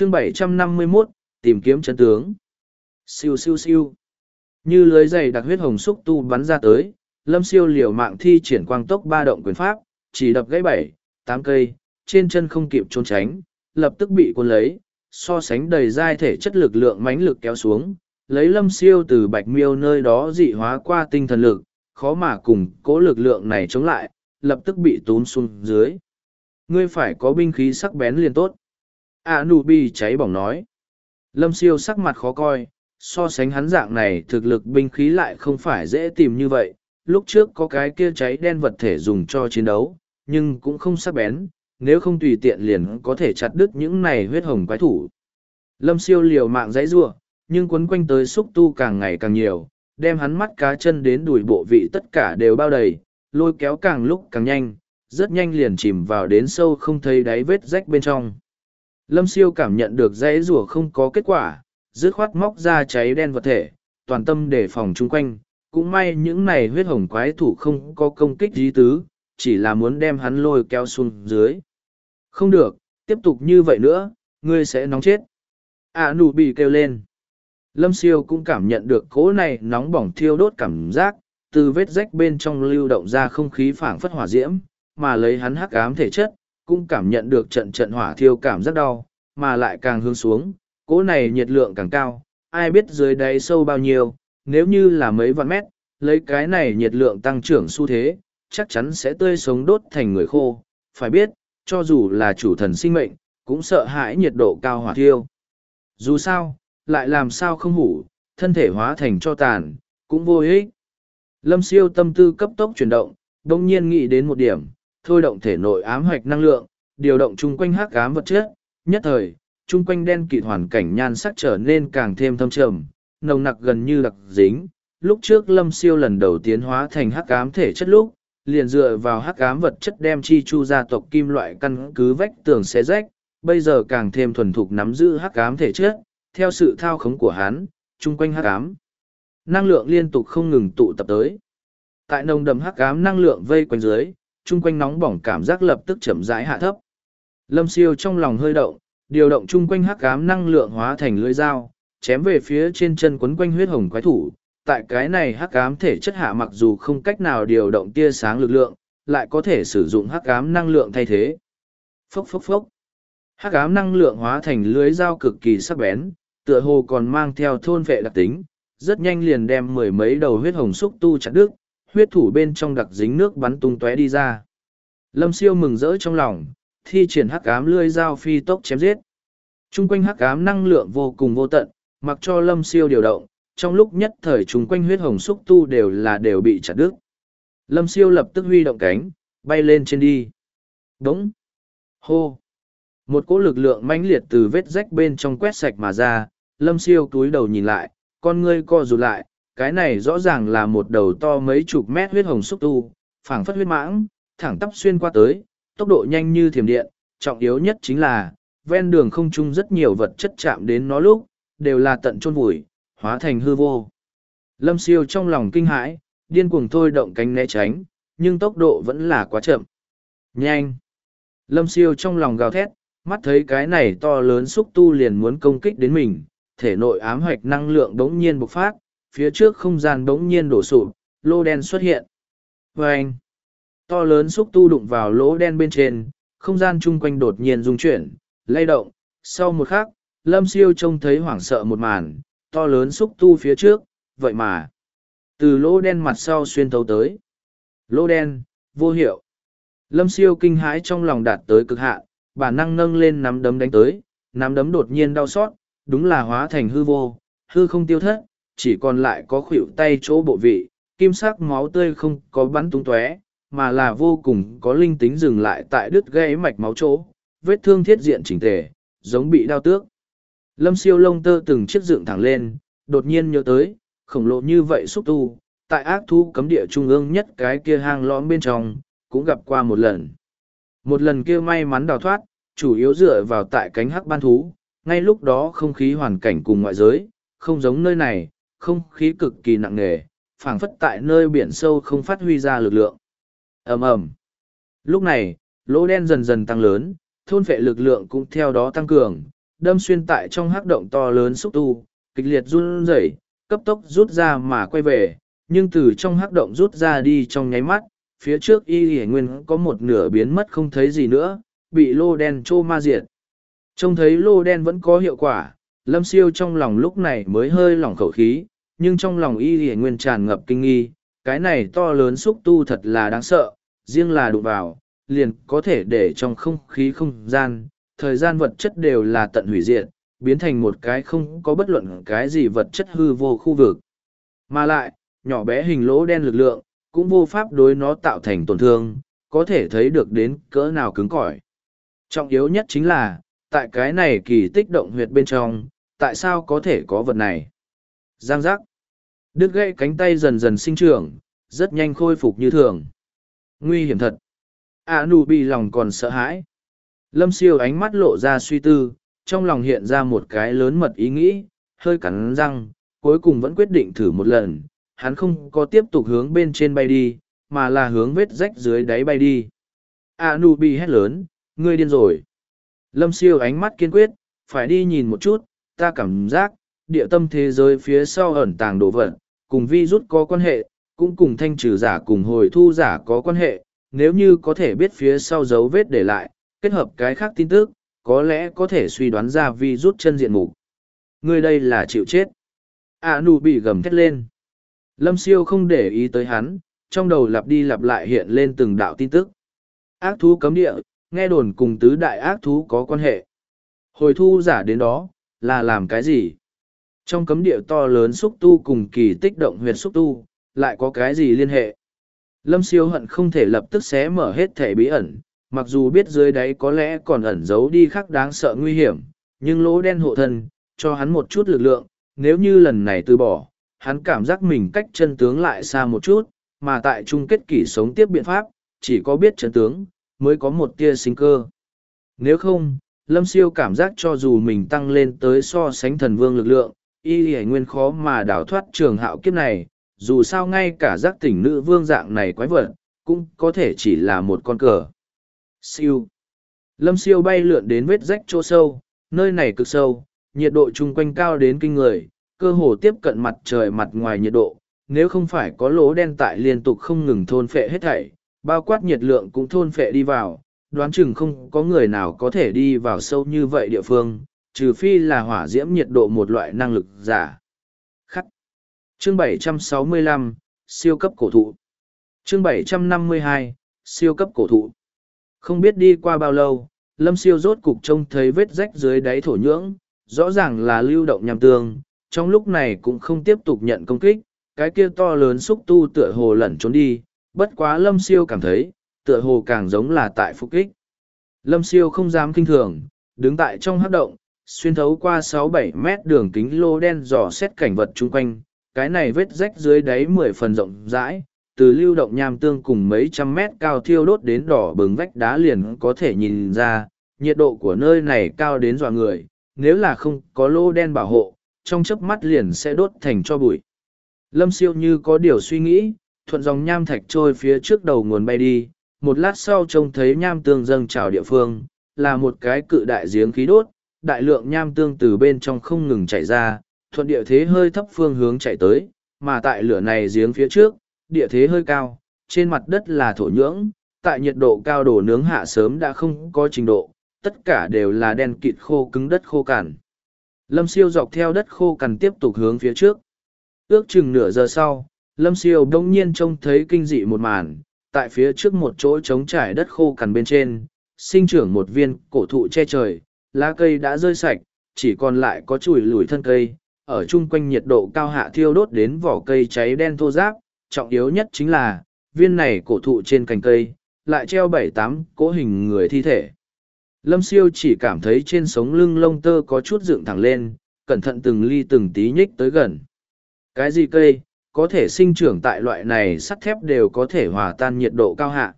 chương 751, tìm kiếm chân tướng. Siêu siêu siêu. Như lưới dày đặc huyết hồng xúc tu bắn ra tới, lâm siêu liều mạng thi triển quang tốc ba động quyền pháp, chỉ đập gãy bảy, tám cây, trên chân không kịp trốn tránh, lập tức bị cuốn lấy, so sánh đầy dai thể chất lực lượng mãnh lực kéo xuống, lấy lâm siêu từ bạch miêu nơi đó dị hóa qua tinh thần lực, khó mà cùng cố lực lượng này chống lại, lập tức bị tốn xuống dưới. Ngươi phải có binh khí sắc bén liền tốt. A nu bi cháy bỏng nói. Lâm siêu sắc mặt khó coi, so sánh hắn dạng này thực lực binh khí lại không phải dễ tìm như vậy. Lúc trước có cái kia cháy đen vật thể dùng cho chiến đấu, nhưng cũng không sắc bén, nếu không tùy tiện liền có thể chặt đứt những này huyết hồng quái thủ. Lâm siêu liều mạng dãy rua, nhưng quấn quanh tới xúc tu càng ngày càng nhiều, đem hắn mắt cá chân đến đùi bộ vị tất cả đều bao đầy, lôi kéo càng lúc càng nhanh, rất nhanh liền chìm vào đến sâu không thấy đáy vết rách bên trong. Lâm siêu cảm nhận được dãy rùa không có kết quả, dứt khoát móc ra cháy đen vật thể, toàn tâm đề phòng chung quanh. Cũng may những này huyết hồng quái thủ không có công kích dí tứ, chỉ là muốn đem hắn lôi kéo xuống dưới. Không được, tiếp tục như vậy nữa, ngươi sẽ nóng chết. À nụ bị kêu lên. Lâm siêu cũng cảm nhận được cỗ này nóng bỏng thiêu đốt cảm giác, từ vết rách bên trong lưu động ra không khí phảng phất hỏa diễm, mà lấy hắn hắc ám thể chất, cũng cảm nhận được trận trận hỏa thiêu cảm rất đau, mà lại càng hướng xuống, cỗ này nhiệt lượng càng cao, ai biết dưới đáy sâu bao nhiêu, nếu như là mấy vạn mét, lấy cái này nhiệt lượng tăng trưởng xu thế, chắc chắn sẽ tươi sống đốt thành người khô, phải biết, cho dù là chủ thần sinh mệnh, cũng sợ hãi nhiệt độ cao hỏa thiêu. Dù sao, lại làm sao không hủ, thân thể hóa thành cho tàn, cũng vô ích. Lâm siêu tâm tư cấp tốc chuyển động, đồng nhiên nghĩ đến một điểm, thôi động thể nội ám hoạch năng lượng, điều động chung quanh hắc ám vật chất, nhất thời, chung quanh đen kịt hoàn cảnh nhan sắc trở nên càng thêm thâm trầm, nồng nặc gần như đặc dính. Lúc trước lâm siêu lần đầu tiến hóa thành hắc ám thể chất lúc, liền dựa vào hắc ám vật chất đem chi chu gia tộc kim loại căn cứ vách tường xé rách, bây giờ càng thêm thuần thục nắm giữ hắc ám thể chất, theo sự thao khống của hắn, chung quanh hắc ám. Năng lượng liên tục không ngừng tụ tập tới. Tại nồng đầm hắc ám năng lượng vây quanh dưới, chung quanh nóng bỏng cảm giác lập tức chậm rãi hạ thấp. Lâm siêu trong lòng hơi động, điều động chung quanh hắc ám năng lượng hóa thành lưỡi dao, chém về phía trên chân quấn quanh huyết hồng quái thủ. Tại cái này hắc ám thể chất hạ mặc dù không cách nào điều động tia sáng lực lượng, lại có thể sử dụng hắc ám năng lượng thay thế. Phốc phốc phốc. Hắc ám năng lượng hóa thành lưới dao cực kỳ sắc bén, tựa hồ còn mang theo thôn vệ đặc tính, rất nhanh liền đem mười mấy đầu huyết hồng xúc tu chặt đứt, huyết thủ bên trong đặc dính nước bắn tung tóe đi ra. Lâm siêu mừng rỡ trong lòng, thi triển hắc ám lươi dao phi tốc chém giết. Trung quanh hắc ám năng lượng vô cùng vô tận, mặc cho lâm siêu điều động, trong lúc nhất thời chung quanh huyết hồng xúc tu đều là đều bị chặt đứt. Lâm siêu lập tức huy động cánh, bay lên trên đi. Đống! Hô! Một cỗ lực lượng mãnh liệt từ vết rách bên trong quét sạch mà ra, lâm siêu túi đầu nhìn lại, con ngươi co rụt lại, cái này rõ ràng là một đầu to mấy chục mét huyết hồng xúc tu, phảng phất huyết mãng, thẳng tắp xuyên qua tới, tốc độ nhanh như thiểm điện, trọng yếu nhất chính là, ven đường không chung rất nhiều vật chất chạm đến nó lúc, đều là tận chôn vùi, hóa thành hư vô. Lâm siêu trong lòng kinh hãi, điên cuồng thôi động cánh né tránh, nhưng tốc độ vẫn là quá chậm. Nhanh! Lâm siêu trong lòng gào thét, mắt thấy cái này to lớn xúc tu liền muốn công kích đến mình, thể nội ám hoạch năng lượng đống nhiên bộc phát, phía trước không gian bỗng nhiên đổ sụp, lô đen xuất hiện. vê anh, to lớn xúc tu đụng vào lỗ đen bên trên, không gian chung quanh đột nhiên rung chuyển, lay động. Sau một khắc, Lâm Siêu trông thấy hoảng sợ một màn, to lớn xúc tu phía trước, vậy mà, từ lỗ đen mặt sau xuyên thấu tới. Lỗ đen, vô hiệu. Lâm Siêu kinh hãi trong lòng đạt tới cực hạn, bản năng nâng lên nắm đấm đánh tới, nắm đấm đột nhiên đau xót, đúng là hóa thành hư vô, hư không tiêu thất, chỉ còn lại có khuỷu tay chỗ bộ vị, kim sắc máu tươi không có bắn tung tóe, mà là vô cùng có linh tính dừng lại tại đứt gãy mạch máu chỗ, vết thương thiết diện chỉnh tề, giống bị đau tước. Lâm siêu lông tơ từng chiếc dựng thẳng lên, đột nhiên nhớ tới, khổng lồ như vậy xúc tu, tại ác thu cấm địa trung ương nhất cái kia hang lõm bên trong, cũng gặp qua một lần. Một lần kia may mắn đào thoát, chủ yếu dựa vào tại cánh hắc ban thú, ngay lúc đó không khí hoàn cảnh cùng ngoại giới, không giống nơi này, không khí cực kỳ nặng nề, phảng phất tại nơi biển sâu không phát huy ra lực lượng. ầm ầm. Lúc này, lỗ đen dần dần tăng lớn, thôn vệ lực lượng cũng theo đó tăng cường, đâm xuyên tại trong hắc động to lớn xúc tu, kịch liệt run rẩy, cấp tốc rút ra mà quay về, nhưng từ trong hắc động rút ra đi trong nháy mắt, phía trước y hải nguyên có một nửa biến mất không thấy gì nữa, bị lô đen trô ma diệt. Trông thấy lô đen vẫn có hiệu quả, lâm siêu trong lòng lúc này mới hơi lỏng khẩu khí, nhưng trong lòng y hiển nguyên tràn ngập kinh nghi, cái này to lớn xúc tu thật là đáng sợ, riêng là đụng vào, liền có thể để trong không khí không gian, thời gian vật chất đều là tận hủy diệt, biến thành một cái không có bất luận cái gì vật chất hư vô khu vực. Mà lại, nhỏ bé hình lỗ đen lực lượng, cũng vô pháp đối nó tạo thành tổn thương, có thể thấy được đến cỡ nào cứng cỏi. Trọng yếu nhất chính là, tại cái này kỳ tích động huyệt bên trong, tại sao có thể có vật này? Giang giác. Đứt gãy cánh tay dần dần sinh trưởng, rất nhanh khôi phục như thường. Nguy hiểm thật. A nụ bị lòng còn sợ hãi. Lâm siêu ánh mắt lộ ra suy tư, trong lòng hiện ra một cái lớn mật ý nghĩ, hơi cắn răng, cuối cùng vẫn quyết định thử một lần. Hắn không có tiếp tục hướng bên trên bay đi, mà là hướng vết rách dưới đáy bay đi. A nụ bị hét lớn, ngươi điên rồi. Lâm siêu ánh mắt kiên quyết, phải đi nhìn một chút, ta cảm giác, địa tâm thế giới phía sau ẩn tàng đồ vật, cùng vi rút có quan hệ, cũng cùng thanh trừ giả cùng hồi thu giả có quan hệ, nếu như có thể biết phía sau dấu vết để lại, kết hợp cái khác tin tức, có lẽ có thể suy đoán ra vi rút chân diện mục. Người đây là chịu chết. A nụ bị gầm thét lên. Lâm siêu không để ý tới hắn, trong đầu lặp đi lặp lại hiện lên từng đạo tin tức. Ác thú cấm địa, nghe đồn cùng tứ đại ác thú có quan hệ. Hồi thu giả đến đó, là làm cái gì? Trong cấm địa to lớn xúc tu cùng kỳ tích động huyệt xúc tu, lại có cái gì liên hệ? Lâm siêu hận không thể lập tức xé mở hết thể bí ẩn, mặc dù biết dưới đáy có lẽ còn ẩn giấu đi khắc đáng sợ nguy hiểm, nhưng lỗ đen hộ thân, cho hắn một chút lực lượng, nếu như lần này từ bỏ, hắn cảm giác mình cách chân tướng lại xa một chút, mà tại chung kết kỷ sống tiếp biện pháp, chỉ có biết chân tướng, mới có một tia sinh cơ. Nếu không, Lâm Siêu cảm giác cho dù mình tăng lên tới so sánh thần vương lực lượng, y hề nguyên khó mà đào thoát trường hạo kiếp này, dù sao ngay cả giác tỉnh nữ vương dạng này quái vật, cũng có thể chỉ là một con cờ. Siêu. Lâm siêu bay lượn đến vết rách chỗ sâu, nơi này cực sâu, nhiệt độ chung quanh cao đến kinh người, cơ hồ tiếp cận mặt trời mặt ngoài nhiệt độ. Nếu không phải có lỗ đen tại liên tục không ngừng thôn phệ hết thảy, bao quát nhiệt lượng cũng thôn phệ đi vào, đoán chừng không có người nào có thể đi vào sâu như vậy địa phương, trừ phi là hỏa diễm nhiệt độ một loại năng lực giả. Khắc. Chương 765, siêu cấp cổ thụ. Chương 752, siêu cấp cổ thụ. Không biết đi qua bao lâu, Lâm Siêu rốt cục trông thấy vết rách dưới đáy thổ nhưỡng, rõ ràng là lưu động nhằm tương, trong lúc này cũng không tiếp tục nhận công kích, cái kia to lớn xúc tu tựa hồ lẩn trốn đi, bất quá Lâm Siêu cảm thấy, tựa hồ càng giống là tại phục kích. Lâm Siêu không dám kinh thường, đứng tại trong hát động, xuyên thấu qua sáu bảy mét đường kính lô đen dò xét cảnh vật chung quanh, cái này vết rách dưới đáy mười phần rộng rãi, từ lưu động nham tương cùng mấy trăm mét cao thiêu đốt đến đỏ bừng vách đá liền có thể nhìn ra, nhiệt độ của nơi này cao đến dọa người, nếu là không có lô đen bảo hộ, trong chớp mắt liền sẽ đốt thành cho bụi. Lâm siêu như có điều suy nghĩ, thuận dòng nham thạch trôi phía trước đầu nguồn bay đi, một lát sau trông thấy nham tương dâng trào địa phương, là một cái cự đại giếng khí đốt, đại lượng nham tương từ bên trong không ngừng chảy ra, thuận địa thế hơi thấp phương hướng chạy tới, mà tại lửa này giếng phía trước, địa thế hơi cao, trên mặt đất là thổ nhưỡng, tại nhiệt độ cao đổ nướng hạ sớm đã không có trình độ, tất cả đều là đen kịt khô cứng đất khô cằn. Lâm siêu dọc theo đất khô cằn tiếp tục hướng phía trước. Ước chừng nửa giờ sau, Lâm siêu đông nhiên trông thấy kinh dị một màn, tại phía trước một chỗ trống trải đất khô cằn bên trên, sinh trưởng một viên cổ thụ che trời, lá cây đã rơi sạch, chỉ còn lại có chùi lùi thân cây, ở chung quanh nhiệt độ cao hạ thiêu đốt đến vỏ cây cháy đen thô ráp, trọng yếu nhất chính là, viên này cổ thụ trên cành cây, lại treo bảy tám cỗ hình người thi thể. Lâm siêu chỉ cảm thấy trên sống lưng lông tơ có chút dựng thẳng lên, cẩn thận từng ly từng tí nhích tới gần. Cái gì cây, có thể sinh trưởng tại loại này sắt thép đều có thể hòa tan nhiệt độ cao hạ.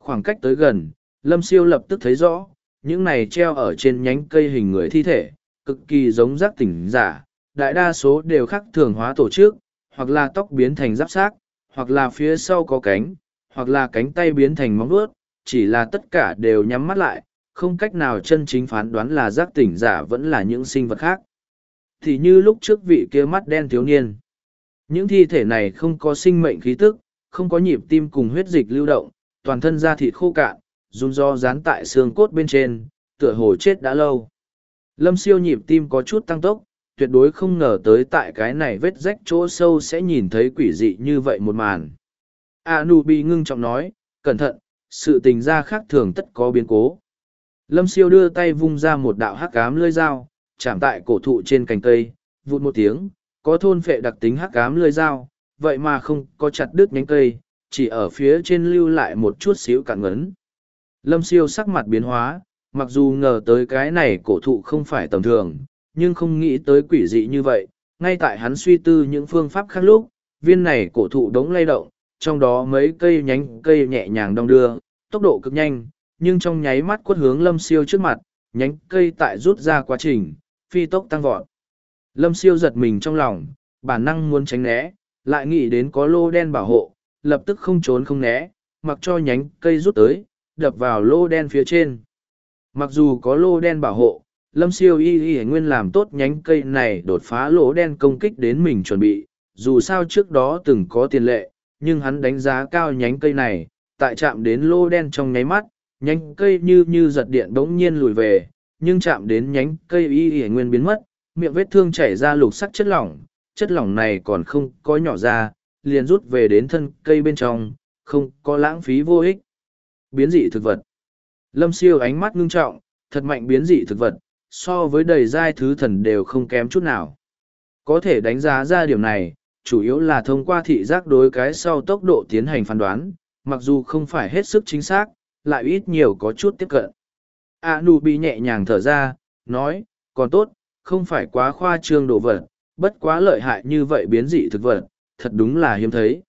Khoảng cách tới gần, Lâm siêu lập tức thấy rõ, những này treo ở trên nhánh cây hình người thi thể, cực kỳ giống giác tỉnh giả, đại đa số đều khắc thường hóa tổ chức, hoặc là tóc biến thành giáp xác, hoặc là phía sau có cánh, hoặc là cánh tay biến thành móng vuốt, chỉ là tất cả đều nhắm mắt lại, không cách nào chân chính phán đoán là giác tỉnh giả vẫn là những sinh vật khác. Thì như lúc trước vị kia mắt đen thiếu niên. Những thi thể này không có sinh mệnh khí tức, không có nhịp tim cùng huyết dịch lưu động, toàn thân da thịt khô cạn, run do dán tại xương cốt bên trên, tựa hồ chết đã lâu. Lâm siêu nhịp tim có chút tăng tốc, tuyệt đối không ngờ tới tại cái này vết rách chỗ sâu sẽ nhìn thấy quỷ dị như vậy một màn. A Núp bị ngưng trọng nói, cẩn thận, sự tình ra khác thường tất có biến cố. Lâm siêu đưa tay vung ra một đạo hắc ám lưỡi dao, chạm tại cổ thụ trên cành cây, vụt một tiếng, có thôn phệ đặc tính hắc ám lưỡi dao, vậy mà không có chặt đứt nhánh cây, chỉ ở phía trên lưu lại một chút xíu cạn ngấn. Lâm siêu sắc mặt biến hóa, mặc dù ngờ tới cái này cổ thụ không phải tầm thường, nhưng không nghĩ tới quỷ dị như vậy. Ngay tại hắn suy tư những phương pháp khác lúc, viên này cổ thụ đống lay động, trong đó mấy cây nhánh cây nhẹ nhàng đong đưa, tốc độ cực nhanh, nhưng trong nháy mắt quất hướng lâm siêu trước mặt, nhánh cây tại rút ra quá trình, phi tốc tăng vọt. Lâm siêu giật mình trong lòng, bản năng muốn tránh né, lại nghĩ đến có lô đen bảo hộ, lập tức không trốn không né, mặc cho nhánh cây rút tới, đập vào lô đen phía trên. Mặc dù có lô đen bảo hộ, lâm siêu y y nguyên làm tốt nhánh cây này đột phá lỗ đen công kích đến mình chuẩn bị, dù sao trước đó từng có tiền lệ, nhưng hắn đánh giá cao nhánh cây này, tại chạm đến lô đen trong nháy mắt, nhánh cây như như giật điện bỗng nhiên lùi về, nhưng chạm đến nhánh cây y y nguyên biến mất, miệng vết thương chảy ra lục sắc chất lỏng, chất lỏng này còn không có nhỏ ra, liền rút về đến thân cây bên trong, không có lãng phí vô ích. Biến dị thực vật Lâm siêu ánh mắt ngưng trọng, thật mạnh biến dị thực vật, so với đầy giai thứ thần đều không kém chút nào. Có thể đánh giá ra điểm này, chủ yếu là thông qua thị giác đối cái sau tốc độ tiến hành phán đoán, mặc dù không phải hết sức chính xác, lại ít nhiều có chút tiếp cận. A nụ bị nhẹ nhàng thở ra, nói, còn tốt, không phải quá khoa trương đồ vật, bất quá lợi hại như vậy biến dị thực vật, thật đúng là hiếm thấy.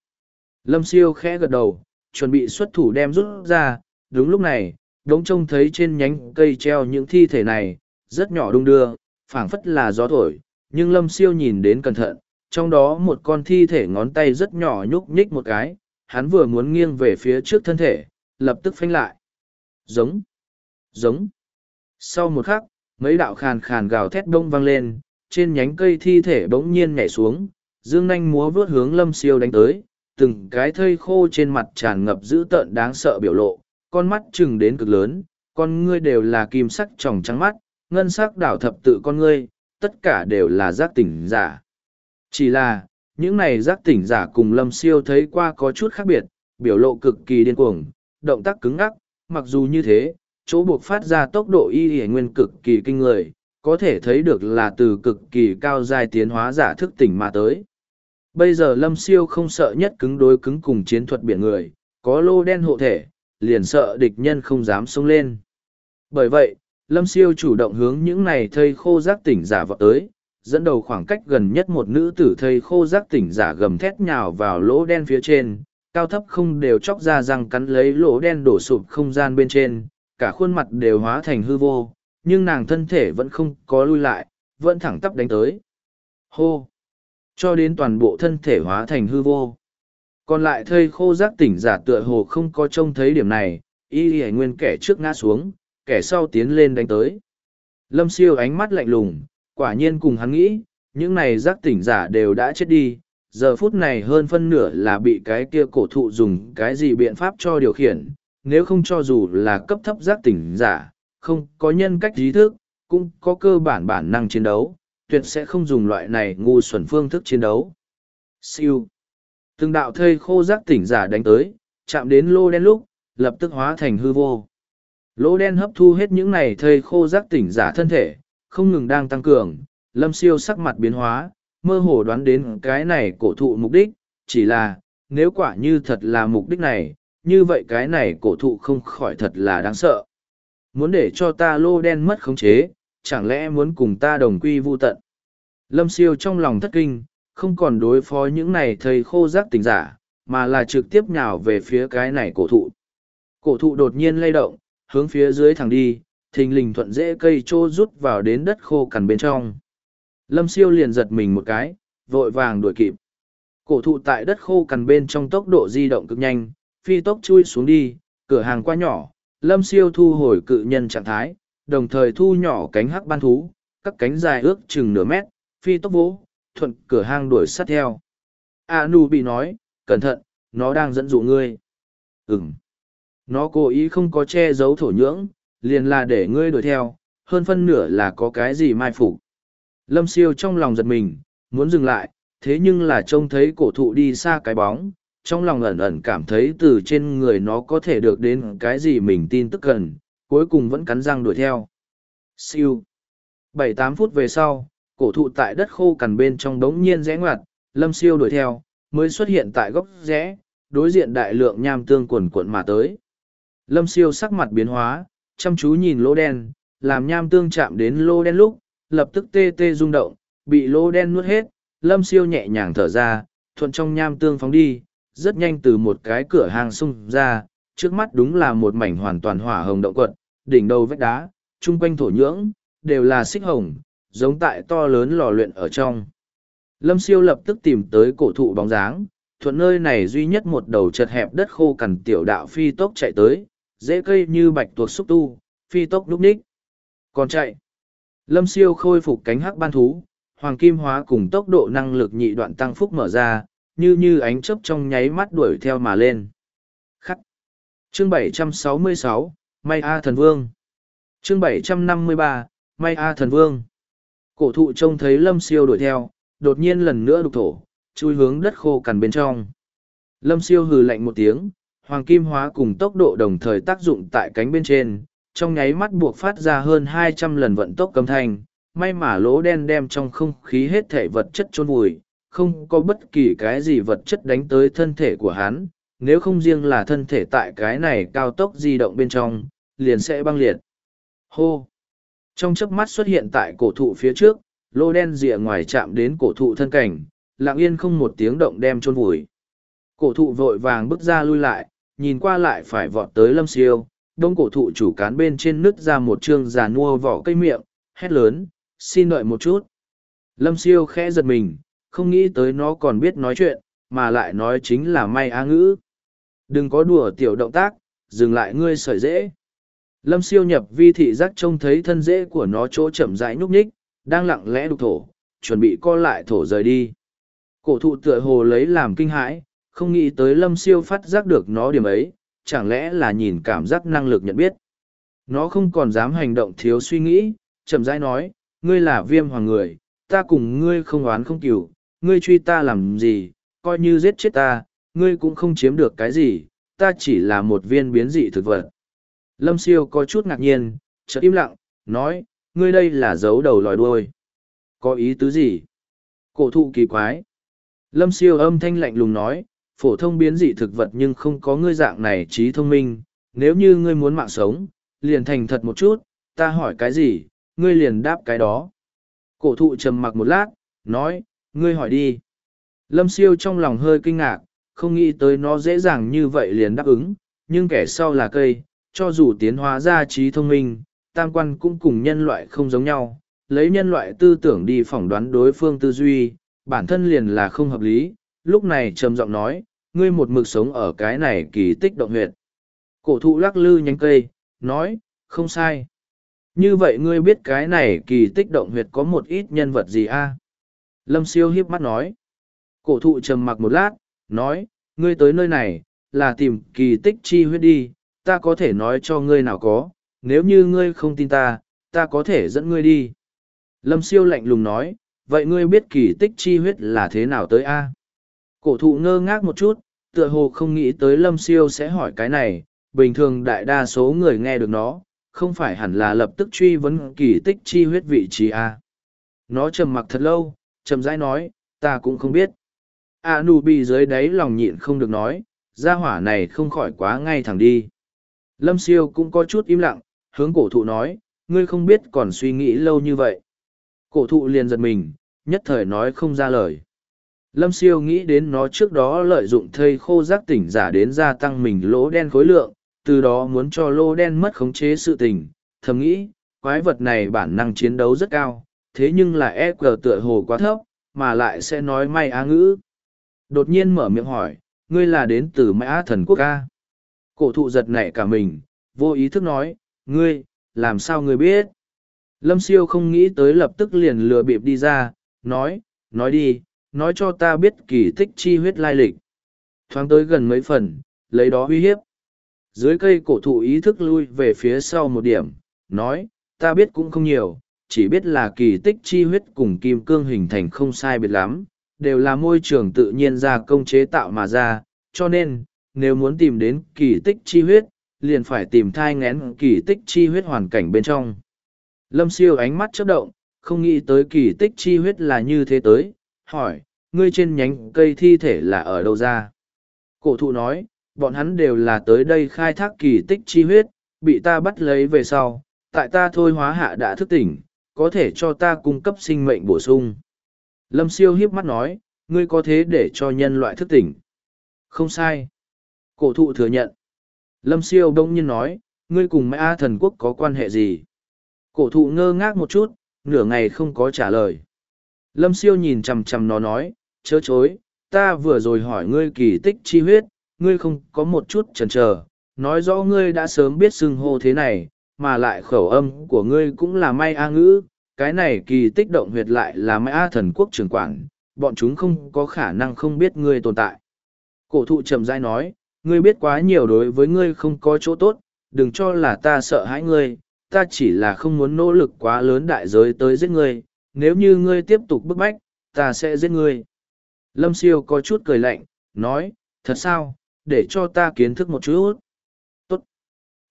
Lâm siêu khẽ gật đầu, chuẩn bị xuất thủ đem rút ra, đúng lúc này, đống trông thấy trên nhánh cây treo những thi thể này, rất nhỏ đung đưa, phảng phất là gió thổi, nhưng lâm siêu nhìn đến cẩn thận, trong đó một con thi thể ngón tay rất nhỏ nhúc nhích một cái, hắn vừa muốn nghiêng về phía trước thân thể, lập tức phanh lại. Giống, giống. Sau một khắc, mấy đạo khàn khàn gào thét đông vang lên, trên nhánh cây thi thể bỗng nhiên nhảy xuống, dương nanh múa vớt hướng lâm siêu đánh tới, từng cái thây khô trên mặt tràn ngập dữ tợn đáng sợ biểu lộ, con mắt chừng đến cực lớn, con ngươi đều là kim sắc tròng trắng mắt, ngân sắc đảo thập tự con ngươi, tất cả đều là giác tỉnh giả. Chỉ là, những này giác tỉnh giả cùng lâm siêu thấy qua có chút khác biệt, biểu lộ cực kỳ điên cuồng, động tác cứng ngắc, mặc dù như thế, chỗ buộc phát ra tốc độ y y nguyên cực kỳ kinh người, có thể thấy được là từ cực kỳ cao giai tiến hóa giả thức tỉnh mà tới. Bây giờ lâm siêu không sợ nhất cứng đối cứng cùng chiến thuật biển người, có lô đen hộ thể, liền sợ địch nhân không dám xông lên. Bởi vậy, lâm siêu chủ động hướng những này thây khô giác tỉnh giả vọt tới, dẫn đầu khoảng cách gần nhất một nữ tử thây khô giác tỉnh giả gầm thét nhào vào lỗ đen phía trên, cao thấp không đều chóc ra răng cắn lấy lỗ đen đổ sụp không gian bên trên, cả khuôn mặt đều hóa thành hư vô, nhưng nàng thân thể vẫn không có lui lại, vẫn thẳng tắp đánh tới. Hô! Cho đến toàn bộ thân thể hóa thành hư vô. Còn lại thây khô giác tỉnh giả tựa hồ không có trông thấy điểm này, y y nguyên kẻ trước ngã xuống, kẻ sau tiến lên đánh tới. Lâm siêu ánh mắt lạnh lùng, quả nhiên cùng hắn nghĩ, những này giác tỉnh giả đều đã chết đi, giờ phút này hơn phân nửa là bị cái kia cổ thụ dùng cái gì biện pháp cho điều khiển, nếu không cho dù là cấp thấp giác tỉnh giả, không có nhân cách trí thức, cũng có cơ bản bản năng chiến đấu, tuyệt sẽ không dùng loại này ngu xuẩn phương thức chiến đấu. Siêu. Từng đạo thây khô giác tỉnh giả đánh tới, chạm đến lô đen lúc, lập tức hóa thành hư vô. Lô đen hấp thu hết những này thây khô giác tỉnh giả thân thể, không ngừng đang tăng cường, lâm siêu sắc mặt biến hóa, mơ hồ đoán đến cái này cổ thụ mục đích, chỉ là, nếu quả như thật là mục đích này, như vậy cái này cổ thụ không khỏi thật là đáng sợ. Muốn để cho ta lô đen mất khống chế, chẳng lẽ muốn cùng ta đồng quy vu tận. Lâm siêu trong lòng thất kinh, không còn đối phó những này thầy khô giác tình giả, mà là trực tiếp nhào về phía cái này cổ thụ. Cổ thụ đột nhiên lay động, hướng phía dưới thẳng đi, thình lình thuận dễ cây trô rút vào đến đất khô cằn bên trong. Lâm siêu liền giật mình một cái, vội vàng đuổi kịp. Cổ thụ tại đất khô cằn bên trong tốc độ di động cực nhanh, phi tốc chui xuống đi, cửa hàng qua nhỏ, lâm siêu thu hồi cự nhân trạng thái đồng thời thu nhỏ cánh hắc ban thú các cánh dài ước chừng nửa mét phi tốc vỗ thuận cửa hang đuổi sát theo. A nu bị nói cẩn thận nó đang dẫn dụ ngươi. Ừm, nó cố ý không có che giấu thổ nhưỡng liền là để ngươi đuổi theo hơn phân nửa là có cái gì mai phục. Lâm siêu trong lòng giật mình muốn dừng lại thế nhưng là trông thấy cổ thụ đi xa cái bóng trong lòng ẩn ẩn cảm thấy từ trên người nó có thể được đến cái gì mình tin tức cần cuối cùng vẫn cắn răng đuổi theo. Siêu. Bảy tám phút về sau, cổ thụ tại đất khô cằn bên trong đống nhiên rẽ ngoặt, lâm siêu đuổi theo, mới xuất hiện tại góc rẽ, đối diện đại lượng nham tương quần quận mà tới. Lâm siêu sắc mặt biến hóa, chăm chú nhìn lỗ đen, làm nham tương chạm đến lô đen lúc, lập tức tê tê rung động, bị lô đen nuốt hết. Lâm siêu nhẹ nhàng thở ra, thuận trong nham tương phóng đi rất nhanh từ một cái cửa hàng xung ra, trước mắt đúng là một mảnh hoàn toàn hỏa hồng động quật, đỉnh đầu vách đá, chung quanh thổ nhưỡng, đều là xích hồng, giống tại to lớn lò luyện ở trong. Lâm siêu lập tức tìm tới cổ thụ bóng dáng, thuận nơi này duy nhất một đầu chật hẹp đất khô cằn tiểu đạo phi tốc chạy tới, dễ cây như bạch tuộc xúc tu, phi tốc núp ních. Còn chạy. Lâm siêu khôi phục cánh hắc ban thú, hoàng kim hóa cùng tốc độ năng lực nhị đoạn tăng phúc mở ra như như ánh chớp trong nháy mắt đuổi theo mà lên. Khắc. Chương 766, may a thần vương. Chương 753, may a thần vương. Cổ thụ trông thấy lâm siêu đuổi theo đột nhiên lần nữa đục thổ chui hướng đất khô cằn bên trong. Lâm siêu hừ lạnh một tiếng hoàng kim hóa cùng tốc độ đồng thời tác dụng tại cánh bên trên trong nháy mắt buộc phát ra hơn hai trăm lần vận tốc cấm thanh may mà lỗ đen đem trong không khí hết thể vật chất chôn vùi không có bất kỳ cái gì vật chất đánh tới thân thể của hắn, nếu không riêng là thân thể tại cái này cao tốc di động bên trong, liền sẽ băng liệt. Hô! Trong chớp mắt xuất hiện tại cổ thụ phía trước, lô đen rìa ngoài chạm đến cổ thụ thân cảnh, lặng yên không một tiếng động đem chôn vùi. Cổ thụ vội vàng bước ra lui lại, nhìn qua lại phải vọt tới lâm siêu, đông cổ thụ chủ cán bên trên nứt ra một chương già nua vỏ cây miệng, hét lớn, xin đợi một chút. Lâm siêu khẽ giật mình không nghĩ tới nó còn biết nói chuyện, mà lại nói chính là may á ngữ. Đừng có đùa tiểu động tác, dừng lại ngươi sợi dễ. Lâm siêu nhập vi thị giác trông thấy thân dễ của nó chỗ chậm rãi nhúc nhích, đang lặng lẽ đục thổ, chuẩn bị co lại thổ rời đi. Cổ thụ tựa hồ lấy làm kinh hãi, không nghĩ tới lâm siêu phát giác được nó điểm ấy, chẳng lẽ là nhìn cảm giác năng lực nhận biết. Nó không còn dám hành động thiếu suy nghĩ, chậm rãi nói, ngươi là viêm hoàng người, ta cùng ngươi không oán không cừu ngươi truy ta làm gì, coi như giết chết ta, ngươi cũng không chiếm được cái gì, ta chỉ là một viên biến dị thực vật. Lâm siêu có chút ngạc nhiên, chợt im lặng, nói, ngươi đây là dấu đầu lòi đuôi. Có ý tứ gì? Cổ thụ kỳ quái. Lâm siêu âm thanh lạnh lùng nói, phổ thông biến dị thực vật nhưng không có ngươi dạng này trí thông minh, nếu như ngươi muốn mạng sống, liền thành thật một chút, ta hỏi cái gì, ngươi liền đáp cái đó. Cổ thụ trầm mặc một lát, nói ngươi hỏi đi. Lâm siêu trong lòng hơi kinh ngạc, không nghĩ tới nó dễ dàng như vậy liền đáp ứng, nhưng kẻ sau là cây, cho dù tiến hóa ra trí thông minh, tam quan cũng cùng nhân loại không giống nhau, lấy nhân loại tư tưởng đi phỏng đoán đối phương tư duy, bản thân liền là không hợp lý, lúc này trầm giọng nói, ngươi một mực sống ở cái này kỳ tích động huyệt. Cổ thụ lắc lư nhánh cây, nói, không sai. Như vậy ngươi biết cái này kỳ tích động huyệt có một ít nhân vật gì a? Lâm siêu hiếp mắt nói. Cổ thụ trầm mặc một lát, nói, ngươi tới nơi này là tìm kỳ tích chi huyết đi, ta có thể nói cho ngươi nào có, nếu như ngươi không tin ta ta có thể dẫn ngươi đi. Lâm siêu lạnh lùng nói, vậy ngươi biết kỳ tích chi huyết là thế nào tới a? Cổ thụ ngơ ngác một chút, tựa hồ không nghĩ tới lâm siêu sẽ hỏi cái này, bình thường đại đa số người nghe được nó, không phải hẳn là lập tức truy vấn kỳ tích chi huyết vị trí a. Nó trầm mặc thật lâu chậm rãi nói, ta cũng không biết. A nu bị dưới đáy lòng nhịn không được nói, gia hỏa này không khỏi quá ngay thẳng đi. Lâm siêu cũng có chút im lặng, hướng cổ thụ nói, ngươi không biết còn suy nghĩ lâu như vậy. Cổ thụ liền giật mình, nhất thời nói không ra lời. Lâm siêu nghĩ đến nó trước đó lợi dụng thây khô giác tỉnh giả đến gia tăng mình lỗ đen khối lượng, từ đó muốn cho lỗ đen mất khống chế sự tình, thầm nghĩ, quái vật này bản năng chiến đấu rất cao thế nhưng là e cờ tựa hồ quá thấp mà lại sẽ nói may á ngữ đột nhiên mở miệng hỏi ngươi là đến từ mã thần quốc ca cổ thụ giật nảy cả mình vô ý thức nói, ngươi, làm sao ngươi biết? Lâm siêu không nghĩ tới lập tức liền lừa bịp đi ra, nói, nói đi, nói cho ta biết kỳ tích chi huyết lai lịch. Thoáng tới gần mấy phần, lấy đó uy hiếp. Dưới cây cổ thụ ý thức lui về phía sau một điểm, nói, ta biết cũng không nhiều, chỉ biết là kỳ tích chi huyết cùng kim cương hình thành không sai biệt lắm, đều là môi trường tự nhiên ra công chế tạo mà ra, cho nên, nếu muốn tìm đến kỳ tích chi huyết, liền phải tìm thai ngén kỳ tích chi huyết hoàn cảnh bên trong. Lâm siêu ánh mắt chớp động, không nghĩ tới kỳ tích chi huyết là như thế tới, hỏi, ngươi trên nhánh cây thi thể là ở đâu ra? Cổ thụ nói, bọn hắn đều là tới đây khai thác kỳ tích chi huyết, bị ta bắt lấy về sau, tại ta thôi hóa hạ đã thức tỉnh, có thể cho ta cung cấp sinh mệnh bổ sung. Lâm siêu hiếp mắt nói, ngươi có thế để cho nhân loại thức tỉnh. Không sai. Cổ thụ thừa nhận. Lâm siêu đông nhiên nói, ngươi cùng mã thần quốc có quan hệ gì? Cổ thụ ngơ ngác một chút, nửa ngày không có trả lời. Lâm siêu nhìn chằm chằm nó nói, chớ chối, ta vừa rồi hỏi ngươi kỳ tích chi huyết, ngươi không có một chút chần chờ, nói rõ ngươi đã sớm biết xưng hô thế này, mà lại khẩu âm của ngươi cũng là may a ngữ, cái này kỳ tích động huyệt lại là may a thần quốc trưởng quản, bọn chúng không có khả năng không biết ngươi tồn tại. Cổ thụ chậm rãi nói, ngươi biết quá nhiều đối với ngươi không có chỗ tốt, đừng cho là ta sợ hãi ngươi, ta chỉ là không muốn nỗ lực quá lớn đại giới tới giết ngươi, nếu như ngươi tiếp tục bức bách, ta sẽ giết ngươi. Lâm siêu có chút cười lạnh, nói, thật sao, để cho ta kiến thức một chút.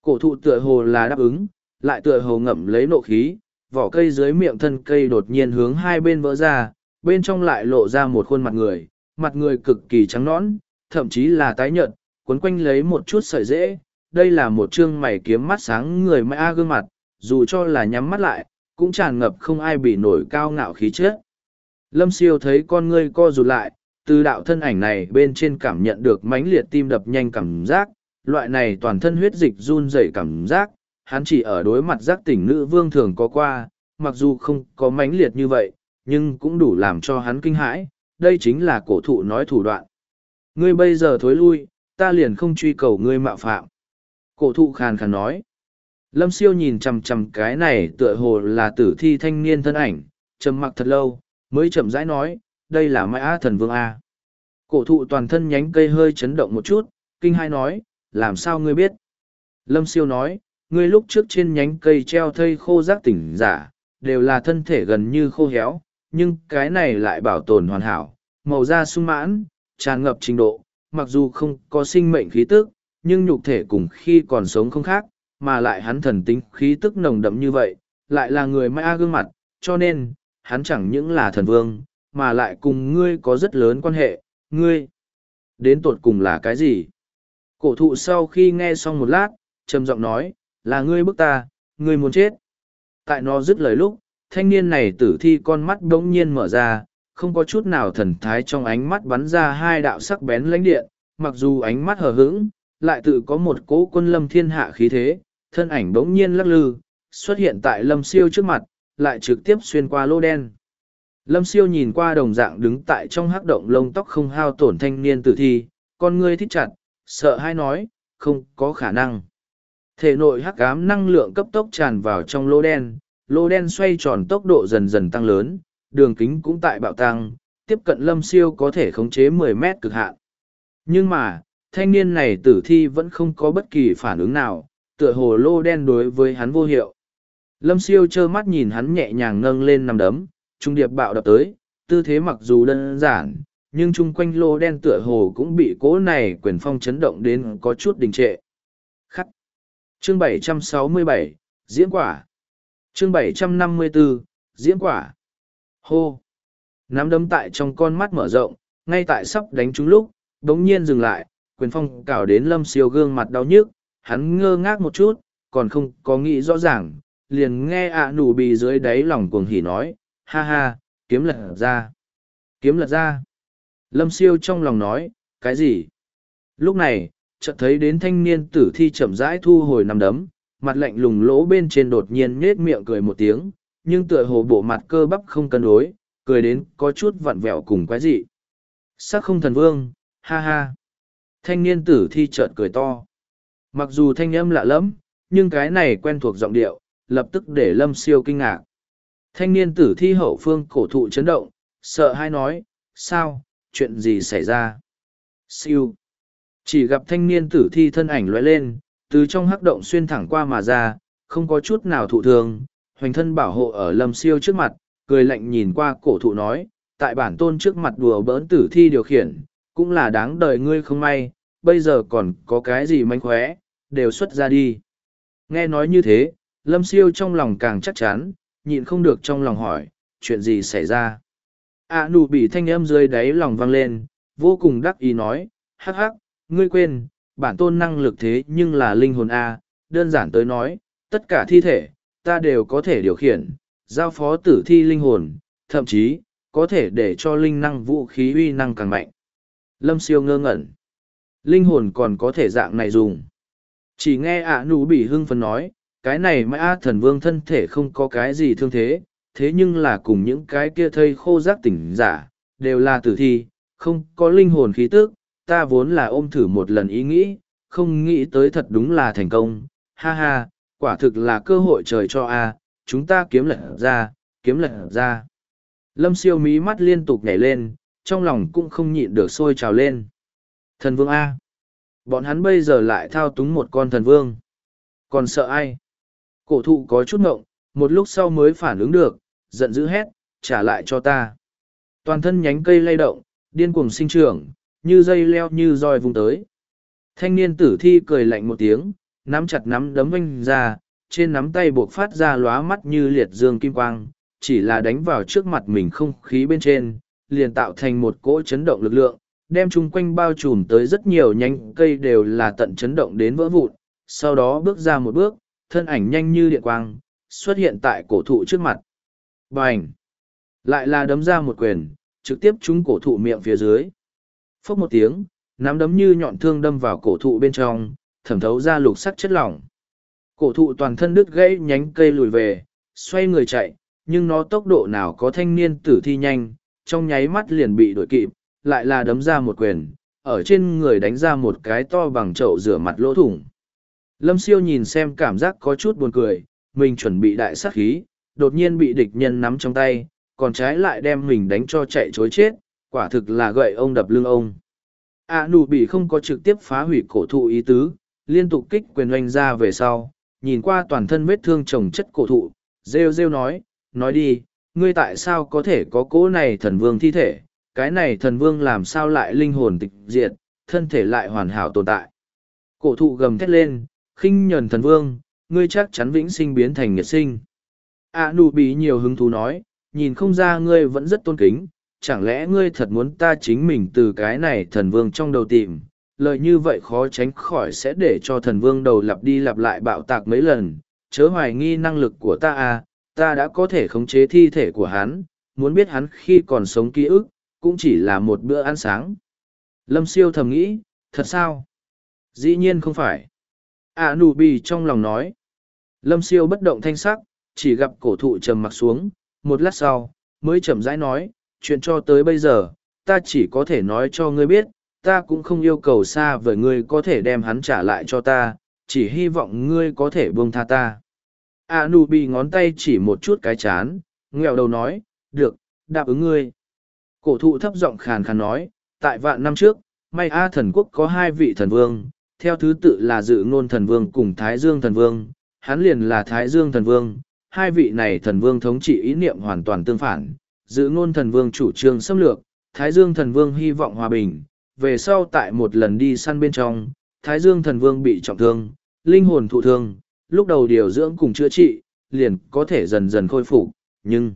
Cổ thụ tựa hồ là đáp ứng, lại tựa hồ ngậm lấy nộ khí, vỏ cây dưới miệng thân cây đột nhiên hướng hai bên vỡ ra, bên trong lại lộ ra một khuôn mặt người, mặt người cực kỳ trắng nõn, thậm chí là tái nhợt, quấn quanh lấy một chút sợi dễ. Đây là một chương mày kiếm mắt sáng người mãi a gương mặt, dù cho là nhắm mắt lại, cũng tràn ngập không ai bị nổi cao ngạo khí chất. Lâm siêu thấy con ngươi co rụt lại, từ đạo thân ảnh này bên trên cảm nhận được mãnh liệt tim đập nhanh cảm giác, loại này toàn thân huyết dịch run rẩy cảm giác, hắn chỉ ở đối mặt giác tỉnh nữ vương thường có qua, mặc dù không có mãnh liệt như vậy, nhưng cũng đủ làm cho hắn kinh hãi, đây chính là cổ thụ nói thủ đoạn. Ngươi bây giờ thối lui, ta liền không truy cầu ngươi mạo phạm. Cổ thụ khàn khàn nói. Lâm siêu nhìn chằm chằm cái này tựa hồ là tử thi thanh niên thân ảnh, trầm mặc thật lâu, mới chậm rãi nói, đây là Mai Á thần vương A. Cổ thụ toàn thân nhánh cây hơi chấn động một chút, kinh hai nói, làm sao ngươi biết? Lâm siêu nói, ngươi lúc trước trên nhánh cây treo thây khô giác tỉnh giả, đều là thân thể gần như khô héo, nhưng cái này lại bảo tồn hoàn hảo, màu da sung mãn, tràn ngập trình độ, mặc dù không có sinh mệnh khí tức, nhưng nhục thể cùng khi còn sống không khác, mà lại hắn thần tính khí tức nồng đậm như vậy, lại là người mai gương mặt, cho nên, hắn chẳng những là thần vương, mà lại cùng ngươi có rất lớn quan hệ, ngươi. Đến tột cùng là cái gì? Cổ thụ sau khi nghe xong một lát, trầm giọng nói, là ngươi bức ta, ngươi muốn chết. Tại nó dứt lời lúc, thanh niên này tử thi con mắt bỗng nhiên mở ra, không có chút nào thần thái trong ánh mắt bắn ra hai đạo sắc bén lãnh điện, mặc dù ánh mắt hờ hững, lại tự có một cỗ quân lâm thiên hạ khí thế, thân ảnh bỗng nhiên lắc lư, xuất hiện tại lâm siêu trước mặt, lại trực tiếp xuyên qua lô đen. Lâm siêu nhìn qua đồng dạng đứng tại trong hắc động lông tóc không hao tổn thanh niên tử thi, con ngươi thích chặt, sợ hay nói, không có khả năng. Thể nội hắc ám năng lượng cấp tốc tràn vào trong lô đen, lô đen xoay tròn tốc độ dần dần tăng lớn, đường kính cũng tại bạo tăng, tiếp cận lâm siêu có thể khống chế 10 mét cực hạn. Nhưng mà, thanh niên này tử thi vẫn không có bất kỳ phản ứng nào, tựa hồ lô đen đối với hắn vô hiệu. Lâm siêu trơ mắt nhìn hắn nhẹ nhàng nâng lên nằm đấm, trung điệp bạo đập tới, tư thế mặc dù đơn giản, nhưng chung quanh lô đen tựa hồ cũng bị cố này quyền phong chấn động đến có chút đình trệ. Khắc. Chương 767, Diễn quả. Chương 754, Diễn quả. Hô. Nắm đấm tại trong con mắt mở rộng, ngay tại sắp đánh trúng lúc, đống nhiên dừng lại, quyền phong cào đến lâm siêu gương mặt đau nhức, hắn ngơ ngác một chút, còn không có nghĩ rõ ràng, liền nghe ạ nụ bì dưới đáy lòng cuồng hỉ nói, ha ha, kiếm lật ra. Kiếm lật ra. Lâm siêu trong lòng nói, cái gì? Lúc này, chợt thấy đến thanh niên tử thi chậm rãi thu hồi nằm đấm, mặt lạnh lùng lỗ bên trên đột nhiên nhết miệng cười một tiếng, nhưng tựa hồ bộ mặt cơ bắp không cân đối, cười đến có chút vặn vẹo cùng quái dị. Sắc không thần vương, ha ha. Thanh niên tử thi chợt cười to. Mặc dù thanh âm lạ lẫm, nhưng cái này quen thuộc giọng điệu, lập tức để lâm siêu kinh ngạc. Thanh niên tử thi hậu phương cổ thụ chấn động, sợ hay nói, sao, chuyện gì xảy ra? Siêu. Chỉ gặp thanh niên tử thi thân ảnh lóe lên, từ trong hắc động xuyên thẳng qua mà ra, không có chút nào thụ thương, hoành thân bảo hộ ở lâm siêu trước mặt, cười lạnh nhìn qua cổ thụ nói, tại bản tôn trước mặt đùa bỡn tử thi điều khiển, cũng là đáng đời ngươi không may, bây giờ còn có cái gì manh khóe, đều xuất ra đi. Nghe nói như thế, lâm siêu trong lòng càng chắc chắn, nhịn không được trong lòng hỏi, chuyện gì xảy ra. À nụ bị thanh âm dưới đáy lòng vang lên, vô cùng đắc ý nói, hắc hắc, ngươi quên, bản tôn năng lực thế nhưng là linh hồn A, đơn giản tới nói, tất cả thi thể, ta đều có thể điều khiển, giao phó tử thi linh hồn, thậm chí, có thể để cho linh năng vũ khí uy năng càng mạnh. Lâm siêu ngơ ngẩn. Linh hồn còn có thể dạng này dùng. Chỉ nghe ạ nụ bị hưng phấn nói, cái này mãi A thần vương thân thể không có cái gì thương thế, thế nhưng là cùng những cái kia thây khô giác tỉnh giả, đều là tử thi, không có linh hồn khí tức, ta vốn là ôm thử một lần ý nghĩ, không nghĩ tới thật đúng là thành công, ha ha, quả thực là cơ hội trời cho A, chúng ta kiếm lật ra, kiếm lật ra. Lâm siêu mí mắt liên tục nhảy lên, trong lòng cũng không nhịn được sôi trào lên. Thần vương A. Bọn hắn bây giờ lại thao túng một con thần vương. Còn sợ ai? Cổ thụ có chút ngộng, một lúc sau mới phản ứng được, giận dữ hét, trả lại cho ta. Toàn thân nhánh cây lay động, điên cuồng sinh trưởng, như dây leo như roi vùng tới. Thanh niên tử thi cười lạnh một tiếng, nắm chặt nắm đấm vanh ra, trên nắm tay buộc phát ra lóa mắt như liệt dương kim quang, chỉ là đánh vào trước mặt mình không khí bên trên, liền tạo thành một cỗ chấn động lực lượng, đem chung quanh bao trùm tới rất nhiều nhánh cây đều là tận chấn động đến vỡ vụn, sau đó bước ra một bước, thân ảnh nhanh như điện quang, xuất hiện tại cổ thụ trước mặt. Bành! Lại là đấm ra một quyền, trực tiếp trúng cổ thụ miệng phía dưới. Phốc một tiếng, nắm đấm như nhọn thương đâm vào cổ thụ bên trong, thẩm thấu ra lục sắc chất lỏng. Cổ thụ toàn thân đứt gãy nhánh cây lùi về, xoay người chạy, nhưng nó tốc độ nào có thanh niên tử thi nhanh, trong nháy mắt liền bị đuổi kịp, lại là đấm ra một quyền, ở trên người đánh ra một cái to bằng chậu rửa mặt lỗ thủng. Lâm siêu nhìn xem cảm giác có chút buồn cười, mình chuẩn bị đại sát khí, đột nhiên bị địch nhân nắm trong tay, còn trái lại đem mình đánh cho chạy chối chết, quả thực là gậy ông đập lưng ông. A nụ bị không có trực tiếp phá hủy cổ thụ ý tứ, liên tục kích quyền oanh ra về sau, nhìn qua toàn thân vết thương trồng chất cổ thụ, rêu rêu nói, nói đi, ngươi tại sao có thể có cỗ này thần vương thi thể, cái này thần vương làm sao lại linh hồn tịch diệt, thân thể lại hoàn hảo tồn tại. Cổ thụ gầm thét lên, khinh nhờn thần vương, ngươi chắc chắn vĩnh sinh biến thành nghiệt sinh. A nụ bị nhiều hứng thú nói, nhìn không ra ngươi vẫn rất tôn kính, chẳng lẽ ngươi thật muốn ta chính mình từ cái này thần vương trong đầu tìm, lời như vậy khó tránh khỏi sẽ để cho thần vương đầu lặp đi lặp lại bạo tạc mấy lần, chớ hoài nghi năng lực của ta à, ta đã có thể khống chế thi thể của hắn, muốn biết hắn khi còn sống ký ức, cũng chỉ là một bữa ăn sáng. Lâm siêu thầm nghĩ, thật sao? Dĩ nhiên không phải. À nụ bì trong lòng nói. Lâm siêu bất động thanh sắc, chỉ gặp cổ thụ trầm mặc xuống, một lát sau, mới chậm rãi nói, chuyện cho tới bây giờ, ta chỉ có thể nói cho ngươi biết, ta cũng không yêu cầu xa với ngươi có thể đem hắn trả lại cho ta, chỉ hy vọng ngươi có thể buông tha ta. A nụ bị ngón tay chỉ một chút cái chán, nghèo đầu nói, được, đáp ứng ngươi. Cổ thụ thấp giọng khàn khàn nói, tại vạn năm trước, may A thần quốc có hai vị thần vương, theo thứ tự là dự ngôn thần vương cùng Thái Dương thần vương, hắn liền là Thái Dương thần vương, hai vị này thần vương thống trị ý niệm hoàn toàn tương phản, dự ngôn thần vương chủ trương xâm lược, Thái Dương thần vương hy vọng hòa bình, về sau tại một lần đi săn bên trong, Thái Dương thần vương bị trọng thương, linh hồn thụ thương, lúc đầu điều dưỡng cùng chữa trị, liền có thể dần dần khôi phục, nhưng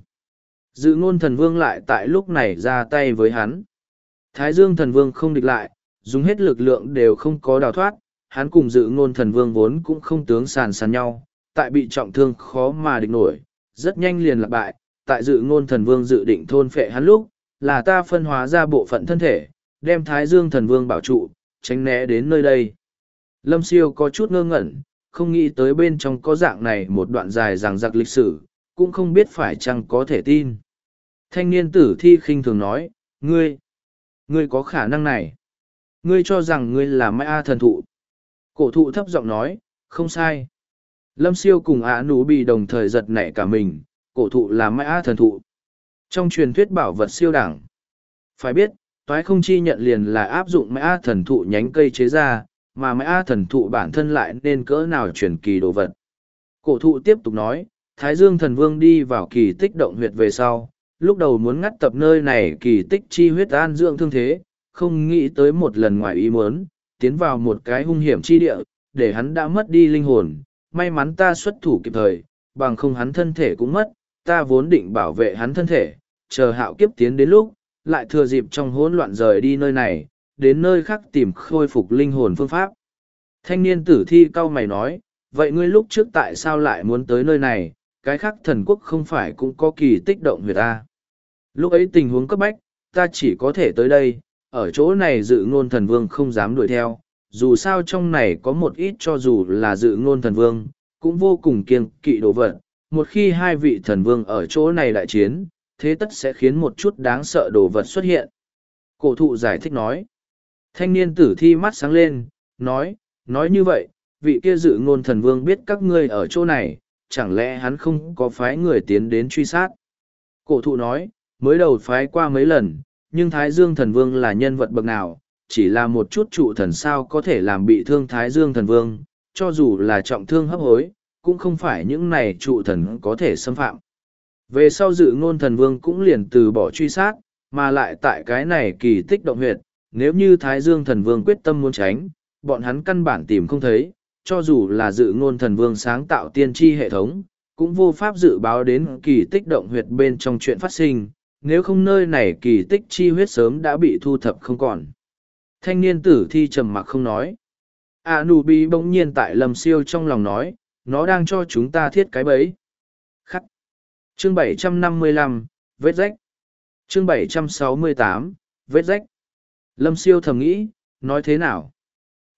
dự ngôn thần vương lại tại lúc này ra tay với hắn. Thái Dương thần vương không địch lại, dùng hết lực lượng đều không có đào thoát, hắn cùng dự ngôn thần vương vốn cũng không tướng sàn sàn nhau, tại bị trọng thương khó mà địch nổi, rất nhanh liền lạc bại, tại dự ngôn thần vương dự định thôn phệ hắn lúc, là ta phân hóa ra bộ phận thân thể, đem Thái Dương thần vương bảo trụ, tránh né đến nơi đây. Lâm siêu có chút ngơ ngẩn, không nghĩ tới bên trong có dạng này một đoạn dài ràng giặc lịch sử, cũng không biết phải chăng có thể tin. Thanh niên tử thi khinh thường nói, ngươi, ngươi có khả năng này. Ngươi cho rằng ngươi là mai A thần thụ. Cổ thụ thấp giọng nói, không sai lâm siêu cùng ạ nú bị đồng thời giật nảy cả mình, cổ thụ là A thần thụ. Trong truyền thuyết bảo vật siêu đẳng, phải biết, toái không chi nhận liền là áp dụng mã thần thụ nhánh cây chế ra, mà mã thần thụ bản thân lại nên cỡ nào truyền kỳ đồ vật. Cổ thụ tiếp tục nói, thái dương thần vương đi vào kỳ tích động huyệt về sau, lúc đầu muốn ngắt tập nơi này kỳ tích chi huyết an dưỡng thương thế, không nghĩ tới một lần ngoài ý muốn, tiến vào một cái hung hiểm chi địa, để hắn đã mất đi linh hồn may mắn ta xuất thủ kịp thời, bằng không hắn thân thể cũng mất, ta vốn định bảo vệ hắn thân thể, chờ hạo kiếp tiến đến lúc, lại thừa dịp trong hỗn loạn rời đi nơi này, đến nơi khác tìm khôi phục linh hồn phương pháp. Thanh niên tử thi cau mày nói, vậy ngươi lúc trước tại sao lại muốn tới nơi này, cái khác thần quốc không phải cũng có kỳ tích động huyệt ta lúc ấy tình huống cấp bách, ta chỉ có thể tới đây, ở chỗ này dự ngôn thần vương không dám đuổi theo dù sao trong này có một ít cho dù là dự ngôn thần vương, cũng vô cùng kiêng kỵ đồ vật. Một khi hai vị thần vương ở chỗ này đại chiến, thế tất sẽ khiến một chút đáng sợ đồ vật xuất hiện. Cổ thụ giải thích nói. Thanh niên tử thi mắt sáng lên, nói nói như vậy, vị kia dự ngôn thần vương biết các ngươi ở chỗ này, chẳng lẽ hắn không có phái người tiến đến truy sát? Cổ thụ nói, mới đầu phái qua mấy lần, nhưng thái dương thần vương là nhân vật bậc nào chỉ là một chút trụ thần sao có thể làm bị thương thái dương thần vương, cho dù là trọng thương hấp hối, cũng không phải những này trụ thần có thể xâm phạm. Về sau dự ngôn thần vương cũng liền từ bỏ truy sát, mà lại tại cái này kỳ tích động huyệt, nếu như thái dương thần vương quyết tâm muốn tránh, bọn hắn căn bản tìm không thấy, cho dù là dự ngôn thần vương sáng tạo tiên tri hệ thống, cũng vô pháp dự báo đến kỳ tích động huyệt bên trong chuyện phát sinh, nếu không nơi này kỳ tích chi huyết sớm đã bị thu thập không còn thanh niên tử thi trầm mặc không nói. A nu bi bỗng nhiên tại lầm siêu trong lòng nói nó đang cho chúng ta thiết cái bẫy. Khắc. Chương 755, vết rách. Chương 768, vết rách. Lâm siêu thầm nghĩ nói thế nào?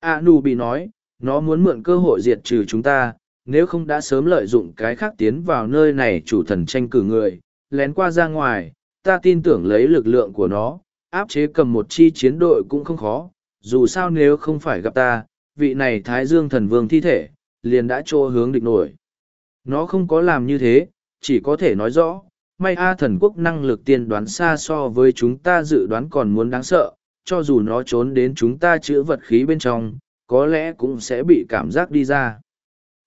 A nu bị nói nó muốn mượn cơ hội diệt trừ chúng ta nếu không đã sớm lợi dụng cái khác tiến vào nơi này chủ thần tranh cử người lén qua ra ngoài ta tin tưởng lấy lực lượng của nó áp chế cầm một chi chiến đội cũng không khó, dù sao nếu không phải gặp ta, vị này thái dương thần vương thi thể, liền đã trô hướng địch nổi. Nó không có làm như thế, chỉ có thể nói rõ, may a thần quốc năng lực tiên đoán xa so với chúng ta dự đoán còn muốn đáng sợ, cho dù nó trốn đến chúng ta chữa vật khí bên trong, có lẽ cũng sẽ bị cảm giác đi ra.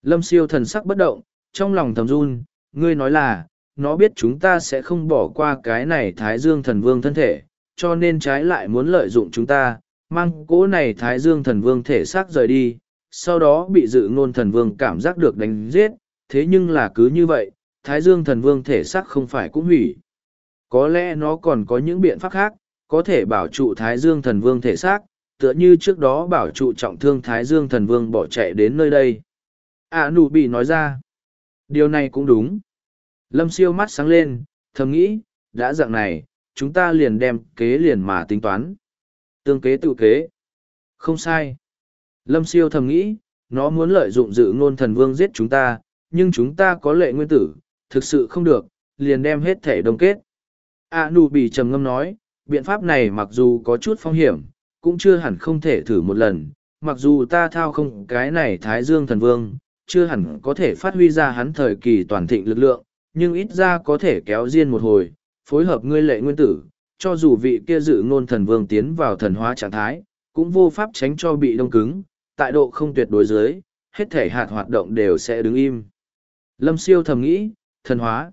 Lâm siêu thần sắc bất động, trong lòng thầm run, ngươi nói là, nó biết chúng ta sẽ không bỏ qua cái này thái dương thần vương thân thể cho nên trái lại muốn lợi dụng chúng ta, mang cỗ này thái dương thần vương thể xác rời đi, sau đó bị dự ngôn thần vương cảm giác được đánh giết, thế nhưng là cứ như vậy, thái dương thần vương thể xác không phải cũng hủy. Có lẽ nó còn có những biện pháp khác, có thể bảo trụ thái dương thần vương thể xác, tựa như trước đó bảo trụ trọng thương thái dương thần vương bỏ chạy đến nơi đây. A nụ bị nói ra, điều này cũng đúng. Lâm siêu mắt sáng lên, thầm nghĩ, đã dạng này chúng ta liền đem kế liền mà tính toán. Tương kế tự kế. Không sai. Lâm siêu thầm nghĩ, nó muốn lợi dụng dự ngôn thần vương giết chúng ta, nhưng chúng ta có lệ nguyên tử, thực sự không được, liền đem hết thể đồng kết. A nụ bị trầm ngâm nói, biện pháp này mặc dù có chút phong hiểm, cũng chưa hẳn không thể thử một lần, mặc dù ta thao không cái này thái dương thần vương, chưa hẳn có thể phát huy ra hắn thời kỳ toàn thịnh lực lượng, nhưng ít ra có thể kéo riêng một hồi phối hợp ngươi lệ nguyên tử, cho dù vị kia dự ngôn thần vương tiến vào thần hóa trạng thái, cũng vô pháp tránh cho bị đông cứng, tại độ không tuyệt đối dưới, hết thể hạt hoạt động đều sẽ đứng im. Lâm siêu thầm nghĩ, thần hóa.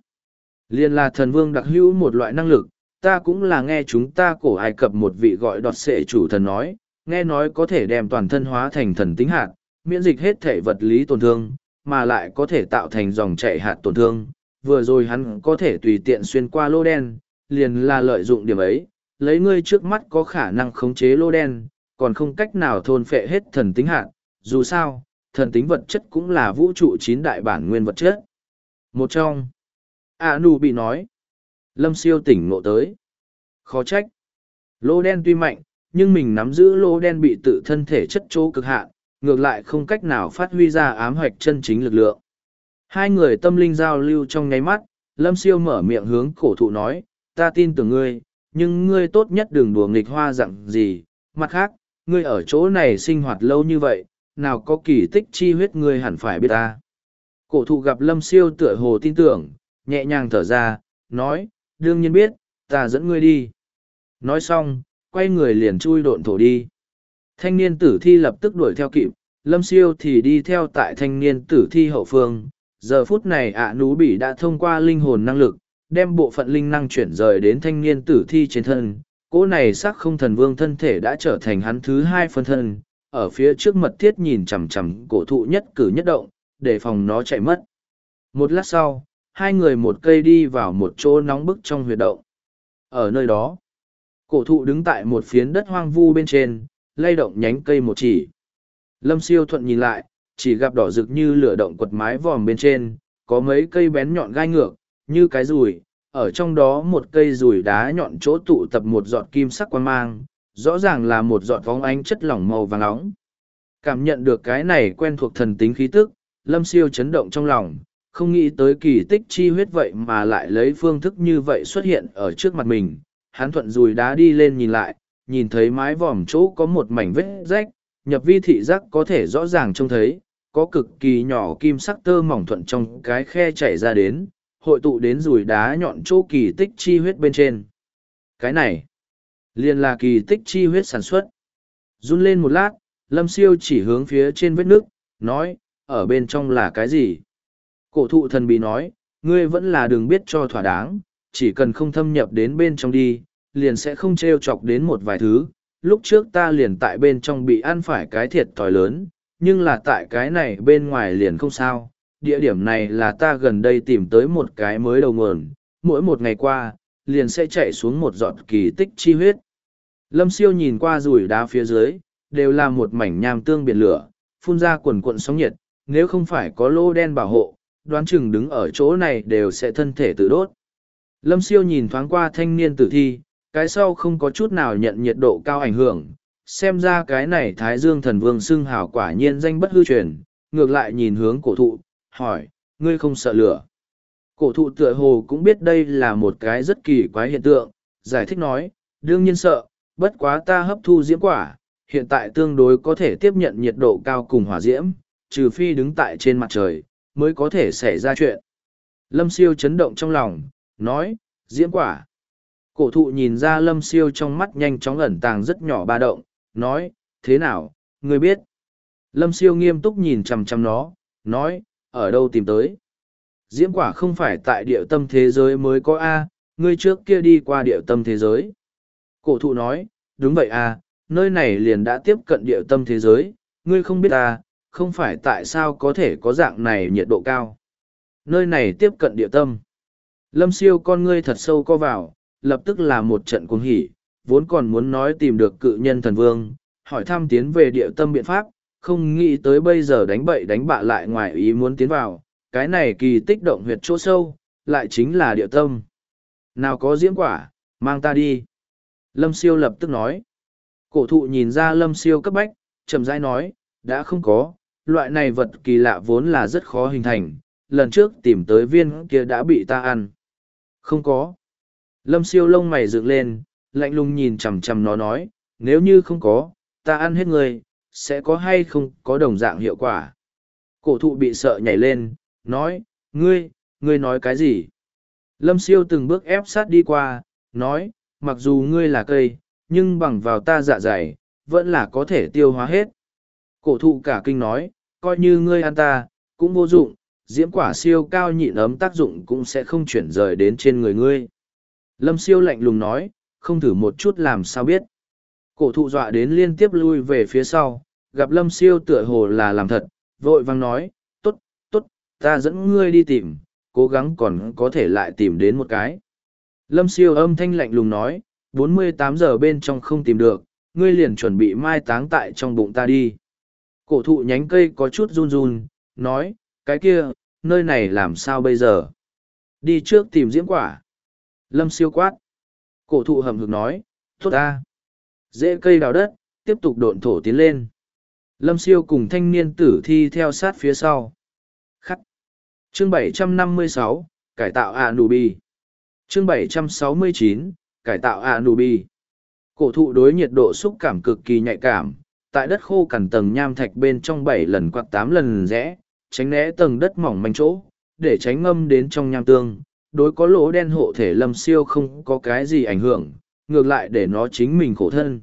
Liền là thần vương đặc hữu một loại năng lực, ta cũng là nghe chúng ta cổ ai cập một vị gọi đọt sệ chủ thần nói, nghe nói có thể đem toàn thân hóa thành thần tính hạt, miễn dịch hết thể vật lý tổn thương, mà lại có thể tạo thành dòng chảy hạt tổn thương vừa rồi hắn có thể tùy tiện xuyên qua lô đen, liền là lợi dụng điểm ấy, lấy ngươi trước mắt có khả năng khống chế lô đen, còn không cách nào thôn phệ hết thần tính hạn dù sao, thần tính vật chất cũng là vũ trụ chín đại bản nguyên vật chất. Một trong a nu bị nói, lâm siêu tỉnh ngộ tới. Khó trách. Lô đen tuy mạnh, nhưng mình nắm giữ lô đen bị tự thân thể chất chỗ cực hạn, ngược lại không cách nào phát huy ra ám hoạch chân chính lực lượng hai người tâm linh giao lưu trong nháy mắt lâm siêu mở miệng hướng cổ thụ nói ta tin tưởng ngươi nhưng ngươi tốt nhất đừng đùa nghịch hoa dặn gì mặt khác ngươi ở chỗ này sinh hoạt lâu như vậy nào có kỳ tích chi huyết ngươi hẳn phải biết ta Cổ thụ gặp lâm siêu tựa hồ tin tưởng, nhẹ nhàng thở ra, nói, đương nhiên biết, ta dẫn ngươi đi. Nói xong, quay người liền chui độn thổ đi. Thanh niên tử thi lập tức đuổi theo kịp, lâm siêu thì đi theo tại thanh niên tử thi hậu phương. Giờ phút này ạ nú bị đã thông qua linh hồn năng lực, đem bộ phận linh năng chuyển rời đến thanh niên tử thi trên thân. Cỗ này sắc không thần vương thân thể đã trở thành hắn thứ hai phân thân, ở phía trước mật thiết nhìn chằm chằm cổ thụ nhất cử nhất động, để phòng nó chạy mất. Một lát sau, hai người một cây đi vào một chỗ nóng bức trong huyệt động. Ở nơi đó, cổ thụ đứng tại một phiến đất hoang vu bên trên, lay động nhánh cây một chỉ. Lâm siêu thuận nhìn lại, chỉ gặp đỏ rực như lửa động quật mái vòm bên trên, có mấy cây bén nhọn gai ngược, như cái rùi, ở trong đó một cây rùi đá nhọn chỗ tụ tập một giọt kim sắc quan mang, rõ ràng là một giọt vóng ánh chất lỏng màu vàng nóng. Cảm nhận được cái này quen thuộc thần tính khí tức, lâm siêu chấn động trong lòng, không nghĩ tới kỳ tích chi huyết vậy mà lại lấy phương thức như vậy xuất hiện ở trước mặt mình. Hắn thuận rùi đá đi lên nhìn lại, nhìn thấy mái vòm chỗ có một mảnh vết rách, nhập vi thị giác có thể rõ ràng trông thấy, có cực kỳ nhỏ kim sắc tơ mỏng thuận trong cái khe chảy ra đến, hội tụ đến rùi đá nhọn chỗ kỳ tích chi huyết bên trên. Cái này, liền là kỳ tích chi huyết sản xuất. Run lên một lát, lâm siêu chỉ hướng phía trên vết nước, nói, ở bên trong là cái gì? Cổ thụ thần bí nói, ngươi vẫn là đường biết cho thỏa đáng, chỉ cần không thâm nhập đến bên trong đi, liền sẽ không trêu chọc đến một vài thứ. Lúc trước ta liền tại bên trong bị ăn phải cái thiệt thòi lớn, nhưng là tại cái này bên ngoài liền không sao. Địa điểm này là ta gần đây tìm tới một cái mới đầu nguồn, mỗi một ngày qua, liền sẽ chạy xuống một giọt kỳ tích chi huyết. Lâm siêu nhìn qua rủi đá phía dưới, đều là một mảnh nham tương biển lửa, phun ra quần cuộn sóng nhiệt, nếu không phải có lô đen bảo hộ, đoán chừng đứng ở chỗ này đều sẽ thân thể tự đốt. Lâm siêu nhìn thoáng qua thanh niên tử thi, cái sau không có chút nào nhận nhiệt độ cao ảnh hưởng. Xem ra cái này Thái Dương thần vương xưng hào quả nhiên danh bất hư truyền, ngược lại nhìn hướng cổ thụ, hỏi, ngươi không sợ lửa. Cổ thụ tựa hồ cũng biết đây là một cái rất kỳ quái hiện tượng, giải thích nói, đương nhiên sợ, bất quá ta hấp thu diễm quả, hiện tại tương đối có thể tiếp nhận nhiệt độ cao cùng hỏa diễm, trừ phi đứng tại trên mặt trời, mới có thể xảy ra chuyện. Lâm siêu chấn động trong lòng, nói, diễm quả. Cổ thụ nhìn ra lâm siêu trong mắt nhanh chóng ẩn tàng rất nhỏ ba động, nói, thế nào, ngươi biết. Lâm siêu nghiêm túc nhìn chằm chằm nó, nói, ở đâu tìm tới. Diễm quả không phải tại địa tâm thế giới mới có A, ngươi trước kia đi qua địa tâm thế giới. Cổ thụ nói, đúng vậy A, nơi này liền đã tiếp cận địa tâm thế giới, ngươi không biết A, không phải tại sao có thể có dạng này nhiệt độ cao. Nơi này tiếp cận địa tâm. Lâm siêu con ngươi thật sâu co vào, lập tức là một trận cuồng hỉ, vốn còn muốn nói tìm được cự nhân thần vương, hỏi thăm tiến về địa tâm biện pháp, không nghĩ tới bây giờ đánh bậy đánh bạ lại ngoài ý muốn tiến vào, cái này kỳ tích động huyệt chỗ sâu, lại chính là địa tâm. Nào có diễm quả, mang ta đi. Lâm siêu lập tức nói. Cổ thụ nhìn ra lâm siêu cấp bách, chậm rãi nói, đã không có, loại này vật kỳ lạ vốn là rất khó hình thành, lần trước tìm tới viên kia đã bị ta ăn. Không có. Lâm siêu lông mày dựng lên, lạnh lùng nhìn chằm chằm nó nói, nếu như không có, ta ăn hết người, sẽ có hay không có đồng dạng hiệu quả. Cổ thụ bị sợ nhảy lên, nói, ngươi, ngươi nói cái gì? Lâm siêu từng bước ép sát đi qua, nói, mặc dù ngươi là cây, nhưng bằng vào ta dạ dày, vẫn là có thể tiêu hóa hết. Cổ thụ cả kinh nói, coi như ngươi ăn ta, cũng vô dụng, diễm quả siêu cao nhịn ấm tác dụng cũng sẽ không chuyển rời đến trên người ngươi. Lâm siêu lạnh lùng nói, không thử một chút làm sao biết. Cổ thụ dọa đến liên tiếp lui về phía sau, gặp lâm siêu tựa hồ là làm thật, vội vang nói, tốt, tốt, ta dẫn ngươi đi tìm, cố gắng còn có thể lại tìm đến một cái. Lâm siêu âm thanh lạnh lùng nói, 48 giờ bên trong không tìm được, ngươi liền chuẩn bị mai táng tại trong bụng ta đi. Cổ thụ nhánh cây có chút run run, nói, cái kia, nơi này làm sao bây giờ? Đi trước tìm diễm quả. Lâm siêu quát. Cổ thụ hầm hực nói, tốt ta. Dễ cây đào đất, tiếp tục độn thổ tiến lên. Lâm siêu cùng thanh niên tử thi theo sát phía sau. Khắc. Chương 756, cải tạo ạ nụ bi. Chương 769, cải tạo ạ nụ bi. Cổ thụ đối nhiệt độ xúc cảm cực kỳ nhạy cảm, tại đất khô cằn tầng nham thạch bên trong bảy lần quạt tám lần rẽ, tránh né tầng đất mỏng manh chỗ, để tránh ngâm đến trong nham tương. Đối có lỗ đen hộ thể lâm siêu không có cái gì ảnh hưởng, ngược lại để nó chính mình khổ thân.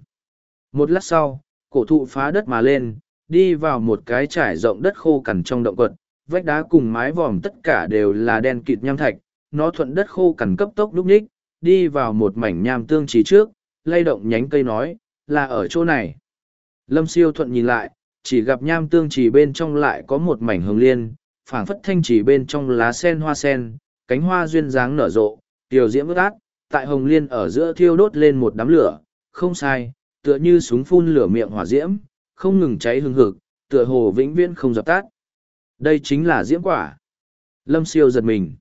Một lát sau, cổ thụ phá đất mà lên, đi vào một cái trải rộng đất khô cằn trong động quật, vách đá cùng mái vòm tất cả đều là đen kịt nham thạch, nó thuận đất khô cằn cấp tốc lúc ních, đi vào một mảnh nham tương trí trước, lay động nhánh cây nói, là ở chỗ này. Lâm siêu thuận nhìn lại, chỉ gặp nham tương chỉ bên trong lại có một mảnh hồng liên, phảng phất thanh chỉ bên trong lá sen hoa sen, cánh hoa duyên dáng nở rộ, tiểu diễm ướt át, tại hồng liên ở giữa thiêu đốt lên một đám lửa, không sai, tựa như súng phun lửa miệng hỏa diễm, không ngừng cháy hừng hực, tựa hồ vĩnh viễn không dập tắt. Đây chính là diễm quả. Lâm siêu giật mình.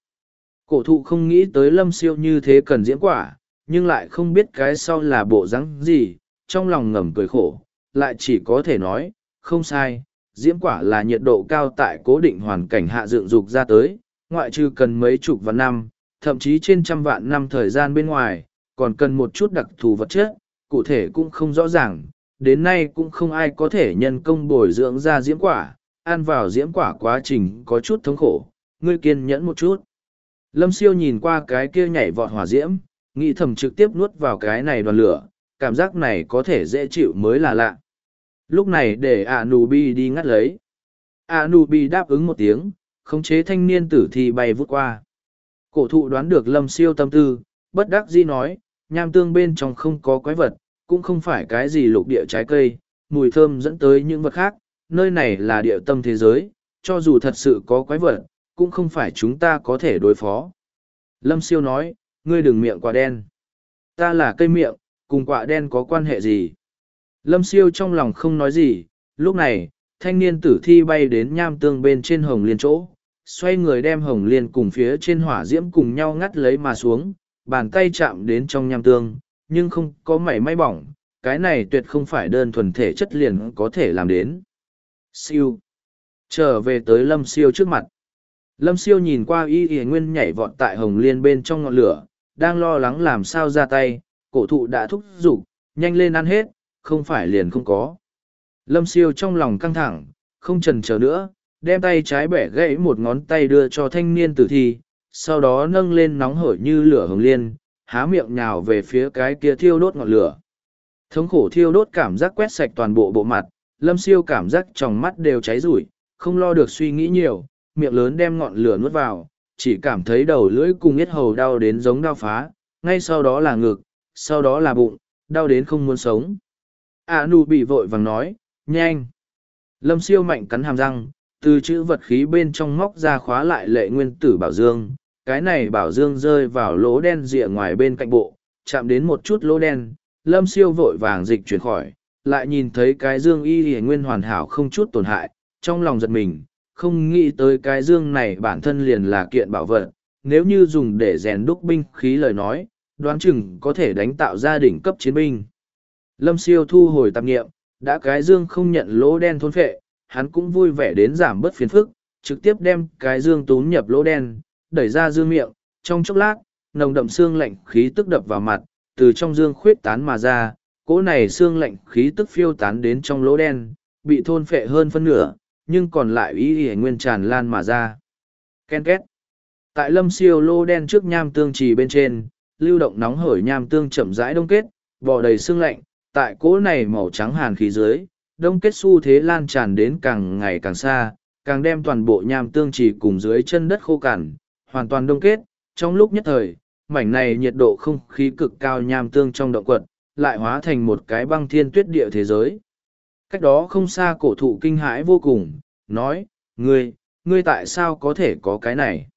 Cổ thụ không nghĩ tới lâm siêu như thế cần diễm quả, nhưng lại không biết cái sau là bộ rắn gì, trong lòng ngầm cười khổ, lại chỉ có thể nói, không sai, diễm quả là nhiệt độ cao tại cố định hoàn cảnh hạ dựng dục ra tới, ngoại trừ cần mấy chục vạn năm, thậm chí trên trăm vạn năm thời gian bên ngoài, còn cần một chút đặc thù vật chất, cụ thể cũng không rõ ràng, đến nay cũng không ai có thể nhân công bồi dưỡng ra diễm quả, ăn vào diễm quả quá trình có chút thống khổ, ngươi kiên nhẫn một chút. Lâm siêu nhìn qua cái kia nhảy vọt hỏa diễm, nghĩ thầm trực tiếp nuốt vào cái này đoàn lửa, cảm giác này có thể dễ chịu mới là lạ. Lúc này để Anubi đi ngắt lấy. Anubi đáp ứng một tiếng, khống chế thanh niên tử thi bay vút qua. Cổ thụ đoán được lâm siêu tâm tư, bất đắc dĩ nói, nham tương bên trong không có quái vật, cũng không phải cái gì lục địa trái cây, mùi thơm dẫn tới những vật khác, nơi này là địa tâm thế giới, cho dù thật sự có quái vật, cũng không phải chúng ta có thể đối phó. Lâm siêu nói, ngươi đừng miệng quả đen. Ta là cây miệng, cùng quả đen có quan hệ gì? Lâm siêu trong lòng không nói gì, lúc này, thanh niên tử thi bay đến nham tương bên trên hồng liên chỗ, xoay người đem hồng liên cùng phía trên hỏa diễm cùng nhau ngắt lấy mà xuống, bàn tay chạm đến trong nham tương, nhưng không có mảy may bỏng, cái này tuyệt không phải đơn thuần thể chất liền có thể làm đến. Siêu. Trở về tới lâm siêu trước mặt. Lâm siêu nhìn qua y y nguyên nhảy vọt tại hồng liên bên trong ngọn lửa, đang lo lắng làm sao ra tay, cổ thụ đã thúc giục, nhanh lên ăn hết, không phải liền không có. Lâm siêu trong lòng căng thẳng, không trần chờ nữa, đem tay trái bẻ gãy một ngón tay đưa cho thanh niên tử thi, sau đó nâng lên nóng hổi như lửa hồng liên, há miệng nhào về phía cái kia thiêu đốt ngọn lửa. Thống khổ thiêu đốt cảm giác quét sạch toàn bộ bộ mặt, lâm siêu cảm giác trong mắt đều cháy rủi, không lo được suy nghĩ nhiều, miệng lớn đem ngọn lửa nuốt vào, chỉ cảm thấy đầu lưỡi cùng yết hầu đau đến giống đau phá, ngay sau đó là ngực, sau đó là bụng, đau đến không muốn sống. A nu bị vội vàng nói, nhanh. Lâm siêu mạnh cắn hàm răng, từ chữ vật khí bên trong móc ra khóa lại lệ nguyên tử bảo dương. Cái này bảo dương rơi vào lỗ đen rìa ngoài bên cạnh bộ, chạm đến một chút lỗ đen, lâm siêu vội vàng dịch chuyển khỏi, lại nhìn thấy cái dương y hề nguyên hoàn hảo không chút tổn hại, trong lòng giật mình, không nghĩ tới cái dương này bản thân liền là kiện bảo vật, nếu như dùng để rèn đúc binh khí lời nói, đoán chừng có thể đánh tạo gia đình cấp chiến binh. Lâm siêu thu hồi tạp nghiệm, đã cái dương không nhận lỗ đen thôn phệ, hắn cũng vui vẻ đến giảm bớt phiền phức, trực tiếp đem cái dương tún nhập lỗ đen, đẩy ra dương miệng, trong chốc lát, nồng đậm xương lạnh khí tức đập vào mặt, từ trong dương khuyết tán mà ra, cỗ này xương lạnh khí tức phiêu tán đến trong lỗ đen, bị thôn phệ hơn phân nửa, nhưng còn lại ý ý nguyên tràn lan mà ra. Ken két. Tại lâm siêu lô đen trước nham tương trì bên trên, lưu động nóng hổi nham tương chậm rãi đông kết, bò đầy xương lạnh, tại cỗ này màu trắng hàn khí dưới, đông kết xu thế lan tràn đến càng ngày càng xa, càng đem toàn bộ nham tương trì cùng dưới chân đất khô cằn, hoàn toàn đông kết, trong lúc nhất thời, mảnh này nhiệt độ không khí cực cao nham tương trong động quật, lại hóa thành một cái băng thiên tuyết địa thế giới. Cách đó không xa cổ thụ kinh hãi vô cùng, nói, ngươi, ngươi tại sao có thể có cái này?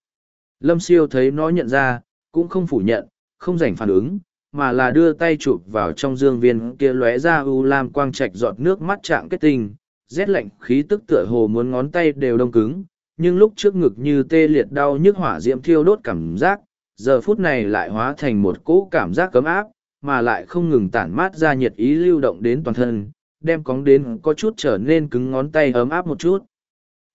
Lâm siêu thấy nó nhận ra, cũng không phủ nhận, không rảnh phản ứng, mà là đưa tay chụp vào trong dương viên kia lóe ra u lam quang trạch giọt nước mắt trạng kết tinh, rét lạnh khí tức tựa hồ muốn ngón tay đều đông cứng, nhưng lúc trước ngực như tê liệt đau nhức hỏa diễm thiêu đốt cảm giác, giờ phút này lại hóa thành một cỗ cảm giác cấm áp, mà lại không ngừng tản mát ra nhiệt ý lưu động đến toàn thân, đem cóng đến có chút trở nên cứng ngón tay ấm áp một chút.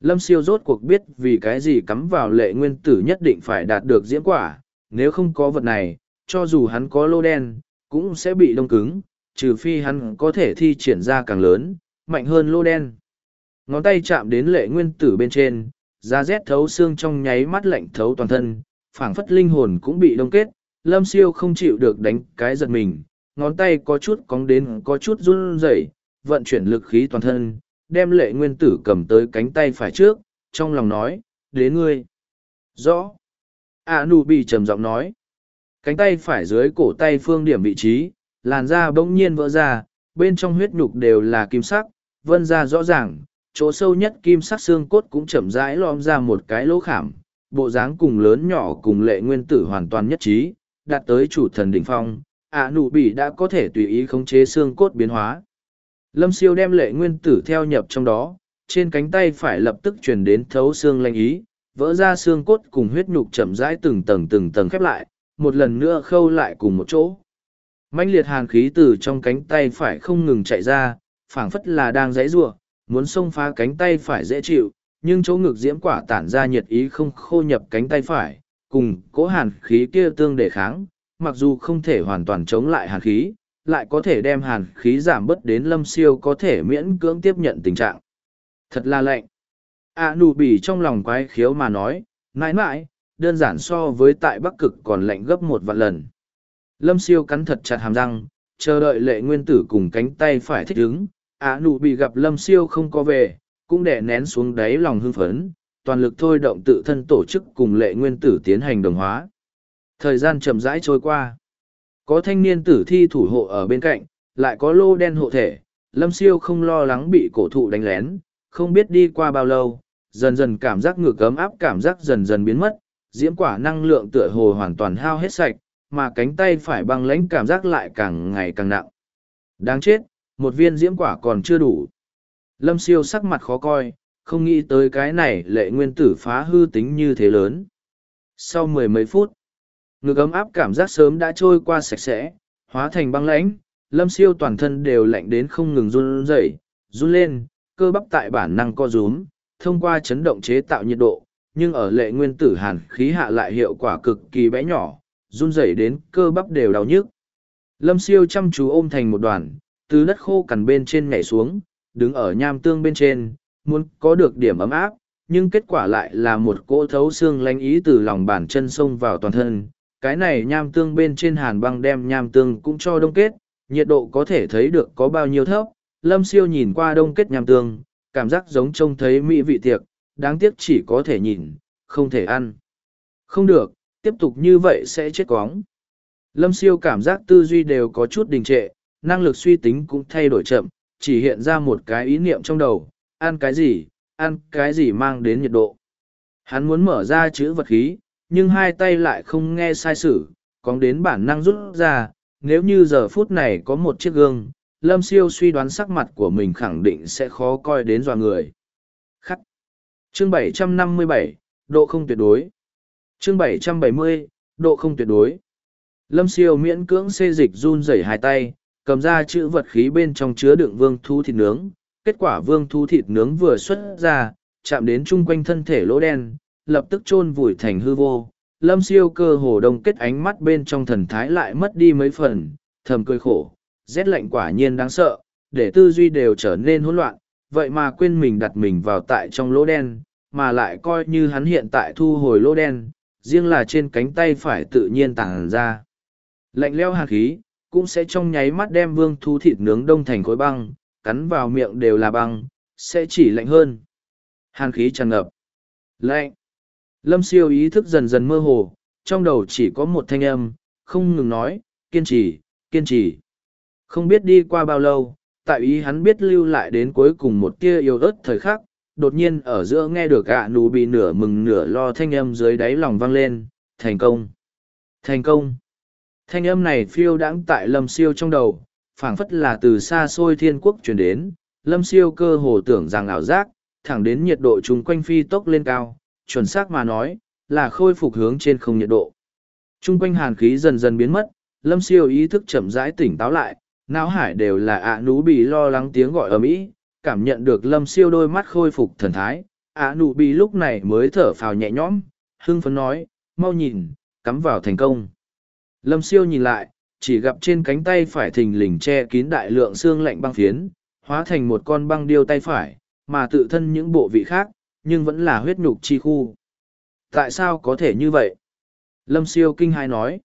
Lâm siêu rốt cuộc biết vì cái gì cắm vào lệ nguyên tử nhất định phải đạt được diễm quả, nếu không có vật này, cho dù hắn có lô đen, cũng sẽ bị đông cứng, trừ phi hắn có thể thi triển ra càng lớn, mạnh hơn lô đen. Ngón tay chạm đến lệ nguyên tử bên trên, da rét thấu xương trong nháy mắt lạnh thấu toàn thân phảng phất linh hồn cũng bị đông kết. Lâm siêu không chịu được đánh cái giật mình ngón tay có chút cóng đến có chút run rẩy vận chuyển lực khí toàn thân đem lệ nguyên tử cầm tới cánh tay phải trước trong lòng nói đến ngươi. Rõ. A nụ bị trầm giọng nói cánh tay phải dưới cổ tay phương điểm vị trí, làn da bỗng nhiên vỡ ra, bên trong huyết nhục đều là kim sắc, vân ra rõ ràng, chỗ sâu nhất kim sắc xương cốt cũng chậm rãi lom ra một cái lỗ khảm, bộ dáng cùng lớn nhỏ cùng lệ nguyên tử hoàn toàn nhất trí, đạt tới chủ thần đỉnh phong, ạ nụ bỉ đã có thể tùy ý khống chế xương cốt biến hóa. Lâm siêu đem lệ nguyên tử theo nhập trong đó, trên cánh tay phải lập tức truyền đến thấu xương lanh ý, vỡ ra xương cốt cùng huyết nhục chậm rãi từng tầng từng tầng khép lại một lần nữa khâu lại cùng một chỗ. Mãnh liệt hàn khí từ trong cánh tay phải không ngừng chạy ra, phảng phất là đang dãy giụa, muốn xông phá cánh tay phải dễ chịu, nhưng chỗ ngực diễm quả tản ra nhiệt ý không khô nhập cánh tay phải, cùng cố hàn khí kia tương đề kháng, mặc dù không thể hoàn toàn chống lại hàn khí, lại có thể đem hàn khí giảm bớt đến lâm siêu có thể miễn cưỡng tiếp nhận tình trạng. Thật là lạnh. A nụ bỉ trong lòng quái khiếu mà nói, mãi mãi đơn giản so với tại bắc cực còn lạnh gấp một vạn lần. Lâm siêu cắn thật chặt hàm răng chờ đợi lệ nguyên tử cùng cánh tay phải thích ứng. À, nụ bị gặp lâm siêu không có về cũng đè nén xuống đáy lòng hưng phấn. Toàn lực thôi động tự thân tổ chức cùng lệ nguyên tử tiến hành đồng hóa. Thời gian chậm rãi trôi qua. Có thanh niên tử thi thủ hộ ở bên cạnh lại có lô đen hộ thể. Lâm siêu không lo lắng bị cổ thụ đánh lén không biết đi qua bao lâu dần dần cảm giác ngược ấm áp cảm giác dần dần biến mất diễm quả năng lượng tựa hồ hoàn toàn hao hết sạch, mà cánh tay phải băng lãnh cảm giác lại càng ngày càng nặng. Đáng chết, một viên diễm quả còn chưa đủ. Lâm siêu sắc mặt khó coi, không nghĩ tới cái này lệ nguyên tử phá hư tính như thế lớn. Sau mười mấy phút, ngực ấm áp cảm giác sớm đã trôi qua sạch sẽ, hóa thành băng lãnh, lâm siêu toàn thân đều lạnh đến không ngừng run rẩy, run lên, cơ bắp tại bản năng co rúm, thông qua chấn động chế tạo nhiệt độ nhưng ở lệ nguyên tử hàn khí hạ lại hiệu quả cực kỳ bé nhỏ run rẩy đến cơ bắp đều đau nhức lâm siêu chăm chú ôm thành một đoàn từ đất khô cằn bên trên nhảy xuống đứng ở nham tương bên trên muốn có được điểm ấm áp nhưng kết quả lại là một cỗ thấu xương lanh ý từ lòng bàn chân xông vào toàn thân cái này nham tương bên trên hàn băng đem nham tương cũng cho đông kết, nhiệt độ có thể thấy được có bao nhiêu thấp. Lâm siêu nhìn qua đông kết nham tương, cảm giác giống trông thấy mỹ vị tiệc, đáng tiếc chỉ có thể nhìn, không thể ăn. Không được, tiếp tục như vậy sẽ chết cóng. Lâm siêu cảm giác tư duy đều có chút đình trệ, năng lực suy tính cũng thay đổi chậm, chỉ hiện ra một cái ý niệm trong đầu, ăn cái gì, ăn cái gì mang đến nhiệt độ. Hắn muốn mở ra chữ vật khí, nhưng hai tay lại không nghe sai sử, cóng đến bản năng rút ra, nếu như giờ phút này có một chiếc gương, Lâm Siêu suy đoán sắc mặt của mình khẳng định sẽ khó coi đến dọa người. Khắc. Chương 757, độ không tuyệt đối. Chương 770, độ không tuyệt đối. Lâm Siêu miễn cưỡng xê dịch run rẩy hai tay, cầm ra chữ vật khí bên trong chứa đựng vương thu thịt nướng. Kết quả vương thu thịt nướng vừa xuất ra, chạm đến chung quanh thân thể lỗ đen, lập tức chôn vùi thành hư vô. Lâm siêu cơ hồ đông kết ánh mắt bên trong thần thái lại mất đi mấy phần, thầm cười khổ, rét lạnh quả nhiên đáng sợ, để tư duy đều trở nên hỗn loạn, vậy mà quên mình đặt mình vào tại trong lỗ đen, mà lại coi như hắn hiện tại thu hồi lỗ đen, riêng là trên cánh tay phải tự nhiên tàng ra. Lạnh leo hạt khí, cũng sẽ trong nháy mắt đem vương thu thịt nướng đông thành khối băng, cắn vào miệng đều là băng, sẽ chỉ lạnh hơn. Hàn khí tràn ngập. Lạnh. Lâm siêu ý thức dần dần mơ hồ, trong đầu chỉ có một thanh âm, không ngừng nói, kiên trì, kiên trì. Không biết đi qua bao lâu, tại ý hắn biết lưu lại đến cuối cùng một tia yêu ớt thời khắc, đột nhiên ở giữa nghe được ạ nụ bị nửa mừng nửa lo thanh âm dưới đáy lòng vang lên, thành công. Thành công. Thanh âm này phiêu đãng tại lâm siêu trong đầu, phảng phất là từ xa xôi thiên quốc truyền đến, lâm siêu cơ hồ tưởng rằng ảo giác, thẳng đến nhiệt độ chung quanh phi tốc lên cao, chuẩn xác mà nói, là khôi phục hướng trên không nhiệt độ. Trung quanh hàn khí dần dần biến mất, lâm siêu ý thức chậm rãi tỉnh táo lại, não hải đều là ạ nú bị lo lắng tiếng gọi ở mỹ cảm nhận được lâm siêu đôi mắt khôi phục thần thái, ạ nú bị lúc này mới thở phào nhẹ nhõm, hưng phấn nói, mau nhìn, cắm vào thành công. Lâm siêu nhìn lại, chỉ gặp trên cánh tay phải thình lình che kín đại lượng xương lạnh băng phiến, hóa thành một con băng điêu tay phải, mà tự thân những bộ vị khác, nhưng vẫn là huyết nhục chi khu. Tại sao có thể như vậy? Lâm siêu kinh hai nói.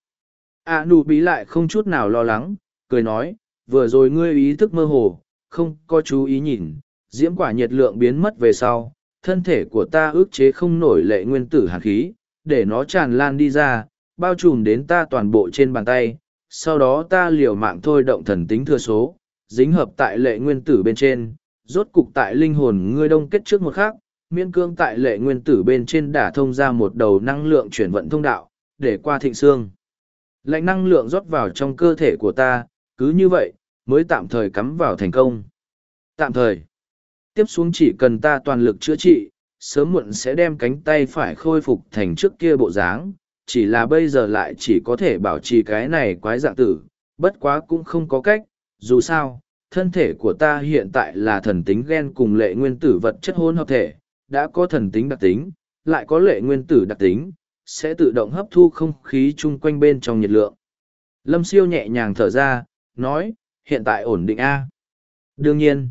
A nụ bí lại không chút nào lo lắng, cười nói, vừa rồi ngươi ý thức mơ hồ, không có chú ý nhìn, diễm quả nhiệt lượng biến mất về sau, thân thể của ta ước chế không nổi lệ nguyên tử hàn khí, để nó tràn lan đi ra, bao trùm đến ta toàn bộ trên bàn tay, sau đó ta liều mạng thôi động thần tính thừa số, dính hợp tại lệ nguyên tử bên trên, rốt cục tại linh hồn ngươi đông kết trước một khác, miễn cương tại lệ nguyên tử bên trên đả thông ra một đầu năng lượng chuyển vận thông đạo, để qua thịnh xương. Lạnh năng lượng rót vào trong cơ thể của ta, cứ như vậy, mới tạm thời cắm vào thành công. Tạm thời. Tiếp xuống chỉ cần ta toàn lực chữa trị, sớm muộn sẽ đem cánh tay phải khôi phục thành trước kia bộ dáng, chỉ là bây giờ lại chỉ có thể bảo trì cái này quái dạng tử, bất quá cũng không có cách, dù sao, thân thể của ta hiện tại là thần tính gen cùng lệ nguyên tử vật chất hôn hợp thể, đã có thần tính đặc tính, lại có lệ nguyên tử đặc tính, sẽ tự động hấp thu không khí chung quanh bên trong nhiệt lượng. Lâm siêu nhẹ nhàng thở ra, nói, hiện tại ổn định A. Đương nhiên,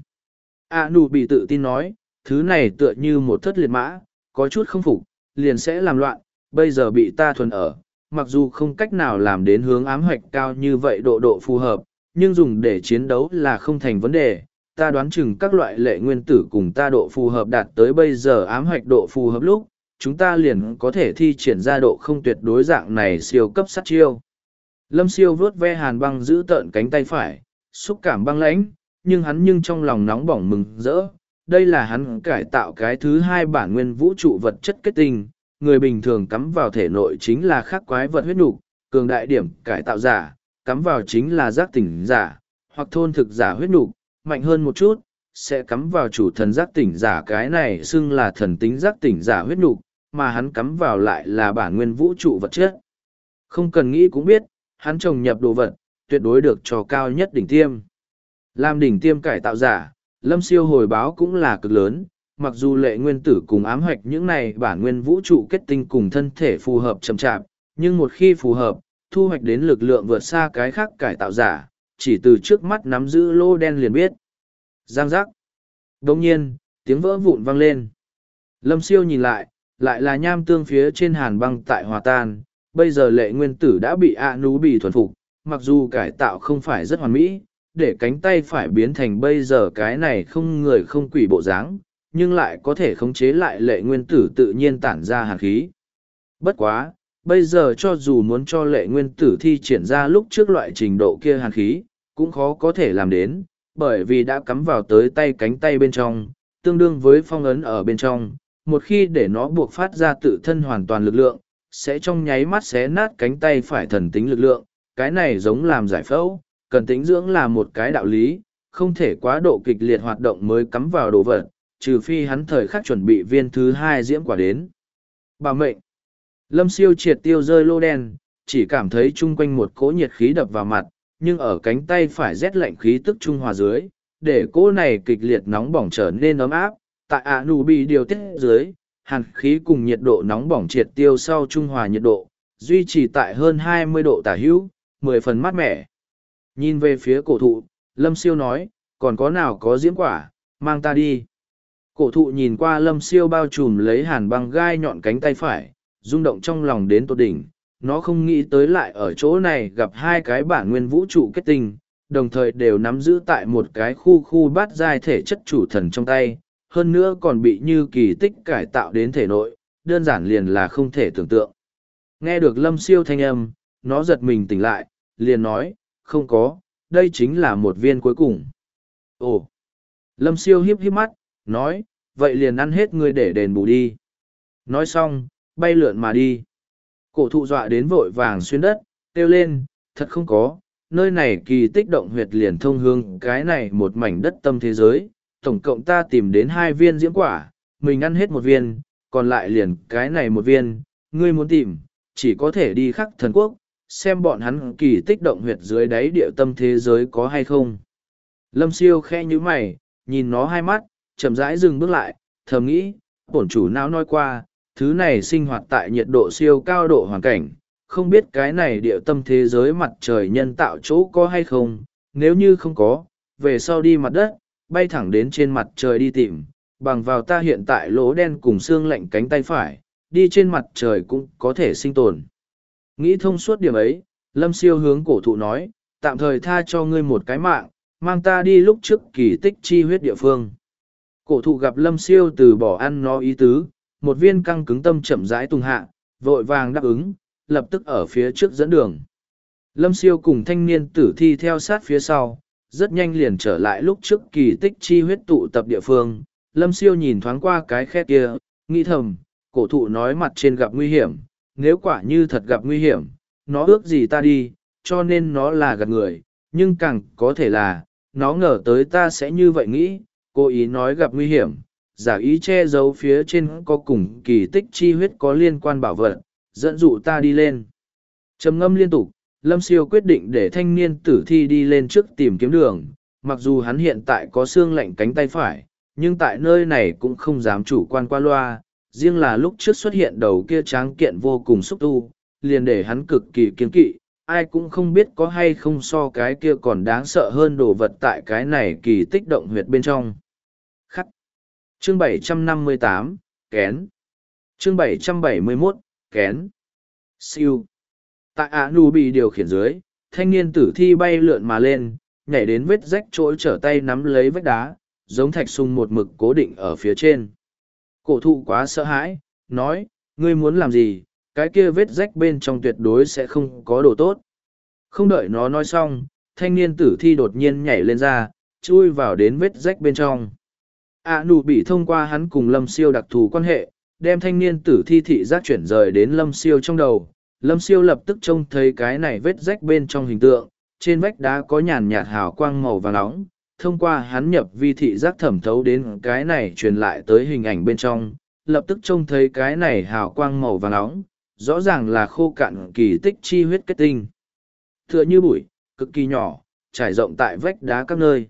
A nụ bị tự tin nói, thứ này tựa như một thất liệt mã, có chút không phục, liền sẽ làm loạn, bây giờ bị ta thuần ở, mặc dù không cách nào làm đến hướng ám hoạch cao như vậy độ độ phù hợp, nhưng dùng để chiến đấu là không thành vấn đề. Ta đoán chừng các loại lệ nguyên tử cùng ta độ phù hợp đạt tới bây giờ ám hoạch độ phù hợp lúc, chúng ta liền có thể thi triển ra độ không tuyệt đối dạng này siêu cấp sát chiêu. Lâm siêu vuốt ve hàn băng giữ tợn cánh tay phải, xúc cảm băng lãnh, nhưng hắn nhưng trong lòng nóng bỏng mừng rỡ. Đây là hắn cải tạo cái thứ hai bản nguyên vũ trụ vật chất kết tinh, người bình thường cắm vào thể nội chính là khắc quái vật huyết nục, cường đại điểm cải tạo giả, cắm vào chính là giác tỉnh giả, hoặc thôn thực giả huyết nục, mạnh hơn một chút, sẽ cắm vào chủ thần giác tỉnh giả cái này xưng là thần tính giác tỉnh giả huyết nục, mà hắn cắm vào lại là bản nguyên vũ trụ vật chất. Không cần nghĩ cũng biết, hắn trồng nhập đồ vật, tuyệt đối được cho cao nhất đỉnh tiêm. Làm đỉnh tiêm cải tạo giả, lâm siêu hồi báo cũng là cực lớn, mặc dù lệ nguyên tử cùng ám hoạch những này bản nguyên vũ trụ kết tinh cùng thân thể phù hợp chậm chạp, nhưng một khi phù hợp, thu hoạch đến lực lượng vượt xa cái khác cải tạo giả, chỉ từ trước mắt nắm giữ lô đen liền biết. Giang giác. Đồng nhiên, tiếng vỡ vụn vang lên. Lâm siêu nhìn lại, lại là nham tương phía trên hàn băng tại hòa tan, bây giờ lệ nguyên tử đã bị ạ nú bị thuần phục, mặc dù cải tạo không phải rất hoàn mỹ, để cánh tay phải biến thành bây giờ cái này không người không quỷ bộ dáng, nhưng lại có thể khống chế lại lệ nguyên tử tự nhiên tản ra hàn khí. Bất quá, bây giờ cho dù muốn cho lệ nguyên tử thi triển ra lúc trước loại trình độ kia hàn khí, cũng khó có thể làm đến, bởi vì đã cắm vào tới tay cánh tay bên trong, tương đương với phong ấn ở bên trong, một khi để nó buộc phát ra tự thân hoàn toàn lực lượng, sẽ trong nháy mắt xé nát cánh tay phải thần tính lực lượng, cái này giống làm giải phẫu, cần tính dưỡng là một cái đạo lý, không thể quá độ kịch liệt hoạt động mới cắm vào đồ vật, trừ phi hắn thời khắc chuẩn bị viên thứ hai diễm quả đến. Bà mệnh, lâm siêu triệt tiêu rơi lô đen, chỉ cảm thấy chung quanh một cỗ nhiệt khí đập vào mặt, nhưng ở cánh tay phải rét lạnh khí tức trung hòa dưới, để cỗ này kịch liệt nóng bỏng trở nên ấm áp, tại ạ nụ bị điều tiết dưới, hàn khí cùng nhiệt độ nóng bỏng triệt tiêu sau trung hòa nhiệt độ, duy trì tại hơn 20 độ tả hữu, 10 phần mát mẻ. Nhìn về phía cổ thụ, Lâm Siêu nói, còn có nào có diễm quả, mang ta đi. Cổ thụ nhìn qua Lâm Siêu bao trùm lấy hàn băng gai nhọn cánh tay phải, rung động trong lòng đến tột đỉnh. Nó không nghĩ tới lại ở chỗ này gặp hai cái bản nguyên vũ trụ kết tinh, đồng thời đều nắm giữ tại một cái khu khu bát giai thể chất chủ thần trong tay, hơn nữa còn bị như kỳ tích cải tạo đến thể nội, đơn giản liền là không thể tưởng tượng. Nghe được lâm siêu thanh âm, nó giật mình tỉnh lại, liền nói, không có, đây chính là một viên cuối cùng. Ồ! Lâm siêu hiếp hiếp mắt, nói, vậy liền ăn hết ngươi để đền bù đi. Nói xong, bay lượn mà đi. Cổ thụ dọa đến vội vàng xuyên đất, kêu lên, thật không có, nơi này kỳ tích động huyệt liền thông hương cái này một mảnh đất tâm thế giới, tổng cộng ta tìm đến hai viên diễm quả, mình ăn hết một viên, còn lại liền cái này một viên, ngươi muốn tìm, chỉ có thể đi khắc thần quốc, xem bọn hắn kỳ tích động huyệt dưới đáy địa tâm thế giới có hay không. Lâm siêu khe như mày, nhìn nó hai mắt, chậm rãi dừng bước lại, thầm nghĩ, bổn chủ não nói qua, thứ này sinh hoạt tại nhiệt độ siêu cao độ hoàn cảnh, không biết cái này địa tâm thế giới mặt trời nhân tạo chỗ có hay không, nếu như không có, về sau đi mặt đất, bay thẳng đến trên mặt trời đi tìm, bằng vào ta hiện tại lỗ đen cùng xương lạnh cánh tay phải, đi trên mặt trời cũng có thể sinh tồn. Nghĩ thông suốt điểm ấy, Lâm Siêu hướng cổ thụ nói, tạm thời tha cho ngươi một cái mạng, mang ta đi lúc trước kỳ tích chi huyết địa phương. Cổ thụ gặp Lâm Siêu từ bỏ ăn nó ý tứ, một viên căng cứng tâm chậm rãi tung hạ, vội vàng đáp ứng, lập tức ở phía trước dẫn đường. Lâm Siêu cùng thanh niên tử thi theo sát phía sau, rất nhanh liền trở lại lúc trước kỳ tích chi huyết tụ tập địa phương. Lâm Siêu nhìn thoáng qua cái khe kia, nghĩ thầm, cổ thụ nói mặt trên gặp nguy hiểm, nếu quả như thật gặp nguy hiểm, nó ước gì ta đi, cho nên nó là gạt người, nhưng càng có thể là, nó ngờ tới ta sẽ như vậy nghĩ, cố ý nói gặp nguy hiểm, giả ý che giấu phía trên có cùng kỳ tích chi huyết có liên quan bảo vật, dẫn dụ ta đi lên. trầm ngâm liên tục, Lâm Siêu quyết định để thanh niên tử thi đi lên trước tìm kiếm đường, mặc dù hắn hiện tại có xương lạnh cánh tay phải, nhưng tại nơi này cũng không dám chủ quan qua loa, riêng là lúc trước xuất hiện đầu kia tráng kiện vô cùng xúc tu, liền để hắn cực kỳ kiên kỵ, ai cũng không biết có hay không so cái kia còn đáng sợ hơn đồ vật tại cái này kỳ tích động huyệt bên trong. Khắc. Chương 758, Kén. Chương 771, Kén. Siêu. Tại ạ Nù bị điều khiển dưới, thanh niên tử thi bay lượn mà lên, nhảy đến vết rách trỗi trở tay nắm lấy vách đá, giống thạch sung một mực cố định ở phía trên. Cổ thụ quá sợ hãi, nói, ngươi muốn làm gì, cái kia vết rách bên trong tuyệt đối sẽ không có đồ tốt. Không đợi nó nói xong, thanh niên tử thi đột nhiên nhảy lên ra, chui vào đến vết rách bên trong. A nụ bị thông qua hắn cùng lâm siêu đặc thù quan hệ, đem thanh niên tử thi thị giác chuyển rời đến lâm siêu trong đầu. Lâm siêu lập tức trông thấy cái này vết rách bên trong hình tượng, trên vách đá có nhàn nhạt hào quang màu vàng nóng. Thông qua hắn nhập vi thị giác thẩm thấu đến cái này truyền lại tới hình ảnh bên trong, lập tức trông thấy cái này hào quang màu vàng nóng, rõ ràng là khô cạn kỳ tích chi huyết kết tinh. Tựa như bụi, cực kỳ nhỏ, trải rộng tại vách đá các nơi.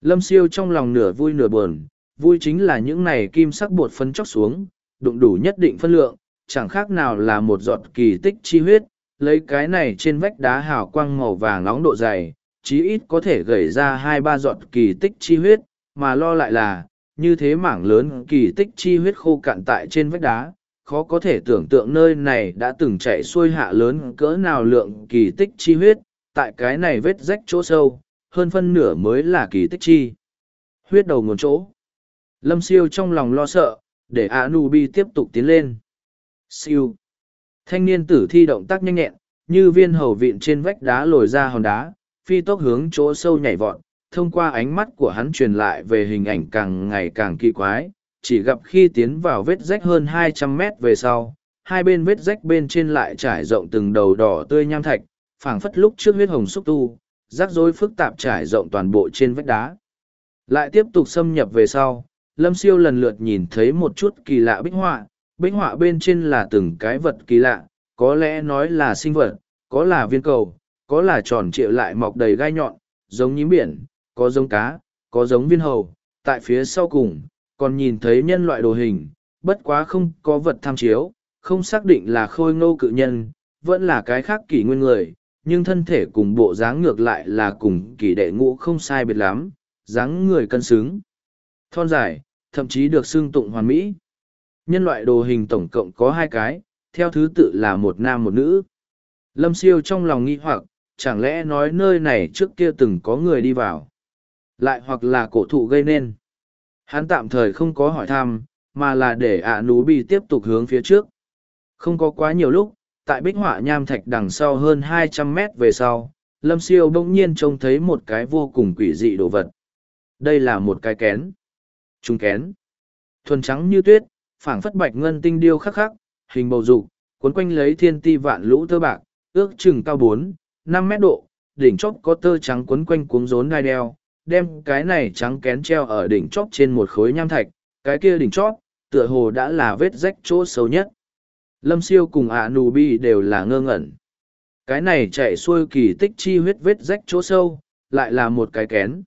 Lâm siêu trong lòng nửa vui nửa buồn, vui chính là những này kim sắc bột phân chóc xuống, đụng đủ nhất định phân lượng, chẳng khác nào là một giọt kỳ tích chi huyết, lấy cái này trên vách đá hào quang màu vàng nóng độ dày, chí ít có thể gầy ra hai ba giọt kỳ tích chi huyết, mà lo lại là, như thế mảng lớn kỳ tích chi huyết khô cạn tại trên vách đá, khó có thể tưởng tượng nơi này đã từng chạy xuôi hạ lớn cỡ nào lượng kỳ tích chi huyết, tại cái này vết rách chỗ sâu, hơn phân nửa mới là kỳ tích chi. Huyết đầu nguồn chỗ. Lâm siêu trong lòng lo sợ, để Anubi tiếp tục tiến lên. Siêu. Thanh niên tử thi động tác nhanh nhẹn, như viên hầu vịn trên vách đá lồi ra hòn đá, phi tốc hướng chỗ sâu nhảy vọt, thông qua ánh mắt của hắn truyền lại về hình ảnh càng ngày càng kỳ quái, chỉ gặp khi tiến vào vết rách hơn hai trăm mét về sau, hai bên vết rách bên trên lại trải rộng từng đầu đỏ tươi nham thạch, phảng phất lúc trước huyết hồng xúc tu, rắc rối phức tạp trải rộng toàn bộ trên vách đá. Lại tiếp tục xâm nhập về sau, Lâm Siêu lần lượt nhìn thấy một chút kỳ lạ bích họa, bích họa bên trên là từng cái vật kỳ lạ, có lẽ nói là sinh vật, có là viên cầu, có là tròn trịa lại mọc đầy gai nhọn, giống nhím biển, có giống cá, có giống viên hầu, tại phía sau cùng, còn nhìn thấy nhân loại đồ hình, bất quá không có vật tham chiếu, không xác định là khôi ngô cự nhân, vẫn là cái khác kỷ nguyên người, nhưng thân thể cùng bộ dáng ngược lại là cùng kỷ đệ ngũ không sai biệt lắm, dáng người cân xứng. Thon dài, thậm chí được xưng tụng hoàn mỹ. Nhân loại đồ hình tổng cộng có hai cái, theo thứ tự là một nam một nữ. Lâm siêu trong lòng nghi hoặc, chẳng lẽ nói nơi này trước kia từng có người đi vào. Lại hoặc là cổ thụ gây nên. Hắn tạm thời không có hỏi thăm, mà là để ạ nú bị tiếp tục hướng phía trước. Không có quá nhiều lúc, tại bích họa nham thạch đằng sau hơn hai trăm mét về sau, Lâm Siêu bỗng nhiên trông thấy một cái vô cùng quỷ dị đồ vật. Đây là một cái kén. Trung kén. Thuần trắng như tuyết, phảng phất bạch ngân tinh điêu khắc khắc, hình bầu dục, cuốn quanh lấy thiên ti vạn lũ tơ bạc, ước chừng cao bốn, năm mét độ, đỉnh chóp có tơ trắng quấn quanh cuống rốn gai đeo, đem cái này trắng kén treo ở đỉnh chóp trên một khối nham thạch, cái kia đỉnh chóp, tựa hồ đã là vết rách chỗ sâu nhất. Lâm siêu cùng ạ nù bi đều là ngơ ngẩn. Cái này chạy xuôi kỳ tích chi huyết vết rách chỗ sâu, lại là một cái kén.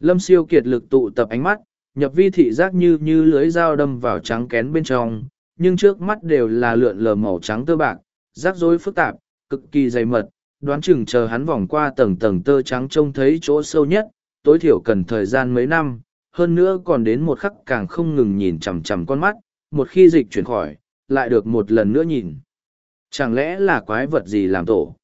Lâm siêu kiệt lực tụ tập ánh mắt, nhập vi thị giác như như lưới dao đâm vào trắng kén bên trong, nhưng trước mắt đều là lượn lờ màu trắng tơ bạc, rắc rối phức tạp, cực kỳ dày mật, đoán chừng chờ hắn vòng qua tầng tầng tơ trắng trông thấy chỗ sâu nhất, tối thiểu cần thời gian mấy năm, hơn nữa còn đến một khắc càng không ngừng nhìn chằm chằm con mắt, một khi dịch chuyển khỏi, lại được một lần nữa nhìn. Chẳng lẽ là quái vật gì làm tổ?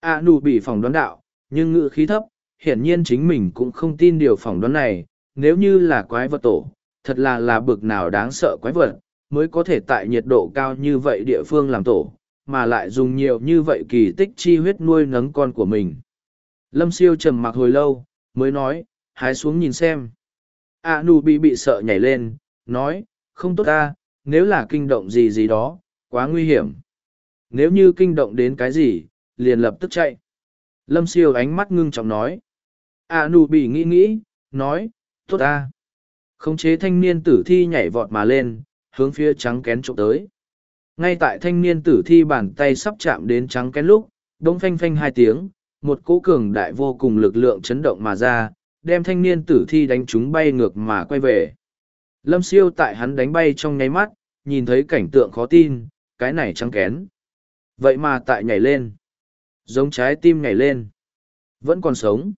A nụ bị phỏng đoán đạo, nhưng ngữ khí thấp, hiển nhiên chính mình cũng không tin điều phỏng đoán này, nếu như là quái vật tổ, thật là là bực nào đáng sợ quái vật, mới có thể tại nhiệt độ cao như vậy địa phương làm tổ, mà lại dùng nhiều như vậy kỳ tích chi huyết nuôi nấng con của mình. Lâm siêu trầm mặc hồi lâu, mới nói, hái xuống nhìn xem. A Nu bị bị sợ nhảy lên, nói, không tốt ta, nếu là kinh động gì gì đó, quá nguy hiểm. Nếu như kinh động đến cái gì, liền lập tức chạy. Lâm siêu ánh mắt ngưng trọng nói. A Nu bị nghĩ nghĩ, nói, tốt ta. Khống chế thanh niên tử thi nhảy vọt mà lên, hướng phía trắng kén trộm tới. Ngay tại thanh niên tử thi bàn tay sắp chạm đến trắng kén lúc, đông phanh phanh hai tiếng, một cỗ cường đại vô cùng lực lượng chấn động mà ra, đem thanh niên tử thi đánh chúng bay ngược mà quay về. Lâm siêu tại hắn đánh bay trong nháy mắt, nhìn thấy cảnh tượng khó tin, cái này trắng kén. Vậy mà tại nhảy lên, giống trái tim nhảy lên, vẫn còn sống.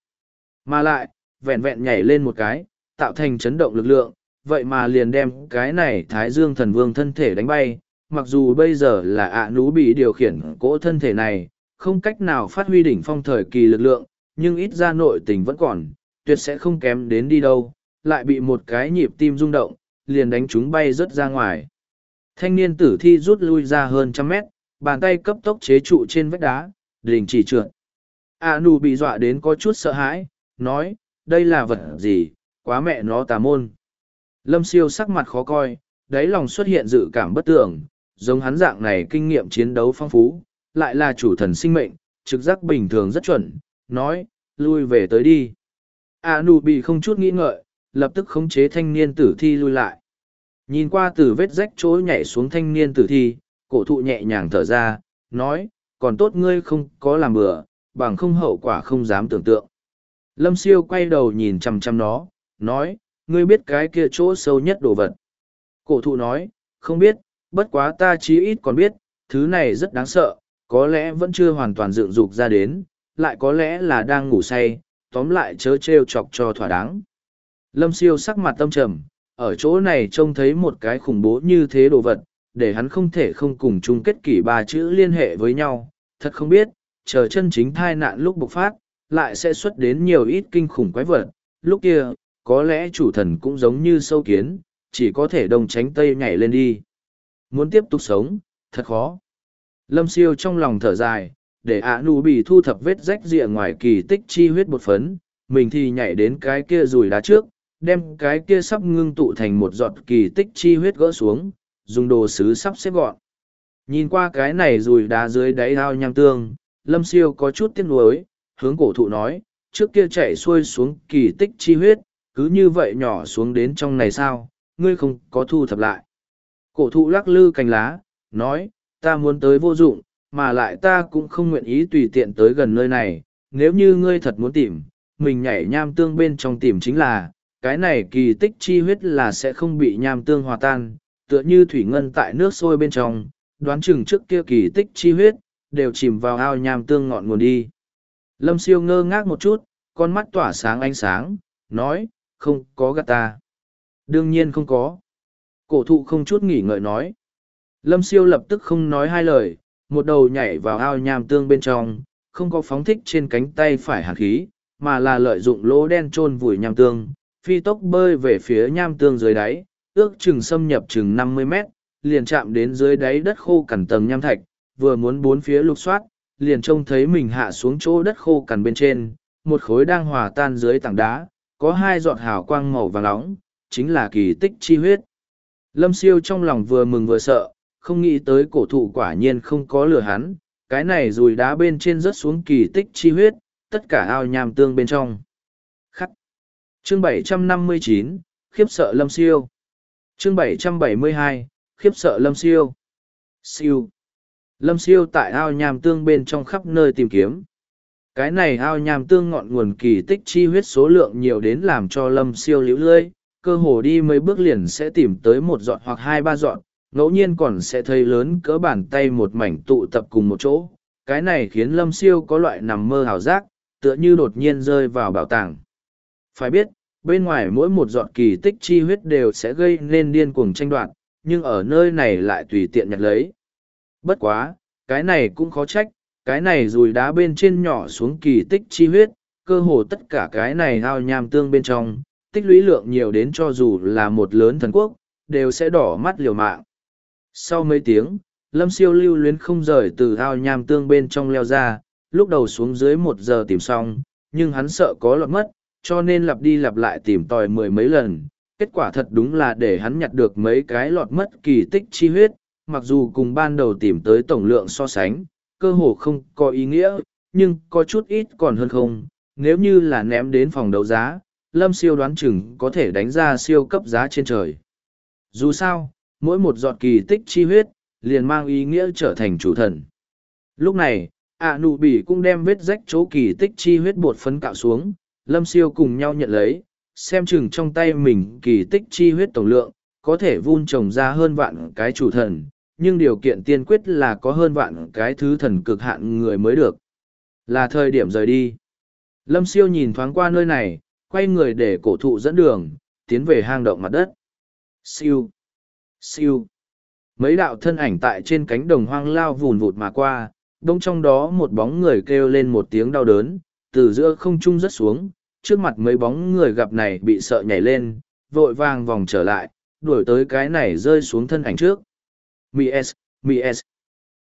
Mà lại, vẹn vẹn nhảy lên một cái, tạo thành chấn động lực lượng, vậy mà liền đem cái này Thái Dương thần vương thân thể đánh bay, mặc dù bây giờ là ạ nú bị điều khiển cỗ thân thể này, không cách nào phát huy đỉnh phong thời kỳ lực lượng, nhưng ít ra nội tình vẫn còn, tuyệt sẽ không kém đến đi đâu, lại bị một cái nhịp tim rung động, liền đánh chúng bay rớt ra ngoài. Thanh niên tử thi rút lui ra hơn trăm mét, bàn tay cấp tốc chế trụ trên vách đá, đình chỉ trượt. A nụ bị dọa đến có chút sợ hãi, nói, đây là vật gì, quá mẹ nó tà môn. Lâm siêu sắc mặt khó coi, đáy lòng xuất hiện dự cảm bất tưởng, giống hắn dạng này kinh nghiệm chiến đấu phong phú, lại là chủ thần sinh mệnh, trực giác bình thường rất chuẩn, nói, lui về tới đi. A nụ bị không chút nghĩ ngợi, lập tức khống chế thanh niên tử thi lui lại. Nhìn qua từ vết rách chối nhảy xuống thanh niên tử thi, cổ thụ nhẹ nhàng thở ra, nói, còn tốt ngươi không có làm bừa, bằng không hậu quả không dám tưởng tượng. Lâm siêu quay đầu nhìn chằm chằm nó, nói, ngươi biết cái kia chỗ sâu nhất đồ vật. Cổ thụ nói, không biết, bất quá ta chí ít còn biết, thứ này rất đáng sợ, có lẽ vẫn chưa hoàn toàn dựng dục ra đến, lại có lẽ là đang ngủ say, tóm lại chớ trêu chọc cho thỏa đáng. Lâm siêu sắc mặt tâm trầm, ở chỗ này trông thấy một cái khủng bố như thế đồ vật, để hắn không thể không cùng chung kết kỷ ba chữ liên hệ với nhau, thật không biết, chờ chân chính thai nạn lúc bộc phát, lại sẽ xuất đến nhiều ít kinh khủng quái vật, lúc kia, có lẽ chủ thần cũng giống như sâu kiến, chỉ có thể đông tránh tây nhảy lên đi. Muốn tiếp tục sống, thật khó. Lâm siêu trong lòng thở dài, để ạ nụ bị thu thập vết rách rịa ngoài kỳ tích chi huyết bột phấn, mình thì nhảy đến cái kia rùi đá trước, đem cái kia sắp ngưng tụ thành một giọt kỳ tích chi huyết gỡ xuống, dùng đồ sứ sắp xếp gọn. Nhìn qua cái này rùi đá dưới đáy ao nham tương, lâm siêu có chút tiếc nuối, hướng cổ thụ nói, trước kia chạy xuôi xuống kỳ tích chi huyết, cứ như vậy nhỏ xuống đến trong này sao, ngươi không có thu thập lại. Cổ thụ lắc lư cành lá, nói, ta muốn tới vô dụng, mà lại ta cũng không nguyện ý tùy tiện tới gần nơi này, nếu như ngươi thật muốn tìm, mình nhảy nham tương bên trong tìm chính là, cái này kỳ tích chi huyết là sẽ không bị nham tương hòa tan, tựa như thủy ngân tại nước sôi bên trong, đoán chừng trước kia kỳ tích chi huyết, đều chìm vào ao nham tương ngọn nguồn đi. Lâm siêu ngơ ngác một chút, con mắt tỏa sáng ánh sáng, nói, không có gạt ta. Đương nhiên không có. Cổ thụ không chút nghỉ ngợi nói. Lâm siêu lập tức không nói hai lời, một đầu nhảy vào ao nham tương bên trong, không có phóng thích trên cánh tay phải hạt khí, mà là lợi dụng lỗ đen chôn vùi nham tương, phi tốc bơi về phía nham tương dưới đáy, ước chừng xâm nhập chừng năm mươi mét, liền chạm đến dưới đáy đất khô cằn tầng nham thạch, vừa muốn bốn phía lục soát, liền trông thấy mình hạ xuống chỗ đất khô cằn bên trên, một khối đang hòa tan dưới tảng đá, có hai giọt hào quang màu vàng nóng, chính là kỳ tích chi huyết. Lâm siêu trong lòng vừa mừng vừa sợ, không nghĩ tới cổ thụ quả nhiên không có lửa hắn, cái này rùi đá bên trên rớt xuống kỳ tích chi huyết, tất cả ao nham tương bên trong. Khắc. Chương 759, khiếp sợ lâm siêu. Chương 772, khiếp sợ lâm siêu. Siêu. Lâm siêu tại ao nham tương bên trong khắp nơi tìm kiếm. Cái này ao nham tương ngọn nguồn kỳ tích chi huyết số lượng nhiều đến làm cho lâm siêu liễu lơi, cơ hồ đi mấy bước liền sẽ tìm tới một dọn hoặc hai ba dọn, ngẫu nhiên còn sẽ thấy lớn cỡ bàn tay một mảnh tụ tập cùng một chỗ. Cái này khiến lâm siêu có loại nằm mơ hào giác, tựa như đột nhiên rơi vào bảo tàng. Phải biết, bên ngoài mỗi một dọn kỳ tích chi huyết đều sẽ gây nên điên cuồng tranh đoạt, nhưng ở nơi này lại tùy tiện nhặt lấy. Bất quá, cái này cũng khó trách, cái này rùi đá bên trên nhỏ xuống kỳ tích chi huyết, cơ hồ tất cả cái này hao nham tương bên trong, tích lũy lượng nhiều đến cho dù là một lớn thần quốc, đều sẽ đỏ mắt liều mạng. Sau mấy tiếng, lâm siêu lưu luyến không rời từ ao nham tương bên trong leo ra, lúc đầu xuống dưới một giờ tìm xong, nhưng hắn sợ có lọt mất, cho nên lặp đi lặp lại tìm tòi mười mấy lần. Kết quả thật đúng là để hắn nhặt được mấy cái lọt mất kỳ tích chi huyết, mặc dù cùng ban đầu tìm tới tổng lượng so sánh, cơ hồ không có ý nghĩa, nhưng có chút ít còn hơn không. Nếu như là ném đến phòng đấu giá, Lâm siêu đoán chừng có thể đánh ra siêu cấp giá trên trời. Dù sao, mỗi một giọt kỳ tích chi huyết, liền mang ý nghĩa trở thành chủ thần. Lúc này, ạ nụ bỉ cũng đem vết rách chỗ kỳ tích chi huyết bột phấn cạo xuống, lâm siêu cùng nhau nhận lấy, xem chừng trong tay mình kỳ tích chi huyết tổng lượng, có thể vun trồng ra hơn vạn cái chủ thần, nhưng điều kiện tiên quyết là có hơn vạn cái thứ thần cực hạn người mới được. Là thời điểm rời đi. Lâm siêu nhìn thoáng qua nơi này, quay người để cổ thụ dẫn đường, tiến về hang động mặt đất. Siêu, siêu. Mấy đạo thân ảnh tại trên cánh đồng hoang lao vùn vụt mà qua, đông trong đó một bóng người kêu lên một tiếng đau đớn, từ giữa không trung rớt xuống, trước mặt mấy bóng người gặp này bị sợ nhảy lên, vội vàng vòng trở lại, đuổi tới cái này rơi xuống thân ảnh trước. Mies, Mies.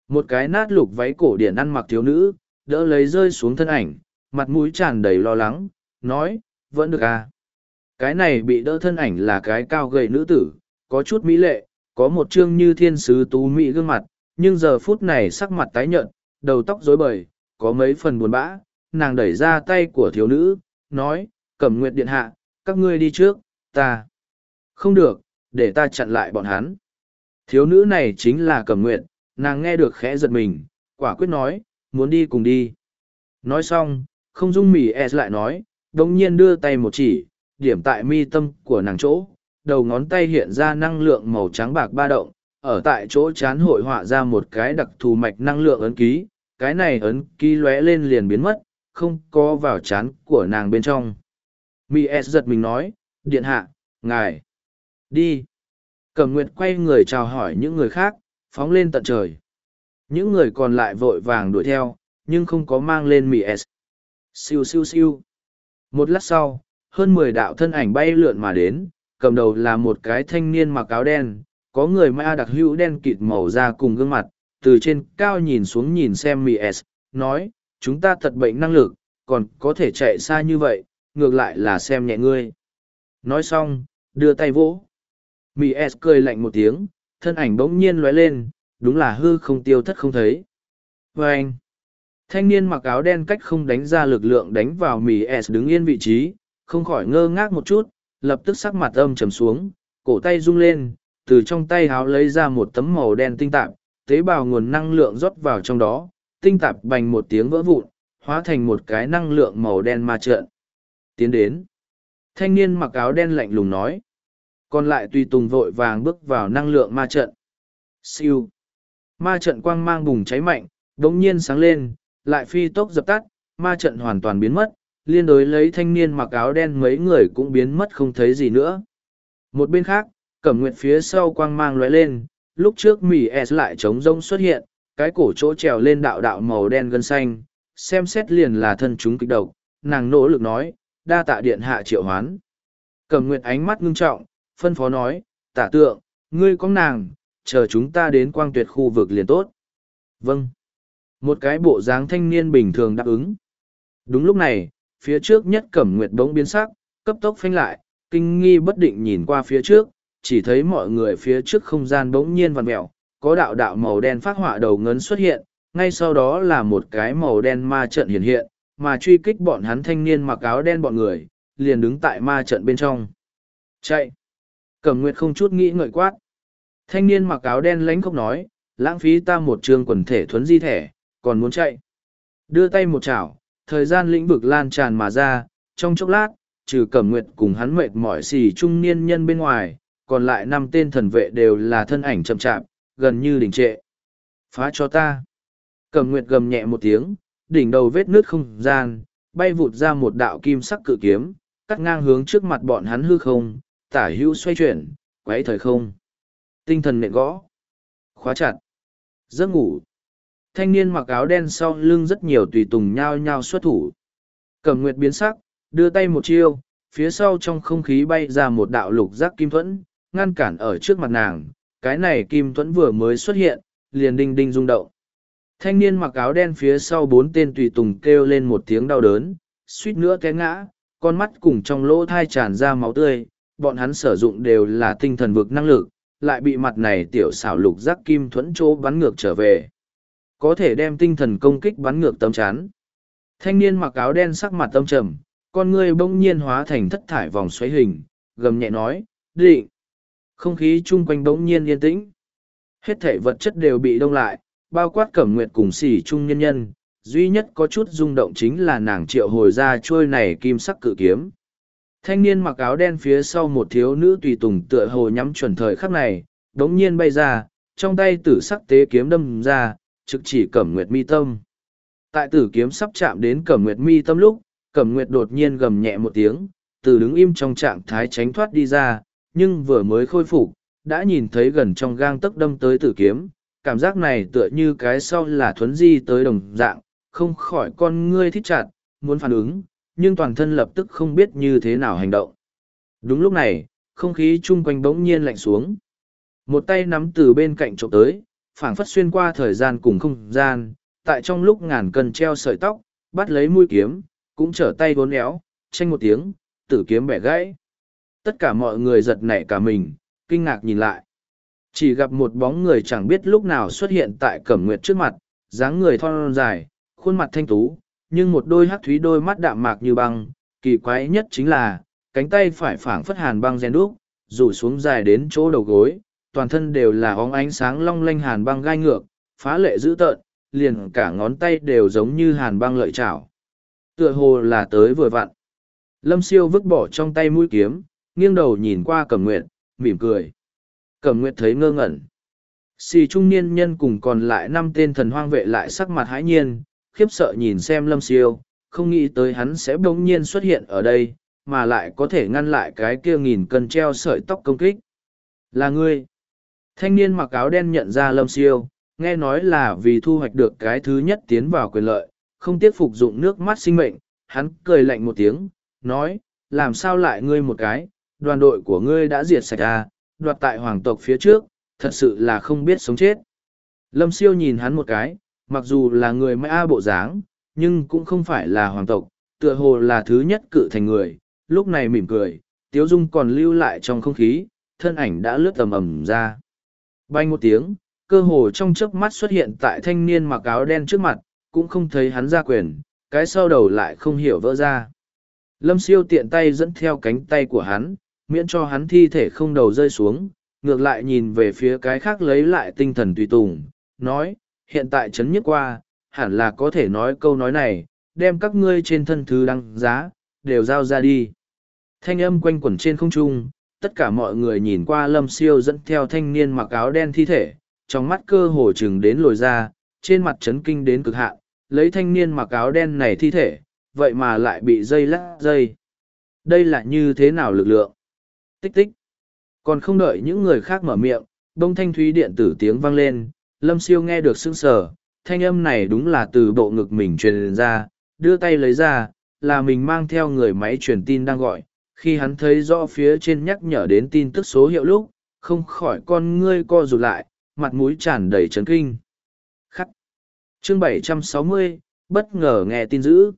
Một cái nát lục váy cổ điển ăn mặc thiếu nữ, đỡ lấy rơi xuống thân ảnh, mặt mũi tràn đầy lo lắng, nói, vẫn được à. Cái này bị đỡ thân ảnh là cái cao gầy nữ tử, có chút mỹ lệ, có một chương như thiên sứ tú mỹ gương mặt, nhưng giờ phút này sắc mặt tái nhợt, đầu tóc rối bời, có mấy phần buồn bã, nàng đẩy ra tay của thiếu nữ, nói, cẩm nguyệt điện hạ, các ngươi đi trước, ta. Không được, để ta chặn lại bọn hắn. Thiếu nữ này chính là cẩm nguyệt, nàng nghe được khẽ giật mình, quả quyết nói, muốn đi cùng đi. Nói xong, không dung mỉ e lại nói, đồng nhiên đưa tay một chỉ, điểm tại mi tâm của nàng chỗ, đầu ngón tay hiện ra năng lượng màu trắng bạc ba động, ở tại chỗ chán hội họa ra một cái đặc thù mạch năng lượng ấn ký, cái này ấn ký lóe lên liền biến mất, không có vào chán của nàng bên trong. Mi S giật mình nói, điện hạ, ngài, đi. Cẩm Nguyệt quay người chào hỏi những người khác, phóng lên tận trời. Những người còn lại vội vàng đuổi theo, nhưng không có mang lên Mi S. Siêu siêu siêu. Một lát sau, hơn mười đạo thân ảnh bay lượn mà đến, cầm đầu là một cái thanh niên mặc áo đen, có người ma đặc hữu đen kịt màu da cùng gương mặt, từ trên cao nhìn xuống nhìn xem mì S, nói, chúng ta thật bệnh năng lực, còn có thể chạy xa như vậy, ngược lại là xem nhẹ ngươi. Nói xong, đưa tay vỗ. Mì S cười lạnh một tiếng, thân ảnh bỗng nhiên lóe lên, đúng là hư không tiêu thất không thấy. Và anh, thanh niên mặc áo đen cách không đánh ra lực lượng đánh vào mì S đứng yên vị trí, không khỏi ngơ ngác một chút, lập tức sắc mặt âm trầm xuống, cổ tay rung lên, từ trong tay háo lấy ra một tấm màu đen tinh tạp, tế bào nguồn năng lượng rót vào trong đó, tinh tạp bành một tiếng vỡ vụn, hóa thành một cái năng lượng màu đen ma trợn. Tiến đến. Thanh niên mặc áo đen lạnh lùng nói. Còn lại tùy tùng vội vàng bước vào năng lượng ma trận. Siêu. Ma trận quang mang bùng cháy mạnh, đống nhiên sáng lên, lại phi tốc dập tắt, ma trận hoàn toàn biến mất, liên đối lấy thanh niên mặc áo đen mấy người cũng biến mất không thấy gì nữa. Một bên khác, cẩm nguyệt phía sau quang mang lóe lên, lúc trước mỉ s lại trống rông xuất hiện, cái cổ chỗ trèo lên đạo đạo màu đen gân xanh, xem xét liền là thân chúng kịch độc, nàng nỗ lực nói, đa tạ điện hạ triệu hoán. Cẩm nguyệt ánh mắt ngưng trọng, phân phó nói, tả tượng, ngươi có nàng, chờ chúng ta đến quang tuyệt khu vực liền tốt. Vâng. Một cái bộ dáng thanh niên bình thường đáp ứng. Đúng lúc này, phía trước nhất cẩm nguyệt bỗng biến sắc, cấp tốc phanh lại, kinh nghi bất định nhìn qua phía trước, chỉ thấy mọi người phía trước không gian bỗng nhiên vặn mẹo, có đạo đạo màu đen phát họa đầu ngấn xuất hiện, ngay sau đó là một cái màu đen ma trận hiện hiện, mà truy kích bọn hắn thanh niên mặc áo đen bọn người, liền đứng tại ma trận bên trong. Chạy! Cẩm Nguyệt không chút nghĩ ngợi quát. Thanh niên mặc áo đen lánh khóc nói, lãng phí ta một trường quần thể thuấn di thẻ, còn muốn chạy. Đưa tay một chảo, thời gian lĩnh vực lan tràn mà ra, trong chốc lát, trừ Cẩm Nguyệt cùng hắn mệt mỏi xì trung niên nhân bên ngoài, còn lại năm tên thần vệ đều là thân ảnh chậm chạp, gần như đình trệ. Phá cho ta. Cẩm Nguyệt gầm nhẹ một tiếng, đỉnh đầu vết nước không gian, bay vụt ra một đạo kim sắc cự kiếm, cắt ngang hướng trước mặt bọn hắn hư không, tả hữu xoay chuyển, quấy thời không. Tinh thần nện gõ. Khóa chặt. Giấc ngủ. Thanh niên mặc áo đen sau lưng rất nhiều tùy tùng nhao nhao xuất thủ. Cẩm nguyệt biến sắc, đưa tay một chiêu, phía sau trong không khí bay ra một đạo lục giác kim thuẫn, ngăn cản ở trước mặt nàng. Cái này kim thuẫn vừa mới xuất hiện, liền đinh đinh rung động. Thanh niên mặc áo đen phía sau bốn tên tùy tùng kêu lên một tiếng đau đớn, suýt nữa té ngã, con mắt cùng trong lỗ thai tràn ra máu tươi, bọn hắn sử dụng đều là tinh thần vực năng lực, lại bị mặt này tiểu xảo lục giác kim thuẫn chỗ bắn ngược trở về. Có thể đem tinh thần công kích bắn ngược tấm chán. Thanh niên mặc áo đen sắc mặt tâm trầm, con người bỗng nhiên hóa thành thất thải vòng xoáy hình, gầm nhẹ nói, định. Không khí chung quanh bỗng nhiên yên tĩnh. Hết thể vật chất đều bị đông lại, bao quát cẩm nguyệt cùng xỉ chung nhân nhân, duy nhất có chút rung động chính là nàng triệu hồi ra trôi này kim sắc cự kiếm. Thanh niên mặc áo đen phía sau một thiếu nữ tùy tùng tựa hồ nhắm chuẩn thời khắc này, đống nhiên bay ra, trong tay tử sắc tế kiếm đâm ra, trực chỉ cẩm nguyệt mi tâm. Tại tử kiếm sắp chạm đến cẩm nguyệt mi tâm lúc, cẩm nguyệt đột nhiên gầm nhẹ một tiếng, từ đứng im trong trạng thái tránh thoát đi ra, nhưng vừa mới khôi phục, đã nhìn thấy gần trong gang tấc đâm tới tử kiếm, cảm giác này tựa như cái sau là thuấn di tới đồng dạng, không khỏi con ngươi thích chặt, muốn phản ứng, nhưng toàn thân lập tức không biết như thế nào hành động. Đúng lúc này, không khí chung quanh bỗng nhiên lạnh xuống. Một tay nắm từ bên cạnh trộm tới, phảng phất xuyên qua thời gian cùng không gian, tại trong lúc ngàn cân treo sợi tóc, bắt lấy mũi kiếm, cũng trở tay vốn éo, tranh một tiếng, tử kiếm bẻ gãy. Tất cả mọi người giật nảy cả mình, kinh ngạc nhìn lại. Chỉ gặp một bóng người chẳng biết lúc nào xuất hiện tại cẩm nguyệt trước mặt, dáng người thon dài, khuôn mặt thanh tú, nhưng một đôi hắc thúy đôi mắt đạm mạc như băng, kỳ quái nhất chính là, cánh tay phải phảng phất hàn băng gen đúc, rủ xuống dài đến chỗ đầu gối, toàn thân đều là óng ánh sáng long lanh hàn băng gai ngược, phá lệ dữ tợn, liền cả ngón tay đều giống như hàn băng lợi chảo. Tựa hồ là tới vừa vặn. Lâm siêu vứt bỏ trong tay mũi kiếm, nghiêng đầu nhìn qua cẩm nguyệt, mỉm cười. Cẩm nguyệt thấy ngơ ngẩn. Xì trung niên nhân cùng còn lại năm tên thần hoang vệ lại sắc mặt hãi nhiên, khiếp sợ nhìn xem lâm siêu, không nghĩ tới hắn sẽ bỗng nhiên xuất hiện ở đây, mà lại có thể ngăn lại cái kia nghìn cân treo sợi tóc công kích. Là ngươi. Thanh niên mặc áo đen nhận ra lâm siêu, nghe nói là vì thu hoạch được cái thứ nhất tiến vào quyền lợi, không tiếc phục dụng nước mắt sinh mệnh, hắn cười lạnh một tiếng, nói, làm sao lại ngươi một cái, đoàn đội của ngươi đã diệt sạch à, đoạt tại hoàng tộc phía trước, thật sự là không biết sống chết. Lâm siêu nhìn hắn một cái, mặc dù là người mã bộ dáng, nhưng cũng không phải là hoàng tộc, tựa hồ là thứ nhất cự thành người, lúc này mỉm cười, tiếu dung còn lưu lại trong không khí, thân ảnh đã lướt tầm ầm ra. Bay một tiếng, cơ hồ trong chớp mắt xuất hiện tại thanh niên mặc áo đen trước mặt, cũng không thấy hắn ra quyền, cái sau đầu lại không hiểu vỡ ra. Lâm siêu tiện tay dẫn theo cánh tay của hắn, miễn cho hắn thi thể không đầu rơi xuống, ngược lại nhìn về phía cái khác lấy lại tinh thần tùy tùng, nói, hiện tại chấn nhất qua, hẳn là có thể nói câu nói này, đem các ngươi trên thân thứ đăng giá, đều giao ra đi. Thanh âm quanh quẩn trên không trung, tất cả mọi người nhìn qua lâm siêu dẫn theo thanh niên mặc áo đen thi thể, trong mắt cơ hồ chừng đến lồi ra, trên mặt chấn kinh đến cực hạn, lấy thanh niên mặc áo đen này thi thể, vậy mà lại bị dây lắc dây. Đây là như thế nào lực lượng? Tích tích. Còn không đợi những người khác mở miệng, đông thanh thúy điện tử tiếng vang lên, lâm siêu nghe được sững sờ thanh âm này đúng là từ bộ ngực mình truyền ra đưa tay lấy ra là mình mang theo người máy truyền tin đang gọi khi hắn thấy rõ phía trên nhắc nhở đến tin tức số hiệu lúc không khỏi con ngươi co rụt lại mặt mũi tràn đầy trấn kinh. Khắc. Chương 760, bất ngờ nghe tin dữ.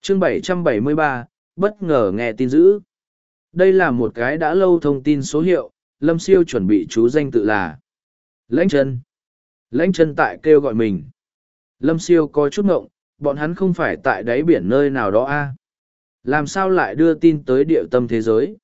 Chương 773, bất ngờ nghe tin dữ. Đây là một cái đã lâu thông tin số hiệu lâm siêu chuẩn bị chú danh tự là lãnh chân lãnh chân tại kêu gọi mình. Lâm siêu có chút ngộng bọn hắn không phải tại đáy biển nơi nào đó a? à? Làm sao lại đưa tin tới địa tâm thế giới?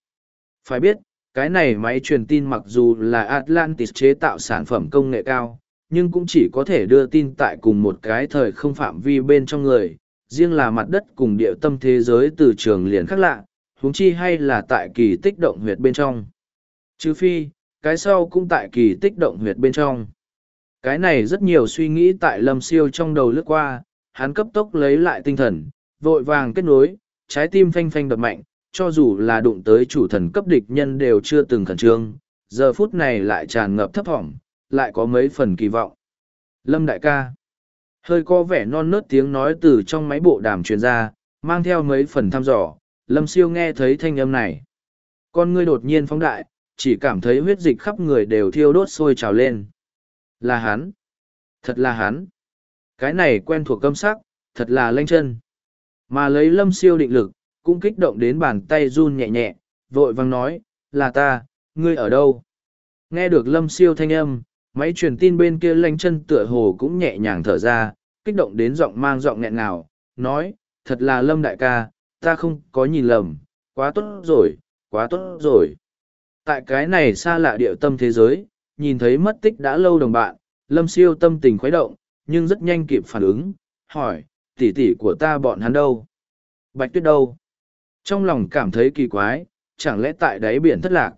Phải biết, cái này máy truyền tin mặc dù là atlantis chế tạo sản phẩm công nghệ cao, nhưng cũng chỉ có thể đưa tin tại cùng một cái thời không phạm vi bên trong người, riêng là mặt đất cùng địa tâm thế giới từ trường liền khác lạ, huống chi hay là tại kỳ tích động huyệt bên trong. Trừ phi, cái sau cũng tại kỳ tích động huyệt bên trong. Cái này rất nhiều suy nghĩ tại lâm siêu trong đầu lướt qua, hắn cấp tốc lấy lại tinh thần, vội vàng kết nối trái tim phanh phanh đập mạnh cho dù là đụng tới chủ thần cấp địch nhân đều chưa từng khẩn trương, giờ phút này lại tràn ngập thấp thỏm, lại có mấy phần kỳ vọng. Lâm đại ca. Hơi có vẻ non nớt tiếng nói từ trong máy bộ đàm truyền ra, mang theo mấy phần thăm dò, Lâm siêu nghe thấy thanh âm này. Con ngươi đột nhiên phóng đại, chỉ cảm thấy huyết dịch khắp người đều thiêu đốt sôi trào lên. Là hắn. Thật là hắn. Cái này quen thuộc câm sắc, thật là lanh chân. Mà lấy lâm siêu định lực, cũng kích động đến bàn tay run nhẹ nhẹ, vội vang nói, là ta, ngươi ở đâu? Nghe được lâm siêu thanh âm, máy truyền tin bên kia lanh chân tựa hồ cũng nhẹ nhàng thở ra, kích động đến giọng mang giọng nghẹn ngào, nói, thật là lâm đại ca, ta không có nhìn lầm, quá tốt rồi, quá tốt rồi. Tại cái này xa lạ địa tâm thế giới, nhìn thấy mất tích đã lâu đồng bạn, lâm siêu tâm tình khuấy động, nhưng rất nhanh kịp phản ứng, hỏi, tỷ tỷ của ta bọn hắn đâu? Bạch tuyết đâu? Trong lòng cảm thấy kỳ quái, chẳng lẽ tại đáy biển thất lạc?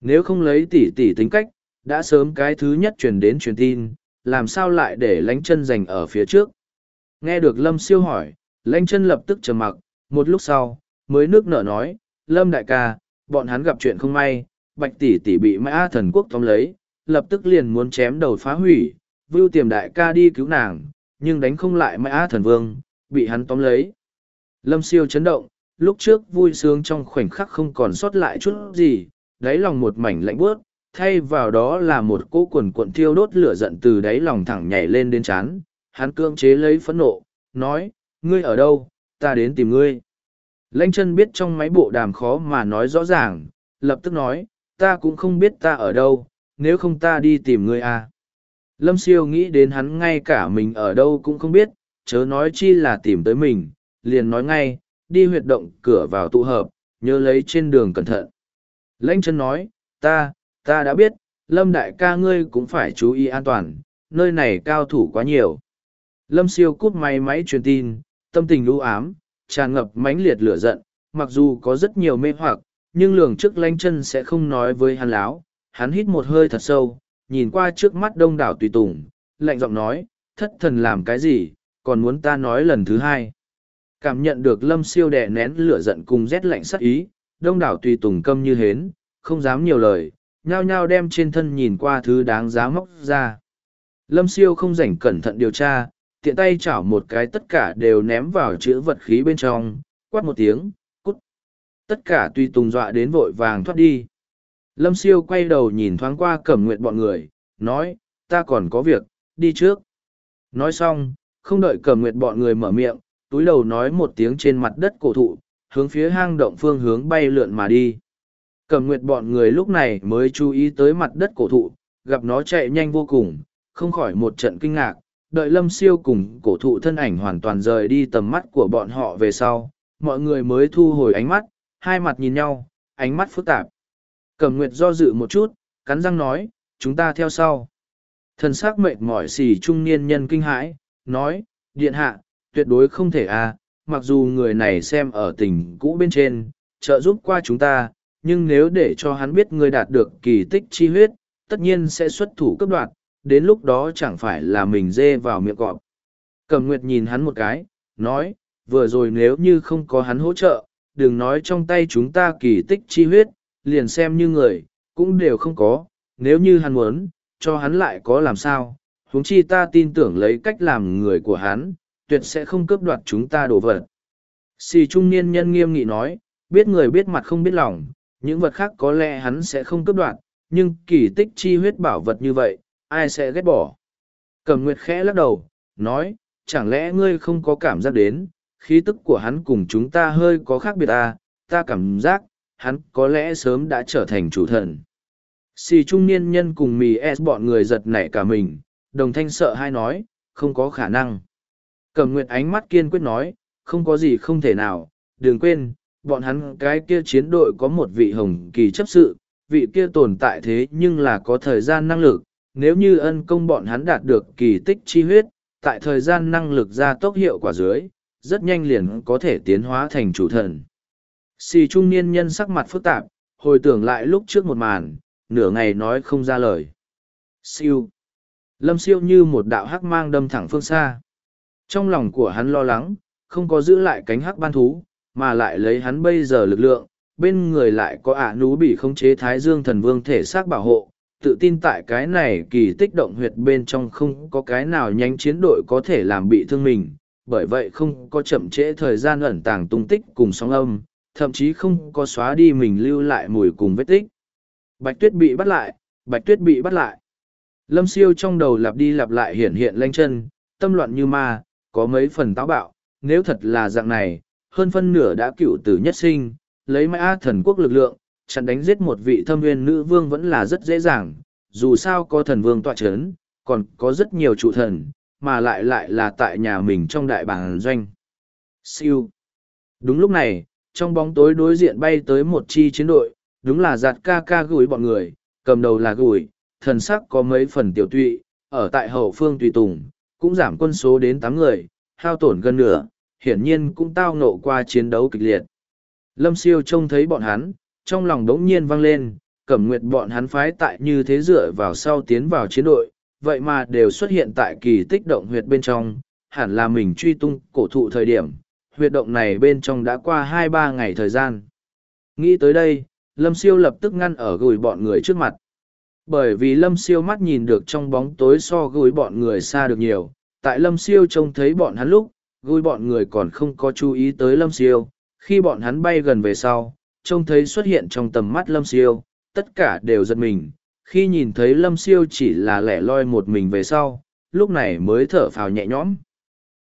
Nếu không lấy tỷ tỷ tính cách, đã sớm cái thứ nhất truyền đến truyền tin, làm sao lại để lánh chân giành ở phía trước? Nghe được Lâm siêu hỏi, lánh chân lập tức trầm mặc, một lúc sau, mới nước nở nói, Lâm đại ca, bọn hắn gặp chuyện không may, bạch tỷ tỷ bị mã thần quốc tóm lấy, lập tức liền muốn chém đầu phá hủy, vưu tiềm đại ca đi cứu nàng, nhưng đánh không lại mã thần vương, bị hắn tóm lấy. Lâm siêu chấn động, lúc trước vui sướng trong khoảnh khắc không còn sót lại chút gì, đáy lòng một mảnh lạnh bước, thay vào đó là một cỗ quần cuộn thiêu đốt lửa giận từ đáy lòng thẳng nhảy lên đến chán. Hắn cưỡng chế lấy phẫn nộ, nói, ngươi ở đâu, ta đến tìm ngươi. Lanh chân biết trong máy bộ đàm khó mà nói rõ ràng, lập tức nói, ta cũng không biết ta ở đâu, nếu không ta đi tìm ngươi à. Lâm siêu nghĩ đến hắn ngay cả mình ở đâu cũng không biết, chớ nói chi là tìm tới mình, liền nói ngay, đi huyệt động cửa vào tụ hợp, nhớ lấy trên đường cẩn thận. Lãnh chân nói, ta, ta đã biết, Lâm đại ca ngươi cũng phải chú ý an toàn, nơi này cao thủ quá nhiều. Lâm siêu cút máy máy truyền tin, tâm tình lũ ám, tràn ngập mãnh liệt lửa giận, mặc dù có rất nhiều mê hoặc, nhưng lường trước lãnh chân sẽ không nói với hắn láo. Hắn hít một hơi thật sâu, nhìn qua trước mắt đông đảo tùy tùng, lạnh giọng nói, thất thần làm cái gì, còn muốn ta nói lần thứ hai. Cảm nhận được lâm siêu đè nén lửa giận cùng rét lạnh sắc ý, đông đảo tùy tùng câm như hến, không dám nhiều lời, nhao nhao đem trên thân nhìn qua thứ đáng giá móc ra. Lâm siêu không rảnh cẩn thận điều tra, tiện tay chảo một cái tất cả đều ném vào chữ vật khí bên trong, quát một tiếng, cút. Tất cả tùy tùng dọa đến vội vàng thoát đi. Lâm siêu quay đầu nhìn thoáng qua cẩm nguyện bọn người, nói, ta còn có việc, đi trước. Nói xong, không đợi cẩm nguyện bọn người mở miệng, túi đầu nói một tiếng trên mặt đất cổ thụ, hướng phía hang động phương hướng bay lượn mà đi. Cẩm nguyệt bọn người lúc này mới chú ý tới mặt đất cổ thụ, gặp nó chạy nhanh vô cùng, không khỏi một trận kinh ngạc, đợi lâm siêu cùng cổ thụ thân ảnh hoàn toàn rời đi tầm mắt của bọn họ về sau, mọi người mới thu hồi ánh mắt, hai mặt nhìn nhau, ánh mắt phức tạp. Cẩm nguyệt do dự một chút, cắn răng nói, chúng ta theo sau. Thần sắc mệt mỏi xì trung niên nhân kinh hãi, nói, điện hạ, tuyệt đối không thể à, mặc dù người này xem ở tình cũ bên trên, trợ giúp qua chúng ta, nhưng nếu để cho hắn biết ngươi đạt được kỳ tích chi huyết, tất nhiên sẽ xuất thủ cấp đoạt, đến lúc đó chẳng phải là mình dê vào miệng cọp. Cẩm Nguyệt nhìn hắn một cái, nói, vừa rồi nếu như không có hắn hỗ trợ, đừng nói trong tay chúng ta kỳ tích chi huyết, liền xem như người, cũng đều không có, nếu như hắn muốn, cho hắn lại có làm sao, huống chi ta tin tưởng lấy cách làm người của hắn, tuyệt sẽ không cướp đoạt chúng ta đồ vật. Xì trung niên nhân nghiêm nghị nói, biết người biết mặt không biết lòng, những vật khác có lẽ hắn sẽ không cướp đoạt, nhưng kỳ tích chi huyết bảo vật như vậy, ai sẽ ghét bỏ. Cầm Nguyệt khẽ lắc đầu, nói, chẳng lẽ ngươi không có cảm giác đến, khí tức của hắn cùng chúng ta hơi có khác biệt à, ta cảm giác, hắn có lẽ sớm đã trở thành chủ thần. Xì trung niên nhân cùng mì S bọn người giật nảy cả mình, đồng thanh sợ hai nói, không có khả năng. Cầm Nguyệt ánh mắt kiên quyết nói, không có gì không thể nào, đừng quên, bọn hắn cái kia chiến đội có một vị hồng kỳ chấp sự, vị kia tồn tại thế nhưng là có thời gian năng lực, nếu như ân công bọn hắn đạt được kỳ tích chi huyết, tại thời gian năng lực ra tốc hiệu quả dưới, rất nhanh liền có thể tiến hóa thành chủ thần. Xì trung niên nhân sắc mặt phức tạp, hồi tưởng lại lúc trước một màn, nửa ngày nói không ra lời. Siêu. Lâm siêu như một đạo hắc mang đâm thẳng phương xa. Trong lòng của hắn lo lắng, không có giữ lại cánh hắc ban thú, mà lại lấy hắn bây giờ lực lượng, bên người lại có ả nú bị khống chế thái dương thần vương thể xác bảo hộ, tự tin tại cái này kỳ tích động huyệt bên trong không có cái nào nhanh chiến đội có thể làm bị thương mình, bởi vậy không có chậm trễ thời gian ẩn tàng tung tích cùng sóng âm, thậm chí không có xóa đi mình lưu lại mùi cùng vết tích. Bạch tuyết bị bắt lại, bạch tuyết bị bắt lại. Lâm siêu trong đầu lặp đi lặp lại hiện hiện lanh chân, tâm loạn như ma, có mấy phần táo bạo, nếu thật là dạng này, hơn phân nửa đã cựu tử nhất sinh, lấy mã thần quốc lực lượng, chặn đánh giết một vị thâm viên nữ vương vẫn là rất dễ dàng, dù sao có thần vương tọa chấn, còn có rất nhiều trụ thần, mà lại lại là tại nhà mình trong đại bản doanh. Siêu. Đúng lúc này, trong bóng tối đối diện bay tới một chi chiến đội, đúng là giặt ca ca gửi bọn người, cầm đầu là gửi, thần sắc có mấy phần tiểu tụy, ở tại hậu phương tùy tùng, cũng giảm quân số đến tám người, hao tổn gần nửa, hiển nhiên cũng tao nộ qua chiến đấu kịch liệt. Lâm siêu trông thấy bọn hắn, trong lòng đống nhiên vang lên, cẩm nguyệt bọn hắn phái tại như thế dựa vào sau tiến vào chiến đội, vậy mà đều xuất hiện tại kỳ tích động huyệt bên trong, hẳn là mình truy tung cổ thụ thời điểm, huyệt động này bên trong đã qua hai ba ngày thời gian. Nghĩ tới đây, Lâm Siêu lập tức ngăn ở gửi bọn người trước mặt. Bởi vì Lâm Siêu mắt nhìn được trong bóng tối so gửi bọn người xa được nhiều, tại Lâm Siêu trông thấy bọn hắn lúc, gửi bọn người còn không có chú ý tới Lâm Siêu, khi bọn hắn bay gần về sau, trông thấy xuất hiện trong tầm mắt Lâm Siêu, tất cả đều giật mình, khi nhìn thấy Lâm Siêu chỉ là lẻ loi một mình về sau, lúc này mới thở phào nhẹ nhõm.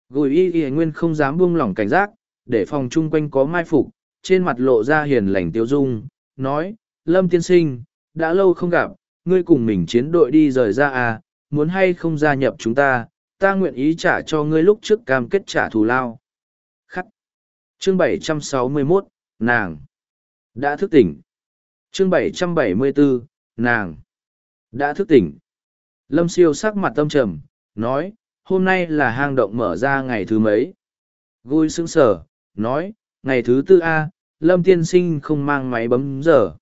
Gùi y y nguyên không dám buông lỏng cảnh giác, để phòng chung quanh có mai phục, trên mặt lộ ra hiền lành tiêu dung, nói, Lâm tiên sinh, đã lâu không gặp, ngươi cùng mình chiến đội đi rời ra à, muốn hay không gia nhập chúng ta, ta nguyện ý trả cho ngươi lúc trước cam kết trả thù lao. Khắc. Chương 761, nàng. Đã thức tỉnh. Chương 774, nàng. Đã thức tỉnh. Lâm siêu sắc mặt tâm trầm, nói, hôm nay là hang động mở ra ngày thứ mấy. Vui sững sờ, nói, ngày thứ tư A, Lâm tiên sinh không mang máy bấm giờ.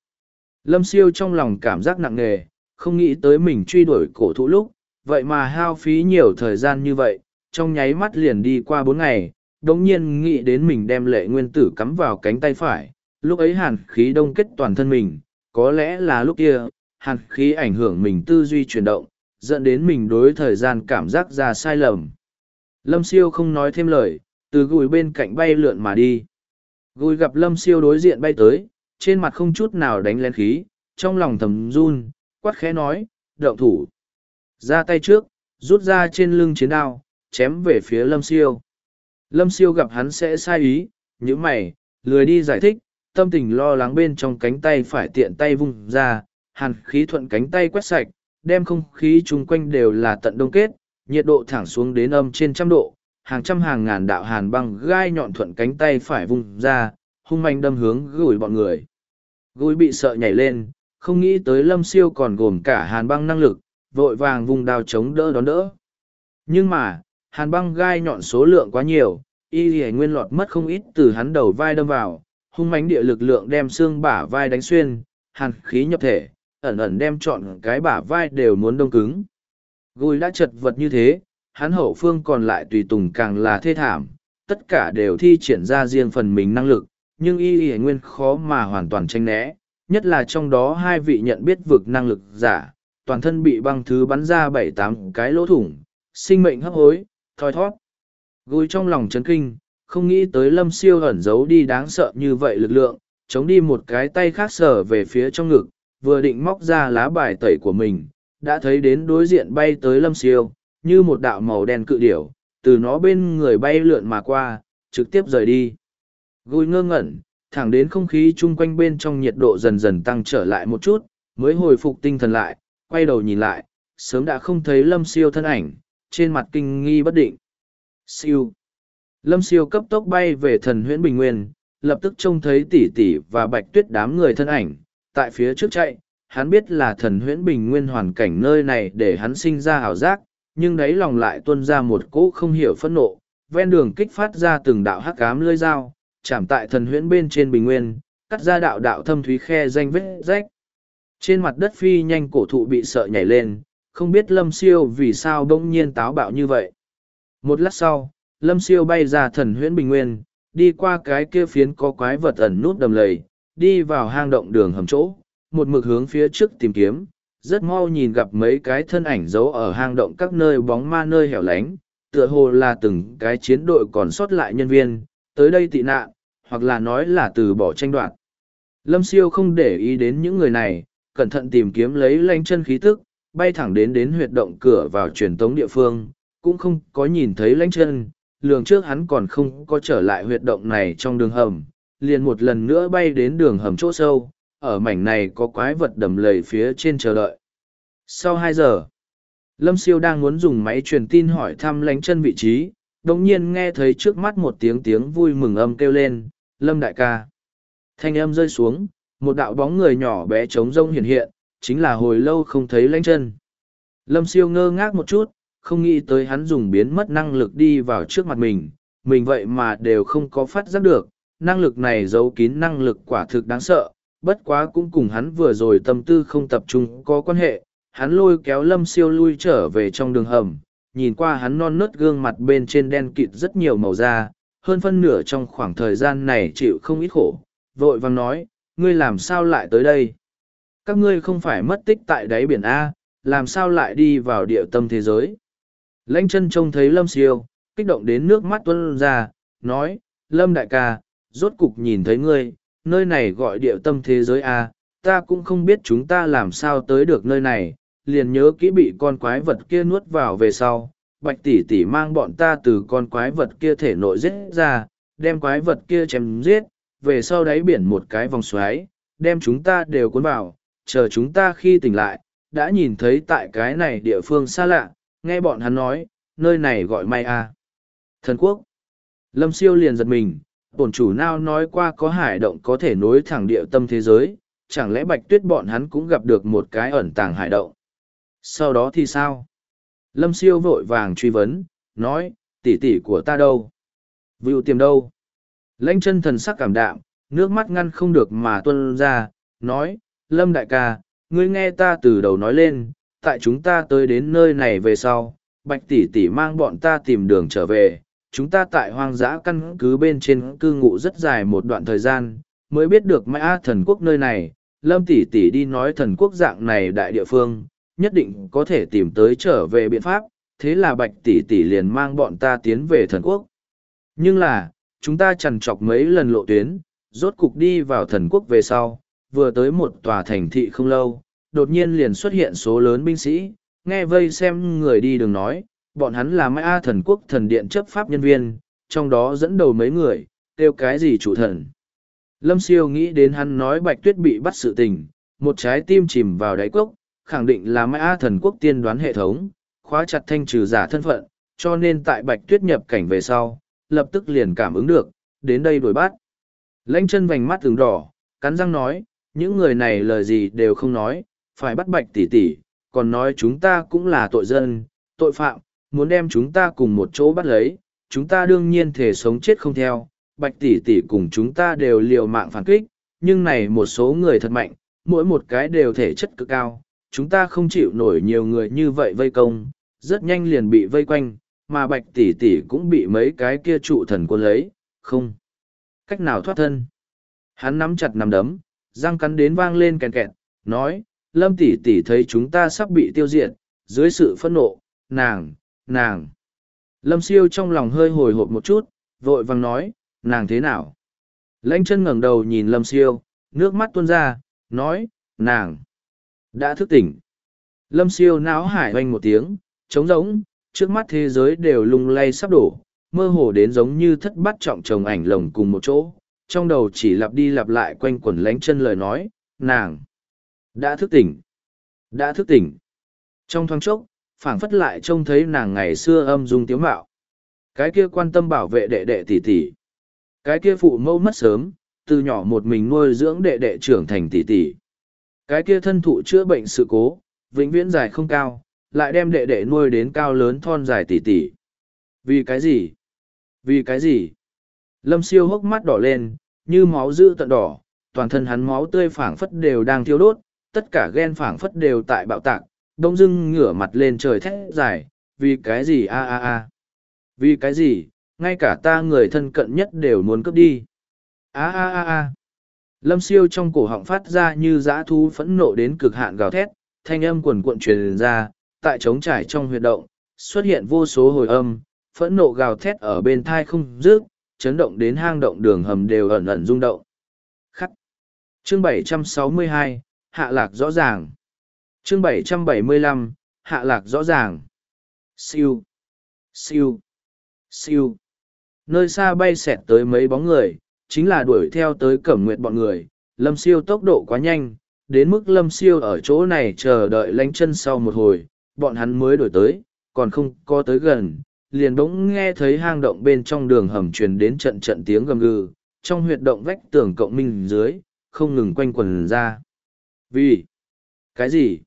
Lâm siêu trong lòng cảm giác nặng nề, không nghĩ tới mình truy đuổi cổ thụ lúc, vậy mà hao phí nhiều thời gian như vậy, trong nháy mắt liền đi qua bốn ngày, đống nhiên nghĩ đến mình đem lệ nguyên tử cắm vào cánh tay phải, lúc ấy hàn khí đông kết toàn thân mình, có lẽ là lúc kia, hàn khí ảnh hưởng mình tư duy chuyển động, dẫn đến mình đối thời gian cảm giác ra sai lầm. Lâm siêu không nói thêm lời, từ gùi bên cạnh bay lượn mà đi. Gùi gặp lâm siêu đối diện bay tới, trên mặt không chút nào đánh lên khí, trong lòng thầm run, quát khẽ nói, động thủ. Ra tay trước, rút ra trên lưng chiến đao, chém về phía lâm siêu. Lâm siêu gặp hắn sẽ sai ý, những mày, lười đi giải thích, tâm tình lo lắng bên trong cánh tay phải tiện tay vung ra, hàn khí thuận cánh tay quét sạch, đem không khí chung quanh đều là tận đông kết, nhiệt độ thẳng xuống đến âm trên trăm độ, hàng trăm hàng ngàn đạo hàn băng gai nhọn thuận cánh tay phải vung ra, hung manh đâm hướng gửi bọn người. Gối bị sợ nhảy lên, không nghĩ tới lâm siêu còn gồm cả hàn băng năng lực, vội vàng vùng đao chống đỡ đón đỡ. Nhưng mà, hàn băng gai nhọn số lượng quá nhiều, y hề nguyên lọt mất không ít từ hắn đầu vai đâm vào, hung mánh địa lực lượng đem xương bả vai đánh xuyên, hàn khí nhập thể, ẩn ẩn đem chọn cái bả vai đều muốn đông cứng. Gùi đã chật vật như thế, hắn hậu phương còn lại tùy tùng càng là thê thảm, tất cả đều thi triển ra riêng phần mình năng lực, nhưng y y nguyên khó mà hoàn toàn tranh né, nhất là trong đó hai vị nhận biết vực năng lực giả, toàn thân bị băng thứ bắn ra bảy tám cái lỗ thủng, sinh mệnh hấp hối, thoi thoát. Gùi trong lòng chấn kinh, không nghĩ tới lâm siêu ẩn giấu đi đáng sợ như vậy lực lượng, chống đi một cái tay khác sở về phía trong ngực, vừa định móc ra lá bài tẩy của mình, đã thấy đến đối diện bay tới lâm siêu, như một đạo màu đen cự điểu, từ nó bên người bay lượn mà qua, trực tiếp rời đi. Gùi ngơ ngẩn, thẳng đến không khí chung quanh bên trong nhiệt độ dần dần tăng trở lại một chút, mới hồi phục tinh thần lại, quay đầu nhìn lại, sớm đã không thấy lâm siêu thân ảnh, trên mặt kinh nghi bất định. Siêu. Lâm siêu cấp tốc bay về thần huyễn bình nguyên, lập tức trông thấy tỷ tỷ và bạch tuyết đám người thân ảnh, tại phía trước chạy, hắn biết là thần huyễn bình nguyên hoàn cảnh nơi này để hắn sinh ra ảo giác, nhưng đấy lòng lại tuôn ra một cỗ không hiểu phẫn nộ, ven đường kích phát ra từng đạo hắc ám lưỡi dao, chạm tại thần huyễn bên trên bình nguyên, cắt ra đạo đạo thâm thúy khe danh vết rách. Trên mặt đất phi nhanh cổ thụ bị sợ nhảy lên, không biết lâm siêu vì sao bỗng nhiên táo bạo như vậy. Một lát sau, lâm siêu bay ra thần huyễn bình nguyên, đi qua cái kia phiến có quái vật ẩn nút đầm lầy, đi vào hang động đường hầm chỗ, một mực hướng phía trước tìm kiếm, rất mau nhìn gặp mấy cái thân ảnh giấu ở hang động các nơi bóng ma nơi hẻo lánh, tựa hồ là từng cái chiến đội còn sót lại nhân viên, tới đây tị nạn, hoặc là nói là từ bỏ tranh đoạt. Lâm siêu không để ý đến những người này, cẩn thận tìm kiếm lấy lanh chân khí tức, bay thẳng đến đến huyệt động cửa vào truyền tống địa phương, cũng không có nhìn thấy lanh chân, lường trước hắn còn không có trở lại huyệt động này trong đường hầm, liền một lần nữa bay đến đường hầm chỗ sâu, ở mảnh này có quái vật đầm lầy phía trên chờ đợi. Sau hai giờ, Lâm Siêu đang muốn dùng máy truyền tin hỏi thăm lánh chân vị trí, đồng nhiên nghe thấy trước mắt một tiếng tiếng vui mừng âm kêu lên, Lâm đại ca. Thanh âm rơi xuống, một đạo bóng người nhỏ bé trống rông hiện hiện, chính là hồi lâu không thấy lánh chân. Lâm Siêu ngơ ngác một chút, không nghĩ tới hắn dùng biến mất năng lực đi vào trước mặt mình, mình vậy mà đều không có phát giác được, năng lực này giấu kín năng lực quả thực đáng sợ, bất quá cũng cùng hắn vừa rồi tâm tư không tập trung có quan hệ, hắn lôi kéo lâm siêu lui trở về trong đường hầm, nhìn qua hắn non nớt gương mặt bên trên đen kịt rất nhiều màu da, hơn phân nửa trong khoảng thời gian này chịu không ít khổ, vội vàng nói, ngươi làm sao lại tới đây? Các ngươi không phải mất tích tại đáy biển A, làm sao lại đi vào địa tâm thế giới? Lãnh chân trông thấy lâm siêu, kích động đến nước mắt tuân ra, nói, lâm đại ca, rốt cục nhìn thấy ngươi, nơi này gọi địa tâm thế giới A, ta cũng không biết chúng ta làm sao tới được nơi này, liền nhớ kỹ bị con quái vật kia nuốt vào về sau. Bạch tỷ tỷ mang bọn ta từ con quái vật kia thể nội giết ra, đem quái vật kia chém giết, về sau đáy biển một cái vòng xoáy, đem chúng ta đều cuốn vào, chờ chúng ta khi tỉnh lại, đã nhìn thấy tại cái này địa phương xa lạ, nghe bọn hắn nói, nơi này gọi may a à. Thần quốc. Lâm siêu liền giật mình, bổn chủ nào nói qua có hải động có thể nối thẳng địa tâm thế giới, chẳng lẽ bạch tuyết bọn hắn cũng gặp được một cái ẩn tàng hải động. Sau đó thì sao? Lâm siêu vội vàng truy vấn, nói, tỷ tỷ của ta đâu? Vưu tiềm đâu? Lãnh chân thần sắc cảm đạm, nước mắt ngăn không được mà tuân ra, nói, Lâm đại ca, ngươi nghe ta từ đầu nói lên, tại chúng ta tới đến nơi này về sau, bạch tỷ tỷ mang bọn ta tìm đường trở về, chúng ta tại hoang dã căn cứ bên trên cư ngụ rất dài một đoạn thời gian, mới biết được mã thần quốc nơi này, lâm tỷ tỷ đi nói thần quốc dạng này đại địa phương, nhất định có thể tìm tới trở về biện pháp, thế là bạch tỷ tỷ liền mang bọn ta tiến về thần quốc. Nhưng là, chúng ta trằn trọc mấy lần lộ tuyến, rốt cục đi vào thần quốc về sau, vừa tới một tòa thành thị không lâu, đột nhiên liền xuất hiện số lớn binh sĩ, nghe vây xem người đi đường nói, bọn hắn là Mai A thần quốc thần điện chấp pháp nhân viên, trong đó dẫn đầu mấy người, kêu cái gì chủ thần. Lâm siêu nghĩ đến hắn nói bạch tuyết bị bắt sự tình, một trái tim chìm vào đáy cốc, khẳng định là Mai A thần quốc tiên đoán hệ thống, khóa chặt thanh trừ giả thân phận, cho nên tại bạch tuyết nhập cảnh về sau, lập tức liền cảm ứng được, đến đây đuổi bắt. Lãnh chân vành mắt tường đỏ, cắn răng nói, những người này lời gì đều không nói, phải bắt bạch tỷ tỷ, còn nói chúng ta cũng là tội dân, tội phạm, muốn đem chúng ta cùng một chỗ bắt lấy, chúng ta đương nhiên thể sống chết không theo, bạch tỷ tỷ cùng chúng ta đều liều mạng phản kích, nhưng này một số người thật mạnh, mỗi một cái đều thể chất cực cao, chúng ta không chịu nổi nhiều người như vậy vây công, rất nhanh liền bị vây quanh, mà bạch tỷ tỷ cũng bị mấy cái kia trụ thần quân lấy, không. Cách nào thoát thân? Hắn nắm chặt nắm đấm, răng cắn đến vang lên kèn kẹt, nói, lâm tỷ tỷ thấy chúng ta sắp bị tiêu diệt, dưới sự phẫn nộ, nàng, nàng. Lâm siêu trong lòng hơi hồi hộp một chút, vội vàng nói, nàng thế nào? Lãnh chân ngẩng đầu nhìn lâm siêu, nước mắt tuôn ra, nói, nàng, đã thức tỉnh. Lâm siêu náo hải oanh một tiếng, trống rỗng, trước mắt thế giới đều lung lay sắp đổ, mơ hồ đến giống như thất bát trọng chồng ảnh lồng cùng một chỗ, trong đầu chỉ lặp đi lặp lại quanh quẩn lánh chân lời nói, nàng, đã thức tỉnh, đã thức tỉnh. Trong thoáng chốc, phảng phất lại trông thấy nàng ngày xưa âm dung tiếu mạo. Cái kia quan tâm bảo vệ đệ đệ tỷ tỷ. Cái kia phụ mẫu mất sớm, từ nhỏ một mình nuôi dưỡng đệ đệ trưởng thành tỷ tỷ. Cái kia thân thụ chữa bệnh sự cố, vĩnh viễn dài không cao, lại đem đệ đệ nuôi đến cao lớn thon dài tỷ tỷ. Vì cái gì? Vì cái gì? Lâm siêu hốc mắt đỏ lên, như máu dữ tận đỏ, toàn thân hắn máu tươi phảng phất đều đang thiêu đốt, tất cả ghen phảng phất đều tại bạo tạc, đông dưng ngửa mặt lên trời thét dài, vì cái gì a a a? Vì cái gì, ngay cả ta người thân cận nhất đều muốn cướp đi. a a a a Lâm siêu trong cổ họng phát ra như dã thú phẫn nộ đến cực hạn gào thét, thanh âm quần cuộn truyền ra, tại trống trải trong huyệt động, xuất hiện vô số hồi âm, phẫn nộ gào thét ở bên thai không dứt, chấn động đến hang động đường hầm đều ẩn ẩn rung động. Khắc. Chương 762, hạ lạc rõ ràng. Chương 775, hạ lạc rõ ràng. Siêu. Siêu. Siêu. Nơi xa bay xẹt tới mấy bóng người, chính là đuổi theo tới cẩm nguyệt bọn người. Lâm siêu tốc độ quá nhanh, đến mức lâm siêu ở chỗ này chờ đợi lánh chân sau một hồi, bọn hắn mới đổi tới, còn không có tới gần, liền bỗng nghe thấy hang động bên trong đường hầm truyền đến trận trận tiếng gầm gừ, trong huyệt động vách tường cộng minh dưới, không ngừng quanh quần ra. Vì? Cái gì?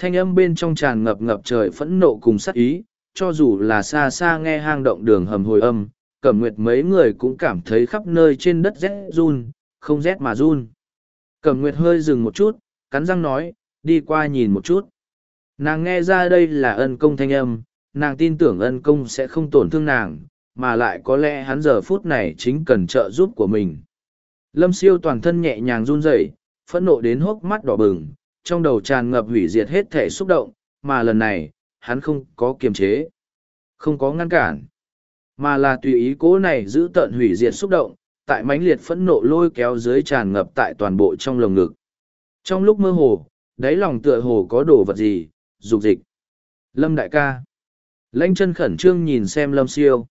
Thanh âm bên trong tràn ngập ngập trời phẫn nộ cùng sắc ý, cho dù là xa xa nghe hang động đường hầm hồi âm, cẩm nguyệt mấy người cũng cảm thấy khắp nơi trên đất rét run, không rét mà run. Cẩm nguyệt hơi dừng một chút, cắn răng nói, đi qua nhìn một chút. Nàng nghe ra đây là ân công thanh âm, nàng tin tưởng ân công sẽ không tổn thương nàng, mà lại có lẽ hắn giờ phút này chính cần trợ giúp của mình. Lâm siêu toàn thân nhẹ nhàng run rẩy, phẫn nộ đến hốc mắt đỏ bừng, trong đầu tràn ngập hủy diệt hết thể xúc động, mà lần này, hắn không có kiềm chế, không có ngăn cản, mà là tùy ý cố này giữ tận hủy diệt xúc động, tại mãnh liệt phẫn nộ lôi kéo dưới tràn ngập tại toàn bộ trong lồng ngực. Trong lúc mơ hồ, đáy lòng tựa hồ có đồ vật gì, dục dịch. Lâm đại ca. Lanh chân khẩn trương nhìn xem Lâm siêu.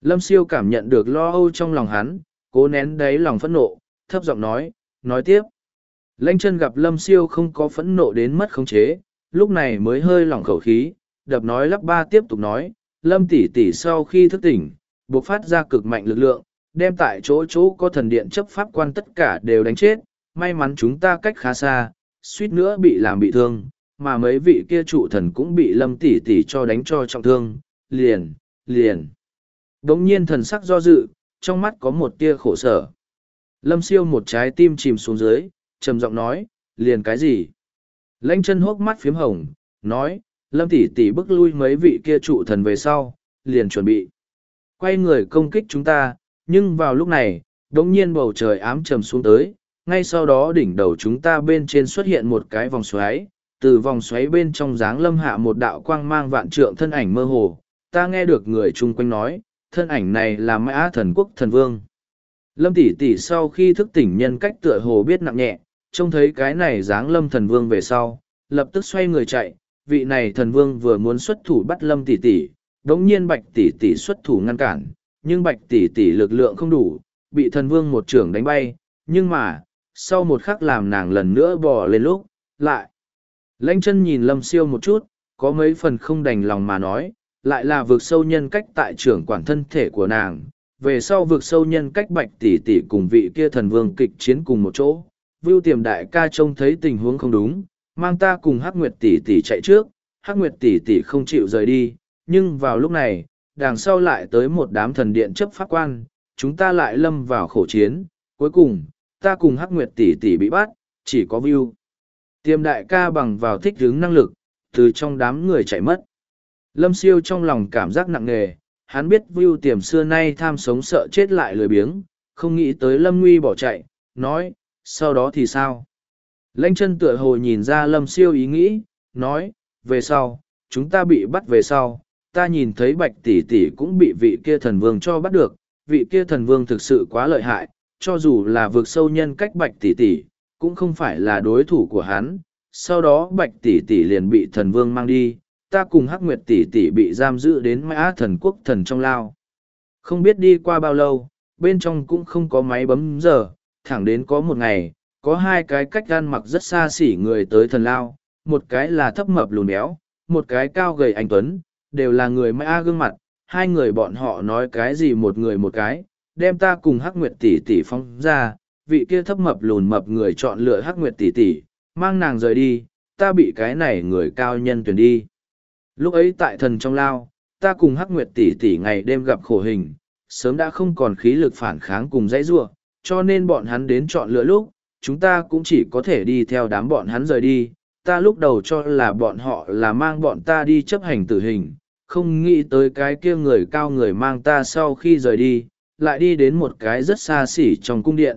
Lâm siêu cảm nhận được lo âu trong lòng hắn, cố nén đáy lòng phẫn nộ, thấp giọng nói, nói tiếp. Lanh chân gặp Lâm siêu không có phẫn nộ đến mất khống chế, lúc này mới hơi lỏng khẩu khí, đập nói lắp ba tiếp tục nói, Lâm tỷ tỷ sau khi thức tỉnh, buộc phát ra cực mạnh lực lượng, đem tại chỗ chỗ có thần điện chấp pháp quan tất cả đều đánh chết, may mắn chúng ta cách khá xa, suýt nữa bị làm bị thương, mà mấy vị kia trụ thần cũng bị lâm tỷ tỷ cho đánh cho trọng thương, liền, liền. Đống nhiên thần sắc do dự, trong mắt có một tia khổ sở. Lâm siêu một trái tim chìm xuống dưới, trầm giọng nói, liền cái gì? Lanh chân hốc mắt phiếm hồng, nói, lâm tỷ tỷ bức lui mấy vị kia trụ thần về sau, liền chuẩn bị. Quay người công kích chúng ta, nhưng vào lúc này, đống nhiên bầu trời ám trầm xuống tới, ngay sau đó đỉnh đầu chúng ta bên trên xuất hiện một cái vòng xoáy, từ vòng xoáy bên trong dáng lâm hạ một đạo quang mang vạn trượng thân ảnh mơ hồ, ta nghe được người chung quanh nói, thân ảnh này là mã thần quốc thần vương. Lâm tỷ tỷ sau khi thức tỉnh nhân cách tựa hồ biết nặng nhẹ, trông thấy cái này dáng lâm thần vương về sau, lập tức xoay người chạy, vị này thần vương vừa muốn xuất thủ bắt lâm tỷ tỷ, đống nhiên bạch tỷ tỷ xuất thủ ngăn cản, nhưng bạch tỷ tỷ lực lượng không đủ, bị thần vương một trưởng đánh bay, nhưng mà, sau một khắc làm nàng lần nữa bò lên lúc, lại. Lanh chân nhìn lâm siêu một chút, có mấy phần không đành lòng mà nói, lại là vượt sâu nhân cách tại trưởng quản thân thể của nàng. Về sau vượt sâu nhân cách bạch tỷ tỷ cùng vị kia thần vương kịch chiến cùng một chỗ. Vưu tiềm đại ca trông thấy tình huống không đúng, mang ta cùng hắc nguyệt tỷ tỷ chạy trước, hắc nguyệt tỷ tỷ không chịu rời đi, nhưng vào lúc này, đằng sau lại tới một đám thần điện chấp pháp quan, chúng ta lại lâm vào khổ chiến, cuối cùng, ta cùng hắc nguyệt tỷ tỷ bị bắt, chỉ có Vưu. Tiềm đại ca bằng vào thích hướng năng lực, từ trong đám người chạy mất. Lâm siêu trong lòng cảm giác nặng nề, hắn biết Vưu tiềm xưa nay tham sống sợ chết lại lười biếng, không nghĩ tới Lâm Nguy bỏ chạy, nói, sau đó thì sao? Lãnh chân tựa hồ nhìn ra Lâm siêu ý nghĩ, nói, về sau, chúng ta bị bắt về sau, ta nhìn thấy bạch tỷ tỷ cũng bị vị kia thần vương cho bắt được, vị kia thần vương thực sự quá lợi hại, cho dù là vượt sâu nhân cách bạch tỷ tỷ, cũng không phải là đối thủ của hắn. Sau đó bạch tỷ tỷ liền bị thần vương mang đi, ta cùng hắc nguyệt tỷ tỷ bị giam giữ đến mã thần quốc thần trong lao. Không biết đi qua bao lâu, bên trong cũng không có máy bấm giờ, thẳng đến có một ngày, có hai cái cách gan mặc rất xa xỉ người tới thần lao, một cái là thấp mập lùn béo, một cái cao gầy anh Tuấn, đều là người mã gương mặt, hai người bọn họ nói cái gì một người một cái, đem ta cùng hắc nguyệt tỷ tỷ phong ra, vị kia thấp mập lùn mập người chọn lựa hắc nguyệt tỷ tỷ, mang nàng rời đi, ta bị cái này người cao nhân tuyển đi. Lúc ấy tại thần trong lao, ta cùng hắc nguyệt tỷ tỷ ngày đêm gặp khổ hình, sớm đã không còn khí lực phản kháng cùng dãy rua, cho nên bọn hắn đến chọn lựa lúc, chúng ta cũng chỉ có thể đi theo đám bọn hắn rời đi. Ta lúc đầu cho là bọn họ là mang bọn ta đi chấp hành tử hình, không nghĩ tới cái kia người cao người mang ta sau khi rời đi, lại đi đến một cái rất xa xỉ trong cung điện.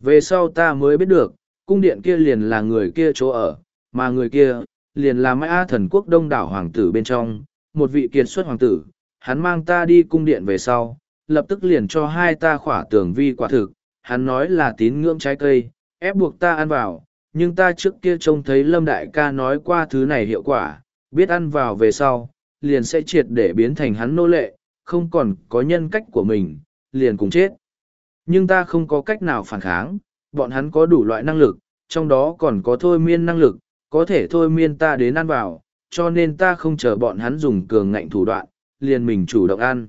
Về sau ta mới biết được, cung điện kia liền là người kia chỗ ở, mà người kia, liền là mãi thần quốc đông đảo hoàng tử bên trong, một vị kiệt xuất hoàng tử, hắn mang ta đi cung điện về sau, lập tức liền cho hai ta khỏa tường vi quả thực, hắn nói là tín ngưỡng trái cây, ép buộc ta ăn vào, nhưng ta trước kia trông thấy Lâm Đại ca nói qua thứ này hiệu quả, biết ăn vào về sau, liền sẽ triệt để biến thành hắn nô lệ, không còn có nhân cách của mình, liền cùng chết. Nhưng ta không có cách nào phản kháng, bọn hắn có đủ loại năng lực, trong đó còn có thôi miên năng lực, có thể thôi miên ta đến ăn vào, cho nên ta không chờ bọn hắn dùng cường ngạnh thủ đoạn, liền mình chủ động ăn.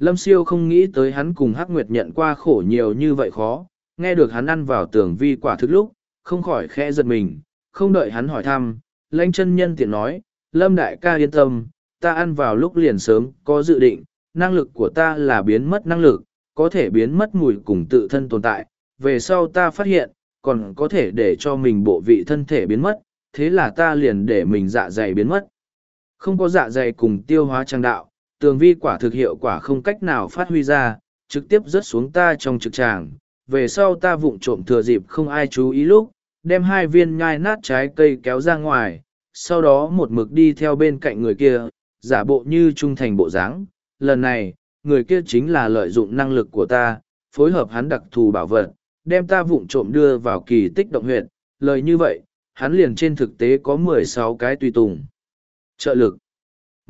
Lâm siêu không nghĩ tới hắn cùng Hắc Nguyệt nhận qua khổ nhiều như vậy khó, nghe được hắn ăn vào tường vi quả thực lúc, không khỏi khẽ giật mình, không đợi hắn hỏi thăm, lãnh chân nhân tiện nói, Lâm đại ca yên tâm, ta ăn vào lúc liền sớm, có dự định, năng lực của ta là biến mất năng lực, có thể biến mất mùi cùng tự thân tồn tại, về sau ta phát hiện, còn có thể để cho mình bộ vị thân thể biến mất, thế là ta liền để mình dạ dày biến mất. Không có dạ dày cùng tiêu hóa trang đạo, tường vi quả thực hiệu quả không cách nào phát huy ra, trực tiếp rớt xuống ta trong trực tràng. Về sau ta vụng trộm thừa dịp không ai chú ý lúc, đem hai viên nhai nát trái cây kéo ra ngoài, sau đó một mực đi theo bên cạnh người kia, giả bộ như trung thành bộ dáng. Lần này, người kia chính là lợi dụng năng lực của ta, phối hợp hắn đặc thù bảo vật, đem ta vụng trộm đưa vào kỳ tích động huyện. Lời như vậy, hắn liền trên thực tế có mười sáu cái tùy tùng. Trợ lực.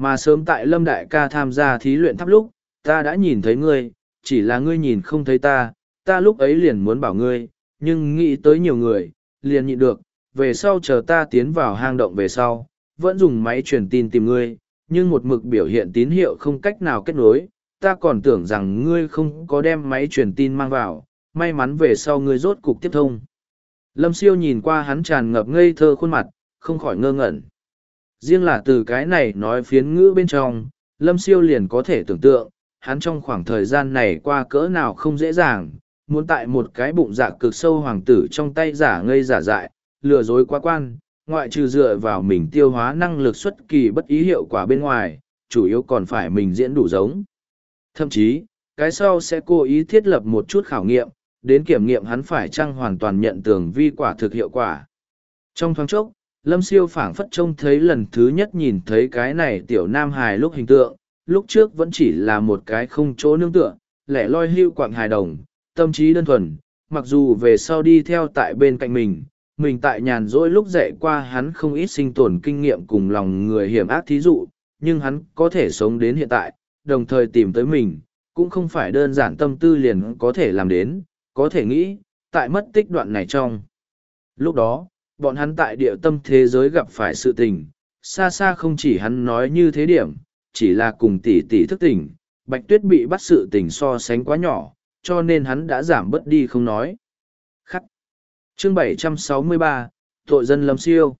Mà sớm tại Lâm Đại ca tham gia thí luyện tháp lúc, ta đã nhìn thấy ngươi, chỉ là ngươi nhìn không thấy ta, ta lúc ấy liền muốn bảo ngươi, nhưng nghĩ tới nhiều người, liền nhịn được, về sau chờ ta tiến vào hang động về sau, vẫn dùng máy truyền tin tìm ngươi, nhưng một mực biểu hiện tín hiệu không cách nào kết nối, ta còn tưởng rằng ngươi không có đem máy truyền tin mang vào, may mắn về sau ngươi rốt cục tiếp thông. Lâm siêu nhìn qua hắn tràn ngập ngây thơ khuôn mặt, không khỏi ngơ ngẩn. Riêng là từ cái này nói phiến ngữ bên trong, Lâm siêu liền có thể tưởng tượng, hắn trong khoảng thời gian này qua cỡ nào không dễ dàng, muốn tại một cái bụng dạ cực sâu hoàng tử trong tay giả ngây giả dại, lừa dối quá quan, ngoại trừ dựa vào mình tiêu hóa năng lực xuất kỳ bất ý hiệu quả bên ngoài, chủ yếu còn phải mình diễn đủ giống. Thậm chí, cái sau sẽ cố ý thiết lập một chút khảo nghiệm, đến kiểm nghiệm hắn phải chăng hoàn toàn nhận tường vi quả thực hiệu quả. Trong thoáng chốc, Lâm Siêu phảng phất trông thấy lần thứ nhất nhìn thấy cái này tiểu nam hài lúc hình tượng, lúc trước vẫn chỉ là một cái không chỗ nương tựa, lẻ loi hưu quạng hài đồng, tâm trí đơn thuần, mặc dù về sau đi theo tại bên cạnh mình, mình tại nhàn rỗi lúc dạy qua hắn không ít sinh tồn kinh nghiệm cùng lòng người hiểm ác thí dụ, nhưng hắn có thể sống đến hiện tại, đồng thời tìm tới mình, cũng không phải đơn giản tâm tư liền có thể làm đến, có thể nghĩ, tại mất tích đoạn này trong. Lúc đó, bọn hắn tại địa tâm thế giới gặp phải sự tình, xa xa không chỉ hắn nói như thế điểm, chỉ là cùng tỷ tỷ thức tỉnh, bạch tuyết bị bắt sự tình so sánh quá nhỏ, cho nên hắn đã giảm bớt đi không nói. Khắc. Chương 763, Tội dân lâm siêu.